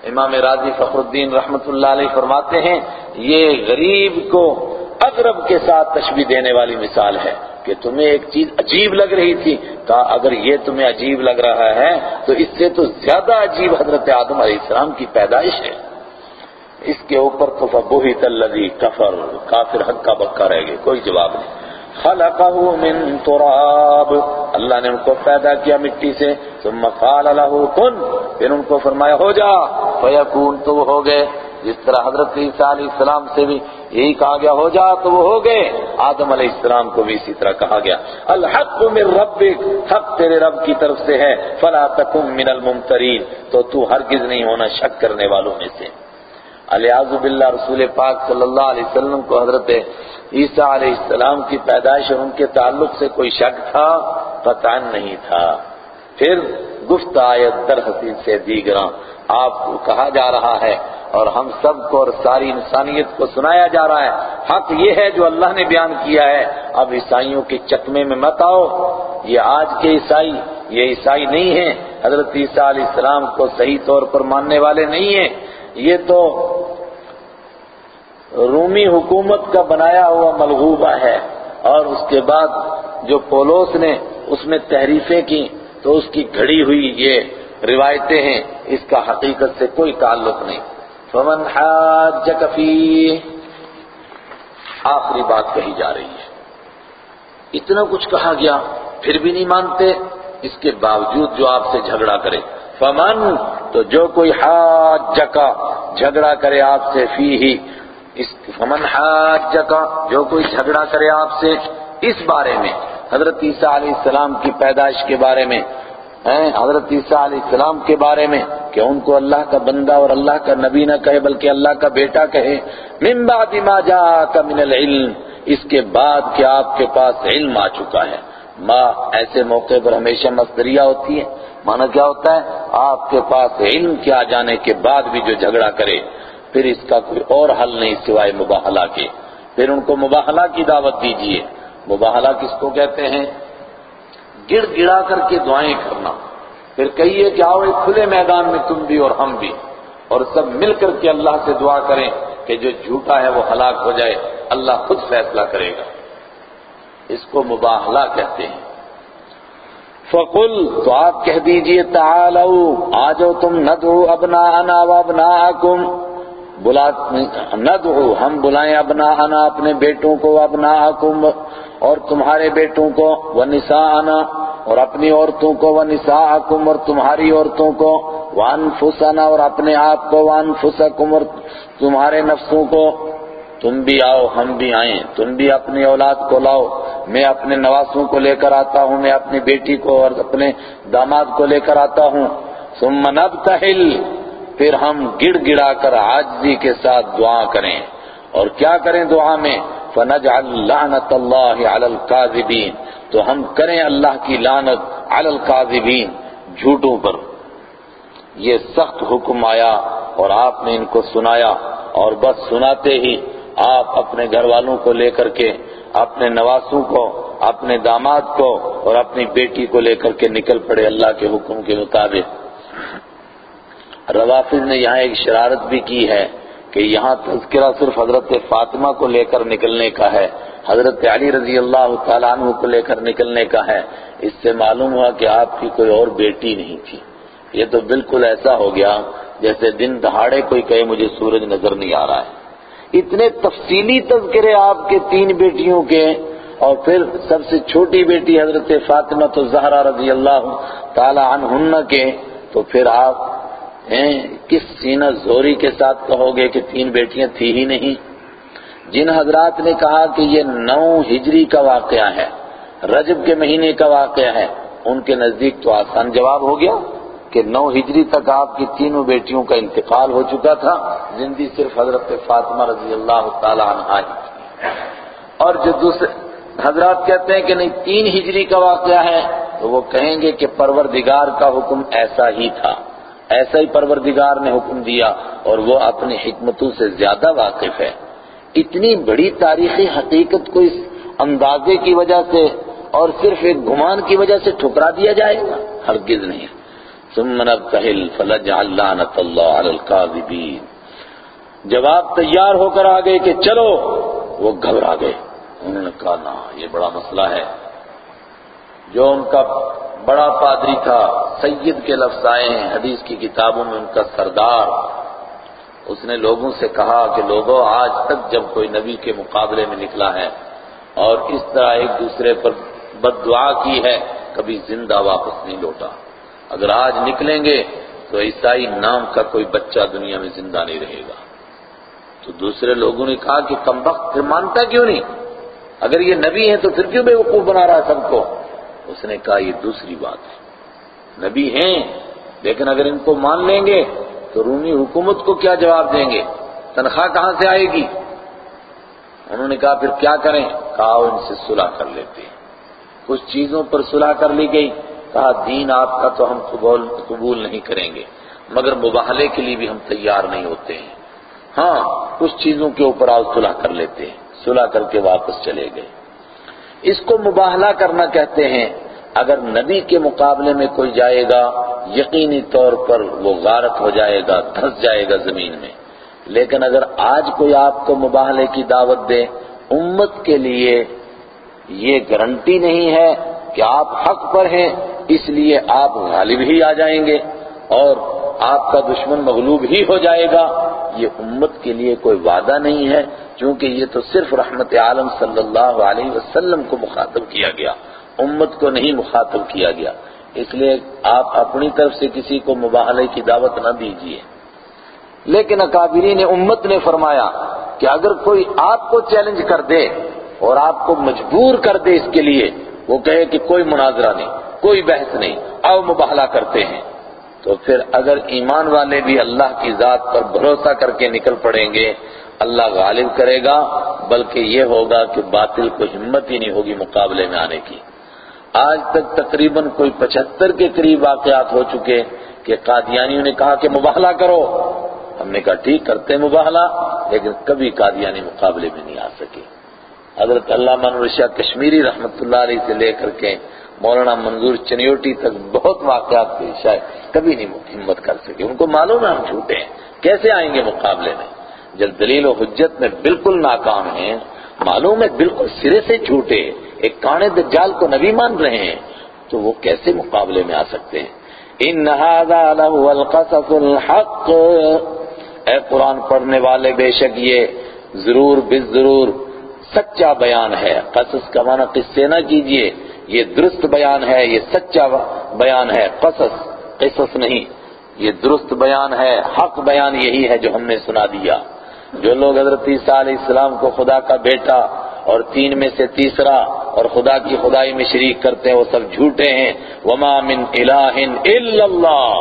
امام راضی فخر الدین رحمت اللہ علیہ فرماتے ہیں، یہ غریب کو اقرب کے ساتھ تشبیح دینے والی مثال ہے۔ کہ تمہیں ایک چیز عجیب لگ رہی تھی، کہا، اگر یہ تمہیں عجیب لگ رہا ہے، تو اس سے تو زیادہ عجیب حضرت آدم علیہ السلام کی پیدائش ہے۔ اس کے اوپر تو فبوہت الذی کفر کافر حق کا بکا رہ گئے، کوئی جواب نہیں۔ خلقہ من تراب۔ اللہ نے ان کو پیدا کیا مٹی سے، ثم قال له کن پھر ان کو فرمایا، ہو جا۔ فیکون تو ہو گئے۔ جس طرح حضرت عیسیٰ علیہ السلام سے بھی یہی کہا گیا ہو جا تو وہ ہو گئے۔ آدم علیہ السلام کو بھی اسی طرح کہا گیا۔ الحق من ربک، حق تیرے رب کی طرف سے ہے۔ فلا تکن من الممترین۔ تو تو ہرگز نہیں ہونا شک کرنے والوں میں سے۔ الیاذ باللہ رسول پاک صلی اللہ علیہ وسلم کو حضرت عیسیٰ علیہ السلام کی پیدائش اور ان کے تعلق سے کوئی شک تھا، پتہ نہیں تھا۔ پھر گفت آیت در حسین سے دیگراں آپ کو کہا جا رہا ہے اور ہم سب کو اور ساری انسانیت کو سنایا جا رہا ہے۔ حق یہ ہے جو اللہ نے بیان کیا ہے۔ اب عیسائیوں کے چکمے میں مت آؤ۔ یہ آج کے عیسائی، یہ عیسائی نہیں ہیں۔ حضرت عیسیٰ علیہ السلام کو صحیح طور پر ماننے والے نہیں ہیں۔ یہ تو رومی حکومت کا بنایا ہوا ملغوبہ ہے۔ اور اس کے بعد جو پولوس نے اس میں تحریفیں کی تو اس کی گھڑی ہوئی یہ روایتیں ہیں، اس کا حقیقت سے کوئی تعلق نہیں۔ فمن حاجک فیہ آخری بات کہی جا رہی ہے۔ اتنا کچھ کہا گیا، پھر بھی نہیں مانتے، اس کے باوجود جو آپ سے جھگڑا کرے۔ فمن، تو جو کوئی حاجکا جھگڑا کرے آپ سے فی ہی فمن حاجکا جو کوئی جھگڑا کرے آپ سے، اس بارے میں حضرت عیسیٰ علیہ السلام کی پیدائش کے بارے میں حضرت عیسیٰ علیہ السلام کے بارے میں کہ ان کو اللہ کا بندہ اور اللہ کا نبی نہ کہے بلکہ اللہ کا بیٹا کہے۔ من بعد ما جاءك من العلم، اس کے بعد کہ آپ کے پاس علم آ چکا ہے۔ ما، ایسے موقع پر ہمیشہ مصدریہ ہوتی ہے۔ مانا کیا ہوتا ہے؟ آپ کے پاس علم کے آ جانے کے بعد بھی جو جھگڑا کرے، پھر اس کا کوئی اور حل نہیں سوائے مباہلہ کے۔ پھر ان کو مباہلہ کی دعوت دیجیے مباہلہ کس کو کہتے ہیں؟ گڑ گڑا کر کے دعائیں کرنا۔ پھر کہیے کہ آؤ ایک کھلے میدان میں تم بھی اور ہم بھی۔ اور سب مل کر کے اللہ سے دعا کریں کہ جو جھوٹا ہے وہ ہلاک ہو جائے۔ اللہ خود فیصلہ کرے گا۔ اس کو مباہلہ کہتے ہیں۔ فقل تو آپ کہہ دیجیے تعالو آجو تم، ندعو ابناءنا و ابناءکم۔ بلا، ندعو، ہم بلائیں ابناءنا اپنے بیٹوں کو، ابناءکم۔ اور تمہارے بیٹوں کو، ونساءنا، اور اپنی عورتوں کو ونساءکم اور تمہاری عورتوں کو وانفسنا اور اپنے آپ کو وانفسکم اور تمہارے نفسوں کو۔ تم بھی آؤ، ہم بھی آئیں۔ تم بھی اپنی اولاد کو لاؤ۔ میں اپنے نواسوں کو لے کر آتا ہوں، میں اپنی بیٹی کو اور اپنے داماد کو لے کر آتا ہوں۔ ثم نبتہل پھر ہم گڑ گڑا کر عاجزی کے ساتھ دعا کریں۔ اور کیا کریں دعا میں؟ فنجعل لعنت اللہ علی القاذبین۔ تو ہم کریں اللہ کی لعنت علی القاذبین۔ جھوٹوں پر۔ یہ سخت حکم آیا اور آپ نے ان کو سنایا اور بس سناتے ہی آپ اپنے گھر والوں کو لے کر کے، اپنے نواسوں کو، اپنے داماد کو اور اپنی بیٹی کو لے کر کے نکل پڑے اللہ کے حکم کے مطابق۔ روافظ نے یہاں ایک شرارت بھی کی ہے۔ کہ یہاں تذکرہ صرف حضرت فاطمہ کو لے کر نکلنے کا ہے، حضرت علی رضی اللہ تعالیٰ عنہ کو لے کر نکلنے کا ہے۔ اس سے معلوم ہوا کہ آپ کی کوئی اور بیٹی نہیں تھی۔ یہ تو بالکل ایسا ہو گیا جیسے دن دہاڑے کوئی کہے مجھے سورج نظر نہیں آ رہا ہے۔ اتنے تفصیلی تذکرے آپ کے تین بیٹیوں کے اور پھر سب سے چھوٹی بیٹی حضرت فاطمہ تو زہرا رضی اللہ تعالی عنہن کے، تو پھر آپ کس سینہ زوری کے ساتھ کہو گے کہ تین بیٹیاں تھی ہی نہیں؟ جن حضرات نے کہا کہ یہ نو ہجری کا واقعہ ہے، رجب کے مہینے کا واقعہ ہے، ان کے نزدیک تو آسان جواب ہو گیا کہ نو ہجری تک آپ کی تینوں بیٹیوں کا انتقال ہو چکا تھا، زندگی صرف حضرت فاطمہ رضی اللہ تعالی عنہ ہی اور جو دوسرے حضرات کہتے ہیں کہ نہیں، تین ہجری کا واقعہ ہے، تو وہ کہیں گے کہ پروردگار کا حکم ایسا ہی تھا۔ ایسا ہی پروردگار نے حکم دیا اور وہ اپنی حکمتوں سے زیادہ واقف ہے۔ اتنی بڑی تاریخی حقیقت کو اس اندازے کی وجہ سے اور صرف ایک گمان کی وجہ سے ٹھکرا دیا جائے گا؟ ہرگز نہیں۔ ثم نبتہل فلجعل لعنت اللہ علی القاذبین جواب تیار ہو کر آگئے کہ چلو، وہ گھبرا گئے۔ انہوں نے کہا نا یہ بڑا مسئلہ ہے۔ جو ان کا بڑا پادری تھا، سید کے لفظ آئے ہیں، حدیث کی کتابوں میں ان کا سردار۔ اس نے لوگوں سے کہا کہ لوگوں آج تک جب کوئی نبی کے مقابلے میں نکلا ہے اور اس طرح ایک دوسرے پر بد دعا کی ہے، کبھی زندہ واپس نہیں لوٹا۔ اگر آج نکلیں گے تو عیسائی نام کا کوئی بچہ دنیا میں زندہ نہیں رہے گا۔ تو دوسرے لوگوں نے کہا کہ کم وقت پھر مانتا کیوں نہیں؟ اگر یہ نبی ہیں تو پھر کیوں بے وقوف بنا رہا ہے سب کو؟ اس نے کہا، یہ دوسری بات ہے۔ نبی ہیں، لیکن اگر ان کو مان لیں گے تو رومی حکومت کو کیا جواب دیں گے؟ تنخواہ کہاں سے آئے گی؟ انہوں نے کہا، پھر کیا کریں؟ کہا، ان سے صلح کر لیتے ہیں۔ کچھ چیزوں پر صلح کر لی گئی۔ کہا، دین آپ کا تو ہم قبول قبول نہیں کریں گے، مگر مباہلے کے لیے بھی ہم تیار نہیں ہوتے ہیں۔ ہاں کچھ چیزوں کے اوپر آپ صلح کر لیتے ہیں۔ صلح کر کے واپس چلے گئے۔ اس کو مباہلہ کرنا کہتے ہیں۔ اگر نبی کے مقابلے میں کوئی جائے گا، یقینی طور پر وہ غارت ہو جائے گا دھس جائے گا زمین میں۔ لیکن اگر آج کوئی آپ کو مباہلے کی دعوت دے، امت کے لیے یہ گارنٹی نہیں ہے کہ آپ حق پر ہیں، اس لیے آپ غالب ہی آ جائیں گے اور آپ کا دشمن مغلوب ہی ہو جائے گا۔ یہ امت کے لیے کوئی وعدہ نہیں ہے۔ کیونکہ یہ تو صرف رحمت عالم صلی اللہ علیہ وسلم کو مخاطب کیا گیا، امت کو نہیں مخاطب کیا گیا۔ اس لیے آپ اپنی طرف سے کسی کو مباہلے کی دعوت نہ دیجیے لیکن اکابرین امت نے فرمایا کہ اگر کوئی آپ کو چیلنج کر دے اور آپ کو مجبور کر دے اس کے لیے، وہ کہے کہ کوئی مناظرہ نہیں، کوئی بحث نہیں، آؤ مباہلہ کرتے ہیں۔ تو پھر اگر ایمان والے بھی اللہ کی ذات پر بھروسہ کر کے نکل پڑیں گے اللہ غالب کرے گا، بلکہ یہ ہوگا کہ باطل کو ہمت ہی نہیں ہوگی مقابلے میں آنے کی۔ آج تک تقریباً کوئی پچہتر کے قریب واقعات ہو چکے کہ قادیانیوں نے کہا کہ مباہلہ کرو۔ ہم نے کہا ٹھیک، کرتے مباہلہ، لیکن کبھی قادیانی مقابلے میں نہیں آ سکے۔ حضرت علامہ رشا کشمیری رحمت اللہ علیہ سے لے کر کے مولانا منظور چنیوٹی تک بہت واقعات پیش آئے، کبھی نہیں ہمت کر سکے۔ ان کو معلوم ہے ہم جھوٹے ہیں۔ کیسے آئیں گے مقابلے میں؟ جب دلیل و حجت میں بالکل ناکام ہیں، معلوم ہے بالکل سرے سے جھوٹے، ایک کانے دجال کو نبی مان رہے ہیں، تو وہ کیسے مقابلے میں آ سکتے ہیں؟ ان القصص الحق۔ اے قرآن پڑھنے والے، بے شک یہ ضرور بس ضرور سچا بیان ہے۔ قصص کا معنی قصے نہ کیجیے، یہ درست بیان ہے، یہ سچا بیان ہے۔ قصص قصص نہیں، یہ درست بیان ہے، حق بیان یہی ہے جو ہم نے سنا دیا۔ جو لوگ حضرت عیسیٰ علیہ السلام کو خدا کا بیٹا اور تین میں سے تیسرا اور خدا کی خدائی میں شریک کرتے ہیں، وہ سب جھوٹے ہیں۔ وما من الہ الا اللہ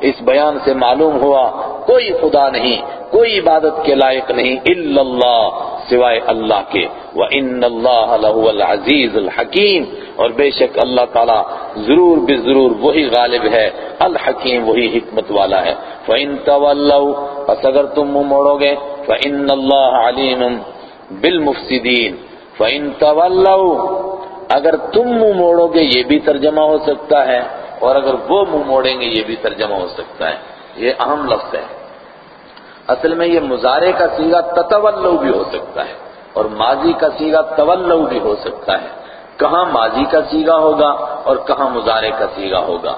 اس بیان سے معلوم ہوا کوئی خدا نہیں، کوئی عبادت کے لائق نہیں الا اللہ سوائے اللہ کے۔ وَإِنَّ اللَّهَ لَهُوَ الْعَزِيزُ الْحَكِيمُ۔ اور بے شک اللہ تعالی ضرور بے ضرور وہی غالب ہے، الحکیم وہی حکمت والا ہے۔ فَإِن تَوَلَّوْا، پس اگر تم منہ موڑو گے فَإِنَّ اللَّهَ عَلِيمٌ بِالْمُفْسِدِينَ فَإِن تَوَلَّوْا، اگر تم منہ موڑو گے، یہ بھی ترجمہ ہو سکتا ہے، اور اگر وہ منہ موڑیں گے، یہ بھی ترجمہ ہو سکتا ہے۔ یہ اہم لفظ ہے۔ اصل میں یہ مزارے کا سیگا تتولو بھی ہو سکتا ہے، اور ماضی کا سیگا تولو بھی ہو سکتا ہے۔ کہاں ماضی کا سیگا ہوگا، اور کہاں مزارے کا سیگا ہوگا؟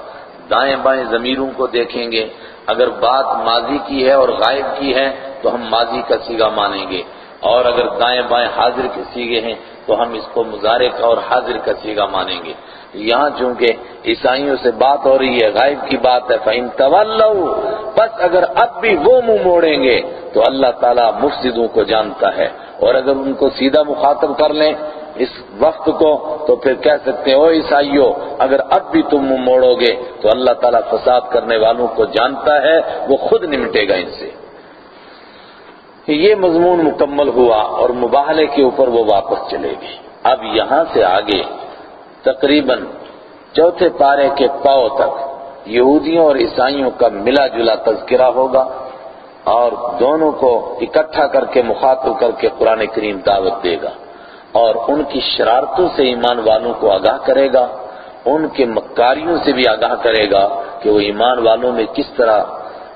دائیں بائیں ضمیروں کو دیکھیں گے۔ اگر بات ماضی کی ہے اور غائب کی ہے تو ہم ماضی کا سیگا مانیں گے اور اگر دائیں بائیں حاضر کے سیگے ہیں تو ہم اس کو مزارے کا اور حاضر کا سیگا مانیں گے یہاں چونکہ عیسائیوں سے بات ہو رہی ہے، غائب کی بات ہے، فَإِن تَوَلَّوْا بس اگر اب بھی وہ منہ موڑیں گے تو اللہ تعالیٰ مفسدوں کو جانتا ہے اور اگر ان کو سیدھا مخاطب کر لیں اس وقت کو تو پھر کہہ سکتے ہیں او عیسائیوں اگر اب بھی تم منہ موڑو گے تو اللہ تعالیٰ فساد کرنے والوں کو جانتا ہے، وہ خود نمٹے گا ان سے۔ یہ مضمون مکمل ہوا اور مباہلے کے اوپر وہ واپس چلے گی اب یہاں سے آگے، تقریباً چوتھے پارے کے پاؤ تک یہودیوں اور عیسائیوں کا ملا جلا تذکرہ ہوگا اور دونوں کو اکٹھا کر کے مخاطب کر کے قرآن کریم دعوت دے گا۔ اور ان کی شرارتوں سے ایمان والوں کو آگاہ کرے گا، ان کے مکاریوں سے بھی آگاہ کرے گا کہ وہ ایمان والوں میں کس طرح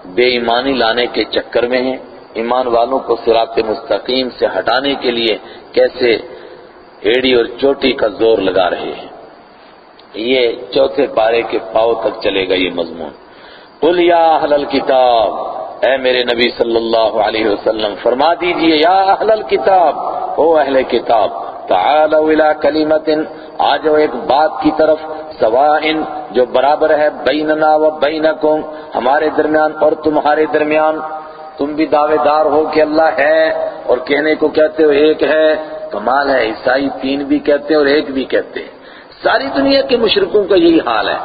بے ایمانی لانے کے چکر میں ہیں، ایمان والوں کو صراط مستقیم سے ہٹانے کے لیے کیسے ایڑی اور چوٹی کا زور لگا رہے ہیں۔ یہ چوتھے پارے کے پاؤ تک چلے گا یہ مضمون۔ قل یا اہل الكتاب اے میرے نبی صلی اللہ علیہ وسلم، فرما دیجیے یا اہل الكتاب او اہل کتاب، تعالوا الى کلمت آجو ایک بات کی طرف سوائن جو برابر ہے بیننا و بینکم، ہمارے درمیان اور تمہارے درمیان۔ تم بھی دعوے دار ہو کہ اللہ ہے اور کہنے کو کہتے ہو ایک ہے، کمال ہے، عیسائی تین بھی کہتے ہیں اور ایک بھی کہتے ہیں۔ ساری دنیا کے مشرقوں کا یہی حال ہے۔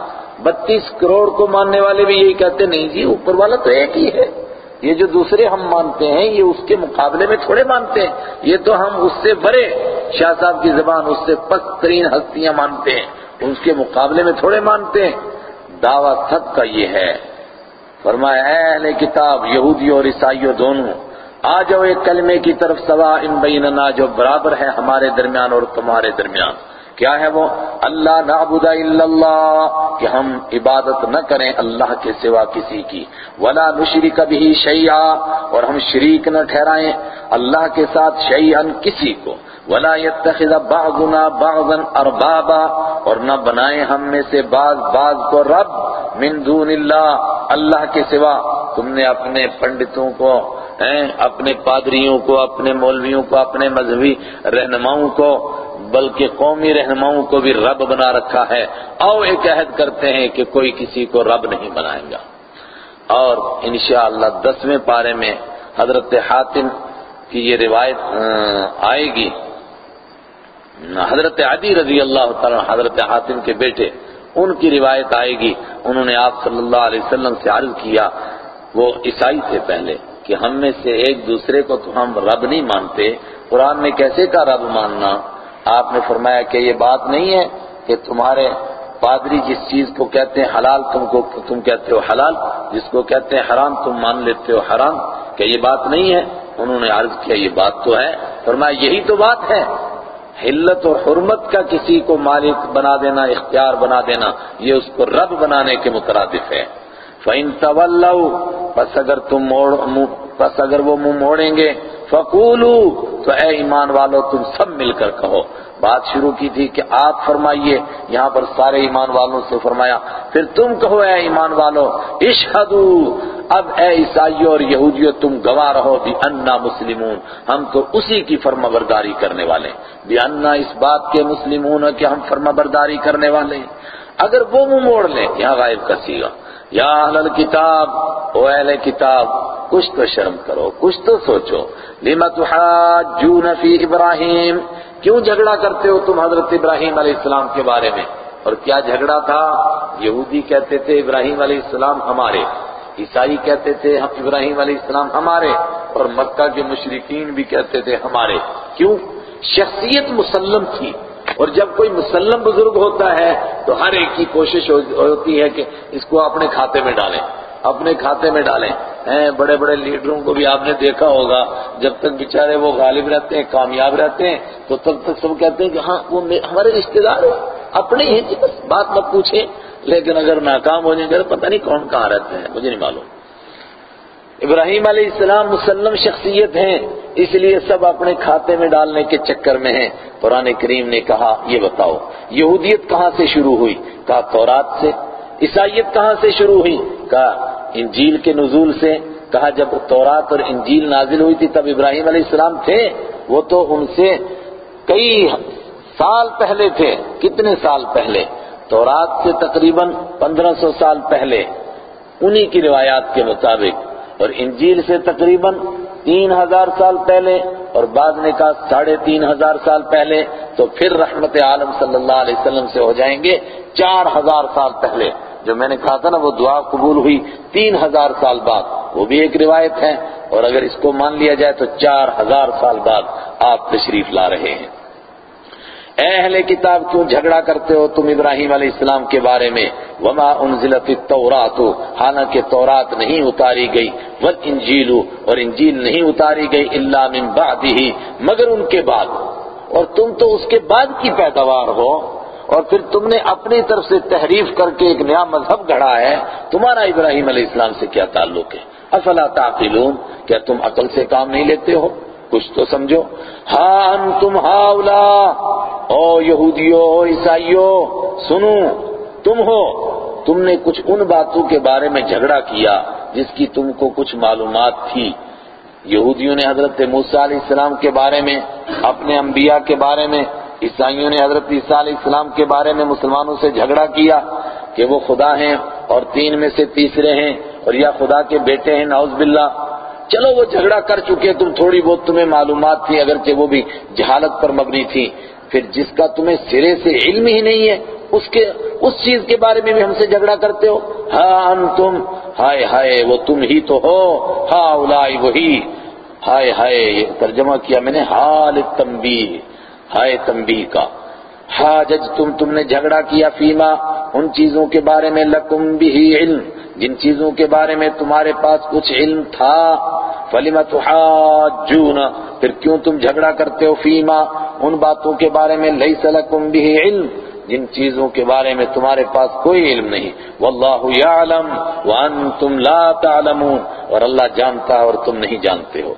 بتیس کروڑ کو ماننے والے بھی یہی کہتے نہیں جی اوپر والا تو ایک ہی ہے۔ یہ جو دوسرے ہم مانتے ہیں، یہ اس کے مقابلے میں تھوڑے مانتے ہیں۔ یہ تو ہم اس سے بڑے شاہ صاحب کی زبان اس سے پست ترین ہستیاں مانتے ہیں۔ اس کے مقابلے میں تھوڑے مانتے ہیں۔ دعویٰ سب کا یہ ہے۔ فرمایا، اے اہل کتاب یہودی اور عیسائیوں دونوں، آ جاؤ ایک کلمے کی طرف سوا، ان بیننا جو برابر ہے ہمارے درمیان اور تمہارے درمیان۔ کیا ہے وہ؟ اللہ نعبد الا اللہ، کہ ہم عبادت نہ کریں اللہ کے سوا کسی کی۔ ولا نشرک به شیئا، اور ہم شریک نہ ٹھہرائیں اللہ کے ساتھ شیئا کسی کو۔ ولا يتخذ بعضنا بعضا اربابا، اور نہ بنائیں ہم میں سے بعض بعض کو رب من دون اللہ۔ اللہ کے سوا تم نے اپنے پنڈتوں کو اپنے پادریوں کو، اپنے مولویوں کو، اپنے مذہبی رہنماؤں کو بلکہ قومی رہنماؤں کو بھی رب بنا رکھا ہے۔ او ایک عہد کرتے ہیں کہ کوئی کسی کو رب نہیں بنائے گا۔ اور انشاءاللہ دسویں پارے میں حضرت حاتم کی یہ روایت آئے گی۔ حضرت عدی رضی اللہ تعالیٰ حضرت حاتم کے بیٹے، ان کی روایت آئے گی۔ انہوں نے آپ صلی اللہ علیہ وسلم سے عرض کیا، وہ عیسائی تھے پہلے، کہ ہم میں سے ایک دوسرے کو تو ہم رب نہیں مانتے۔ قرآن نے کیسے کہا رب ماننا؟ آپ نے فرمایا کہ یہ بات نہیں ہے کہ تمہارے پادری جس چیز کو کہتے ہیں حلال تم کو تم کہتے ہو حلال، جس کو کہتے ہیں حرام تم مان لیتے ہو حرام، کہ یہ بات نہیں ہے، انہوں نے عرض کیا یہ بات تو ہے۔ فرمایا یہی تو بات ہے۔ حلت اور حرمت کا کسی کو مالک بنا دینا، اختیار بنا دینا، یہ اس کو رب بنانے کے مترادف ہے۔ فَإِن تَوَلَّوْا، پس اگر تم موڑ پس اگر وہ منہ موڑیں گے، فَقُولُوا تو اے ایمان والو، تم سب مل کر کہو۔ بات شروع کی تھی کہ آپ فرمائیے، یہاں پر سارے ایمان والوں سے فرمایا، پھر تم کہو اے ایمان والو، اشہدو، اب اے عیسائیوں اور یہودیوں، تم گواہ رہو بھی انا مسلمون۔ ہم تو اسی کی فرما برداری کرنے والے بھی انا اس بات کے مسلمون کہ ہم فرما برداری کرنے والے اگر وہ منہ موڑ لیں، یہاں غائب کا سیگا۔ یا اہل کتاب او اہل کتاب، کچھ تو شرم کرو، کچھ تو سوچو۔ لما تحاجون فی ابراہیم؟ کیوں جھگڑا کرتے ہو تم حضرت ابراہیم علیہ السلام کے بارے میں؟ اور کیا جھگڑا تھا؟ یہودی کہتے تھے، ابراہیم علیہ السلام ہمارے۔ عیسائی کہتے تھے، ہم ابراہیم علیہ السلام ہمارے۔ اور مکہ کے مشرقین بھی کہتے تھے، ہمارے۔ کیوں؟ شخصیت مسلم تھی۔ اور جب کوئی مسلم بزرگ ہوتا ہے تو ہر ایک کی کوشش ہوتی ہے کہ اس کو اپنے کھاتے میں ڈالیں، اپنے کھاتے میں ڈالیں۔ بڑے بڑے لیڈروں کو بھی آپ نے دیکھا ہوگا، جب تک بیچارے وہ غالب رہتے ہیں، کامیاب رہتے ہیں، تو تب تک سب کہتے ہیں کہ ہاں وہ ہمارے رشتے دار اپنے ہی بس بات مت پوچھیں۔ لیکن اگر ناکام ہو جائیں گے پتہ نہیں کون کہاں رہتے ہیں، مجھے نہیں معلوم۔ ابراہیم علیہ السلام مسلم شخصیت ہیں، اس لیے سب اپنے کھاتے میں ڈالنے کے چکر میں ہیں۔ قرآن کریم نے کہا، یہ بتاؤ، یہودیت کہاں سے شروع ہوئی؟ کہا، تورات سے۔ عیسائیت کہاں سے شروع ہوئی؟ کہا، انجیل کے نزول سے۔ کہا، جب تورات اور انجیل نازل ہوئی تھی، تب ابراہیم علیہ السلام تھے۔ وہ تو ان سے کئی سال پہلے تھے۔ کتنے سال پہلے؟ تورات سے تقریباً پندرہ سو سال پہلے۔ انہی کی روایات کے مطابق۔ اور انجیل سے تقریباً تین ہزار سال پہلے اور بعض نے کہا ساڑھے تین ہزار سال پہلے تو پھر رحمت عالم صلی اللہ علیہ وسلم سے ہو جائیں گے چار ہزار سال پہلے۔ جو میں نے کہا تھا نا وہ دعا قبول ہوئی تین ہزار سال بعد۔ وہ بھی ایک روایت ہے اور اگر اس کو مان لیا جائے تو چار ہزار سال بعد آپ تشریف لا رہے ہیں۔ اے اہل کتاب کیوں جھگڑا کرتے ہو تم ابراہیم علیہ السلام کے بارے میں؟ وما انزلت التورات، حالانکہ تورات نہیں اتاری گئی، والانجیل، اور انجیل نہیں اتاری گئی الا من بعدہ، مگر ان کے بعد۔ اور تم تو اس کے بعد کی پیداوار ہو، اور پھر تم نے اپنی طرف سے تحریف کر کے ایک نیا مذہب گھڑا ہے۔ تمہارا ابراہیم علیہ السلام سے کیا تعلق ہے؟ افلا تعقلون؟ کیا تم عقل سے کام نہیں لیتے ہو؟ کچھ تو سمجھو۔ ہاں تم ہاؤلا، او یہودیو عیسائیو، سنو، تم ہو۔ تم نے کچھ ان باتوں کے بارے میں جھگڑا کیا جس کی تم کو کچھ معلومات تھی۔ یہودیوں نے حضرت موسیٰ علیہ السلام کے بارے میں، اپنے انبیاء کے بارے میں، عیسائیوں نے حضرت عیسیٰ علیہ السلام کے بارے میں مسلمانوں سے جھگڑا کیا کہ وہ خدا ہیں اور تین میں سے تیسرے ہیں اور یا خدا کے بیٹے ہیں، نعوذ باللہ۔ چلو وہ جھگڑا کر چکے تم، تھوڑی بہت تمہیں معلومات تھی، اگرچہ وہ بھی جہالت پر مبنی تھی۔ پھر جس کا تمہیں سرے سے علم ہی نہیں ہے، اس کے، اس چیز کے بارے میں بھی ہم سے جھگڑا کرتے ہو۔ ہاں تم ہائے ہائے، وہ تم ہی تو ہو۔ ہاں اولائی وہی۔ ہائے ہائے ترجمہ کیا میں نے۔ حال تمبی ہائے تمبی کا۔ ہا جج تم تم نے جھگڑا کیا فیما، ان چیزوں کے بارے میں لکم بھی علم۔ جن چیزوں کے بارے میں تمہارے پاس کچھ علم تھا، فلم تحاجون؟ پھر کیوں تم جھگڑا کرتے ہو فیما؟ ان باتوں کے بارے میں لئی سلکم بھی علم۔ جن چیزوں کے بارے میں تمہارے پاس کوئی علم نہیں۔ واللہ یعلم وانتم لا تعلمون۔ اور اللہ جانتا ہے اور تم نہیں جانتے ہو۔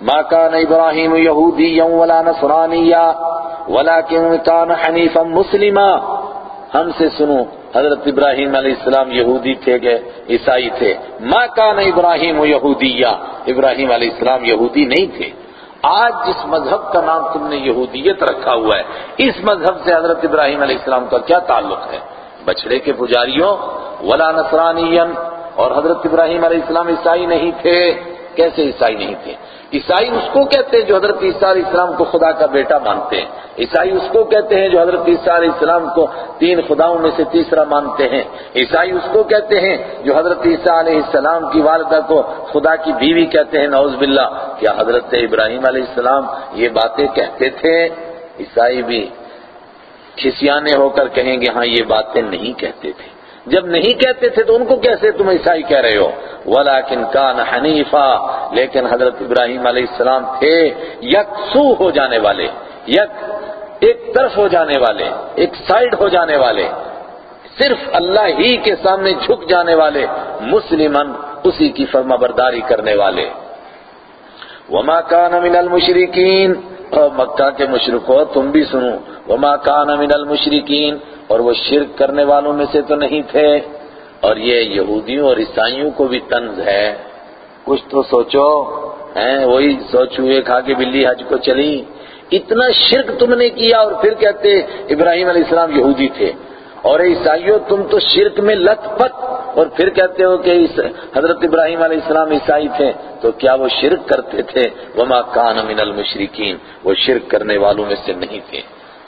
ما كان ابراہیم یہودیا ولا نصرانیا ولكن كان حنیفا مسلما۔ ہم سے سنو حضرت ابراہیم علیہ السلام یہودی تھے گئے عیسائی تھے۔ ما کان ابراہیم یہودیہ ابراہیم علیہ السلام یہودی نہیں تھے۔ آج جس مذہب کا نام تم نے یہودیت رکھا ہوا ہے، اس مذہب سے حضرت ابراہیم علیہ السلام کا کیا تعلق ہے؟ بچڑے کے پجاریوں، ولا نصرانین اور حضرت ابراہیم علیہ السلام عیسائی نہیں تھے۔ کیسے عیسائی نہیں تھے؟ عیسائی اس کو کہتے ہیں جو حضرت عیسیٰ علیہ السلام کو خدا کا بیٹا مانتے ہیں۔ عیسائی اس کو کہتے ہیں جو حضرت عیسیٰ علیہ السلام کو تین خداؤں میں سے تیسرا مانتے ہیں۔ عیسائی اس کو کہتے ہیں جو حضرت عیسیٰ علیہ السلام کی والدہ کو خدا کی بیوی کہتے ہیں۔ نعوذ باللہ۔ کیا حضرت ابراہیم علیہ السلام یہ باتیں کہتے تھے؟ عیسائی بھی کھسیانے ہو کر کہیں گے ہاں یہ باتیں نہیں کہتے تھے۔ جب نہیں کہتے تھے تو ان کو کیسے تم عیسائی کہہ رہے ہو؟ ولیکن کان حنیفا لیکن حضرت ابراہیم علیہ السلام تھے، یکسو ہو جانے والے، یک، ایک طرف ہو جانے والے، ایک سائیڈ ہو جانے والے، صرف اللہ ہی کے سامنے جھک جانے والے مسلمن اسی کی فرما برداری کرنے والے۔ وما کان من المشرکین اور مکہ کے مشرکو، تم بھی سنو۔ وما کان من المشرکین اور وہ شرک کرنے والوں میں سے تو نہیں تھے۔ اور یہ یہودیوں اور عیسائیوں کو بھی طنز ہے۔ کچھ تو سوچو، ہیں، وہی سوچو ایک کے بلی حج کو چلی۔ اتنا شرک تم نے کیا اور پھر کہتے ابراہیم علیہ السلام یہودی تھے۔ اور عیسائیوں تم تو شرک میں لت پت۔ اور پھر کہتے ہو کہ حضرت ابراہیم علیہ السلام عیسائی تھے۔ تو کیا وہ شرک کرتے تھے؟ وما کان من المشرکین۔ وہ شرک کرنے والوں میں سے نہیں تھے۔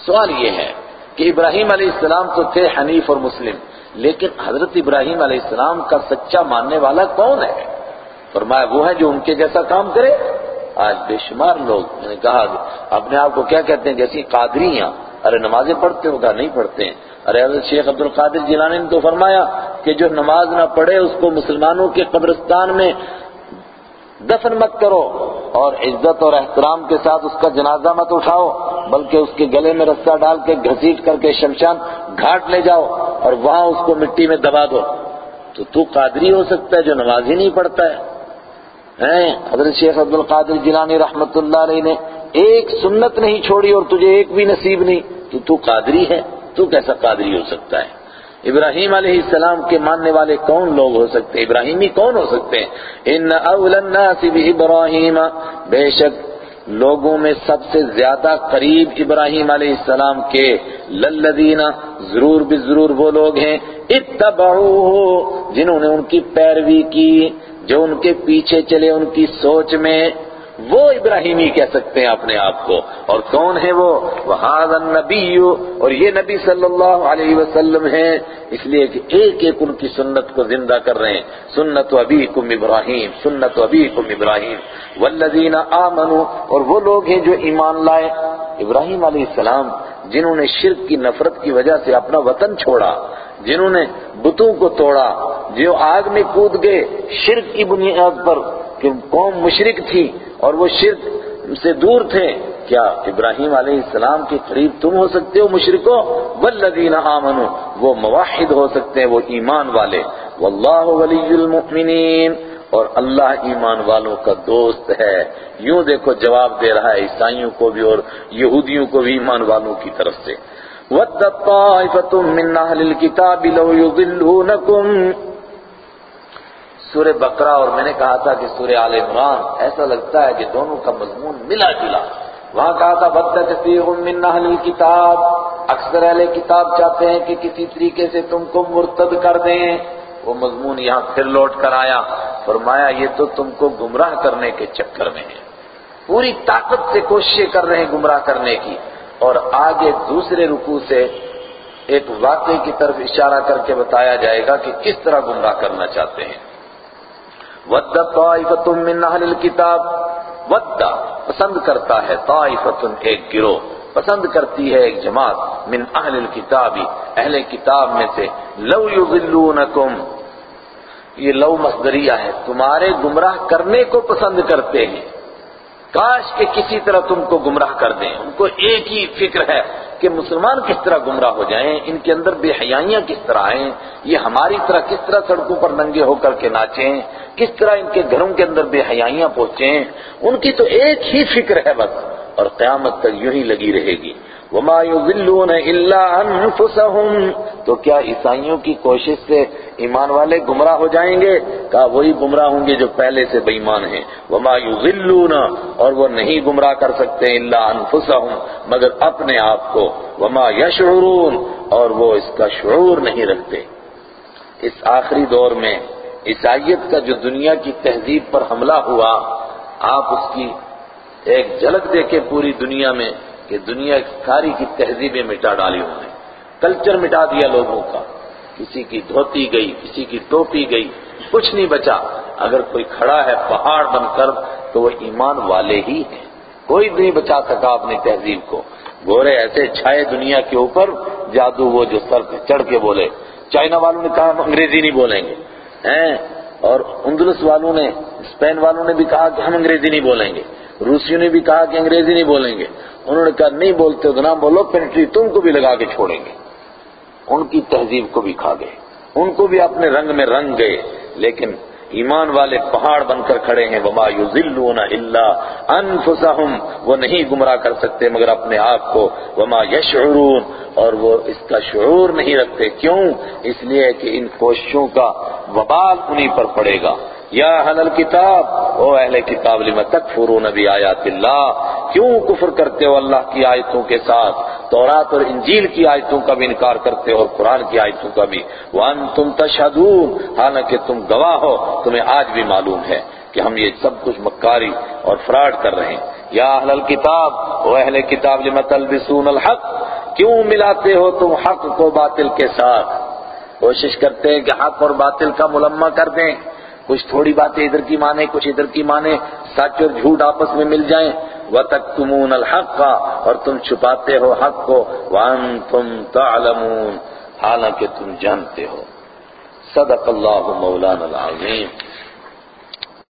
سوال یہ ہے کہ ابراہیم علیہ السلام تو تھے حنیف اور مسلم، لیکن حضرت ابراہیم علیہ السلام کا سچا ماننے والا کون ہے؟ فرمایا، وہ ہے جو ان کے جیسا کام کرے۔ آج بے شمار لوگ نے کہا، اپنے آپ کو کیا کہتے ہیں؟ جیسی قادریاں ارے، نمازیں پڑھتے ہوگا نہیں پڑھتے ہیں۔ ارے، حضرت شیخ عبد القادر جیلانی نے تو فرمایا کہ جو نماز نہ پڑھے، اس کو مسلمانوں کے قبرستان میں دفن مت کرو اور عزت اور احترام کے ساتھ اس کا جنازہ مت اٹھاؤ، بلکہ اس کے گلے میں رسہ ڈال کے گھسیٹ کر کے شمشان گھاٹ لے جاؤ اور وہاں اس کو مٹی میں دبا دو۔ تو تو قادری ہو سکتا ہے جو نماز ہی نہیں پڑھتا ہے۔ حضرت شیخ عبد القادر جیلانی رحمت اللہ علیہ نے ایک سنت نہیں چھوڑی اور تجھے ایک بھی نصیب نہیں۔ تو تو قادری ہے، تو کیسا قادری ہو سکتا ہے؟ ابراہیم علیہ السلام کے ماننے والے کون لوگ ہو سکتے ہیں؟ ابراہیمی کون ہو سکتے ہیں؟ ان اول الناس ابراہیم۔ بے شک لوگوں میں سب سے زیادہ قریب ابراہیم علیہ السلام کے للذین، ضرور بھی ضرور وہ لوگ ہیں۔ اتبعوه جنہوں نے ان کی پیروی کی، جو ان کے پیچھے چلے، ان کی سوچ میں وہ ابراہیمی کہہ سکتے ہیں اپنے آپ کو۔ اور کون ہے وہ؟ وہذا النبی اور یہ نبی صلی اللہ علیہ وسلم ہیں۔ اس لیے کہ ایک ایک ان کی سنت کو زندہ کر رہے ہیں۔ سنت ابیکم ابراہیم، سنت ابیکم ابراہیم۔ والذین آمنوا۔ اور وہ لوگ ہیں جو ایمان لائے۔ ابراہیم علیہ السلام، جنہوں نے شرک کی نفرت کی وجہ سے اپنا وطن چھوڑا، جنہوں نے بتوں کو توڑا، جو آگ میں کود گئے، شرک کی بنیاد پر کہ قوم مشرک تھی اور وہ شرک سے دور تھے، کیا ابراہیم علیہ السلام کے قریب تم ہو سکتے ہو مشرکو؟ والذین آمنوا، وہ مواحد ہو سکتے ہیں، وہ ایمان والے۔ واللہ ولی المؤمنین۔ اور اللہ ایمان والوں کا دوست ہے۔ یوں دیکھو جواب دے رہا ہے عیسائیوں کو بھی اور یہودیوں کو بھی ایمان والوں کی طرف سے۔ وَدَّ طَائِفَةٌ مِّنْ أَهْلِ الْكِتَابِ لَوْ يُضِلُّونَكُمْ۔ سورہ بقرہ اور میں نے کہا تھا کہ سورہ آل عمران ایسا لگتا ہے کہ دونوں کا مضمون ملا جلا۔ وہاں کہا تھا بد کثیر من اہل کتاب اکثر اہل کتاب چاہتے ہیں کہ کسی طریقے سے تم کو مرتد کر دیں۔ وہ مضمون یہاں پھر لوٹ کر آیا۔ فرمایا، یہ تو تم کو گمراہ کرنے کے چکر میں ہے۔ پوری طاقت سے کوششیں کر رہے ہیں گمراہ کرنے کی۔ اور آگے دوسرے رکوع سے ایک واقعے کی طرف اشارہ کر کے بتایا جائے گا کہ کس طرح گمراہ کرنا چاہتے ہیں۔ ود طائفت من اہل الكتاب، ود، پسند کرتا ہے طائفت ایک گروہ، پسند کرتی ہے ایک جماعت، من اہل الكتاب، اہل کتاب میں سے۔ لو یضلونکم یہ لو مصدریہ ہے، تمہارے گمراہ کرنے کو پسند کرتے ہیں۔ کاش کہ کسی طرح تم کو گمراہ کر دیں، ان کو ایک ہی فکر ہے۔ کہ مسلمان کس طرح گمراہ ہو جائیں، ان کے اندر بے حیائیاں کس طرح آئیں، یہ ہماری طرح کس طرح سڑکوں پر ننگے ہو کر کے ناچیں، کس طرح ان کے گھروں کے اندر بے حیائیاں پہنچیں، ان کی تو ایک ہی فکر ہے بس، اور قیامت تک یوں ہی لگی رہے گی۔ وما يضلون الا انفسهم تو کیا عیسائیوں کی کوشش سے ایمان والے گمراہ ہو جائیں گے؟ کہا، وہی گمراہ ہوں گے جو پہلے سے بے ایمان ہیں۔ وما يضلون، اور وہ نہیں گمراہ کر سکتے الا انفسهم، مگر اپنے آپ کو۔ وما يشعرون، اور وہ اس کا شعور نہیں رکھتے۔ اس آخری دور میں عیسائیت کا جو دنیا کی تہذیب پر حملہ ہوا، آپ اس کی ایک جھلک دیکھیں پوری دنیا میں۔ کہ دنیا ساری کی تہذیبیں مٹا ڈالی انہوں نے۔ کلچر مٹا دیا لوگوں کا۔ کسی کی دھوتی گئی، کسی کی ٹوپی گئی، کچھ نہیں بچا۔ اگر کوئی کھڑا ہے پہاڑ بن کر تو وہ ایمان والے ہی ہیں۔ کوئی نہیں بچا سکا اپنی تہذیب کو۔ گورے ایسے چھائے دنیا کے اوپر، جادو وہ جو سر پہ چڑھ کے بولے۔ چائنا والوں نے کہا ہم انگریزی نہیں بولیں گے۔ ہیں؟ اور اندلس والوں نے، اسپین والوں نے بھی کہا کہ ہم انگریزی نہیں بولیں گے۔ روسیوں نے بھی کہا کہ انگریزی نہیں بولیں گے۔ انہوں نے کہا نہیں بولتے تو نہ بولو پینٹری تم کو بھی لگا کے چھوڑیں گے۔ ان کی تہذیب کو بھی کھا گئے۔ ان کو بھی اپنے رنگ میں رنگ گئے۔ لیکن ایمان والے پہاڑ بن کر کھڑے ہیں۔ وما یذلون الا انفسهم وہ نہیں گمراہ کر سکتے مگر اپنے آپ کو۔ وما یشعرون اور وہ اس کا شعور نہیں رکھتے۔ کیوں؟ اس لیے کہ ان کوششوں کا وبال انہی پر پڑے گا۔ یا اہل الکتاب، او اہل کتاب لما تکفرون بی آیات اللہ؟ کیوں کفر کرتے ہو اللہ کی آیتوں کے ساتھ؟ تورات اور انجیل کی آیتوں کا بھی انکار کرتے ہو اور قرآن کی آیتوں کا بھی۔ وانتم تشہدون، حالانکہ تم گواہ ہو، تمہیں آج بھی معلوم ہے کہ ہم یہ سب کچھ مکاری اور فراڈ کر رہے ہیں۔ یا اہل الکتاب، او اہل کتاب لما تلبسون الحق؟ کیوں ملاتے ہو تم حق کو باطل کے ساتھ؟ کوشش کرتے ہیں کہ حق اور باطل کا ملمہ کر دیں۔ کچھ تھوڑی باتیں ادھر کی مانے، کچھ ادھر کی مانے، سچ اور جھوٹ آپس میں مل جائیں۔ وَتَكْتُمُونَ الْحَقَّ، اور تم چھپاتے ہو حق کو۔ وَأَنْتُمْ تَعْلَمُونَ، حالانکہ تم جانتے ہو۔ صدق اللہ مولانا العظیم۔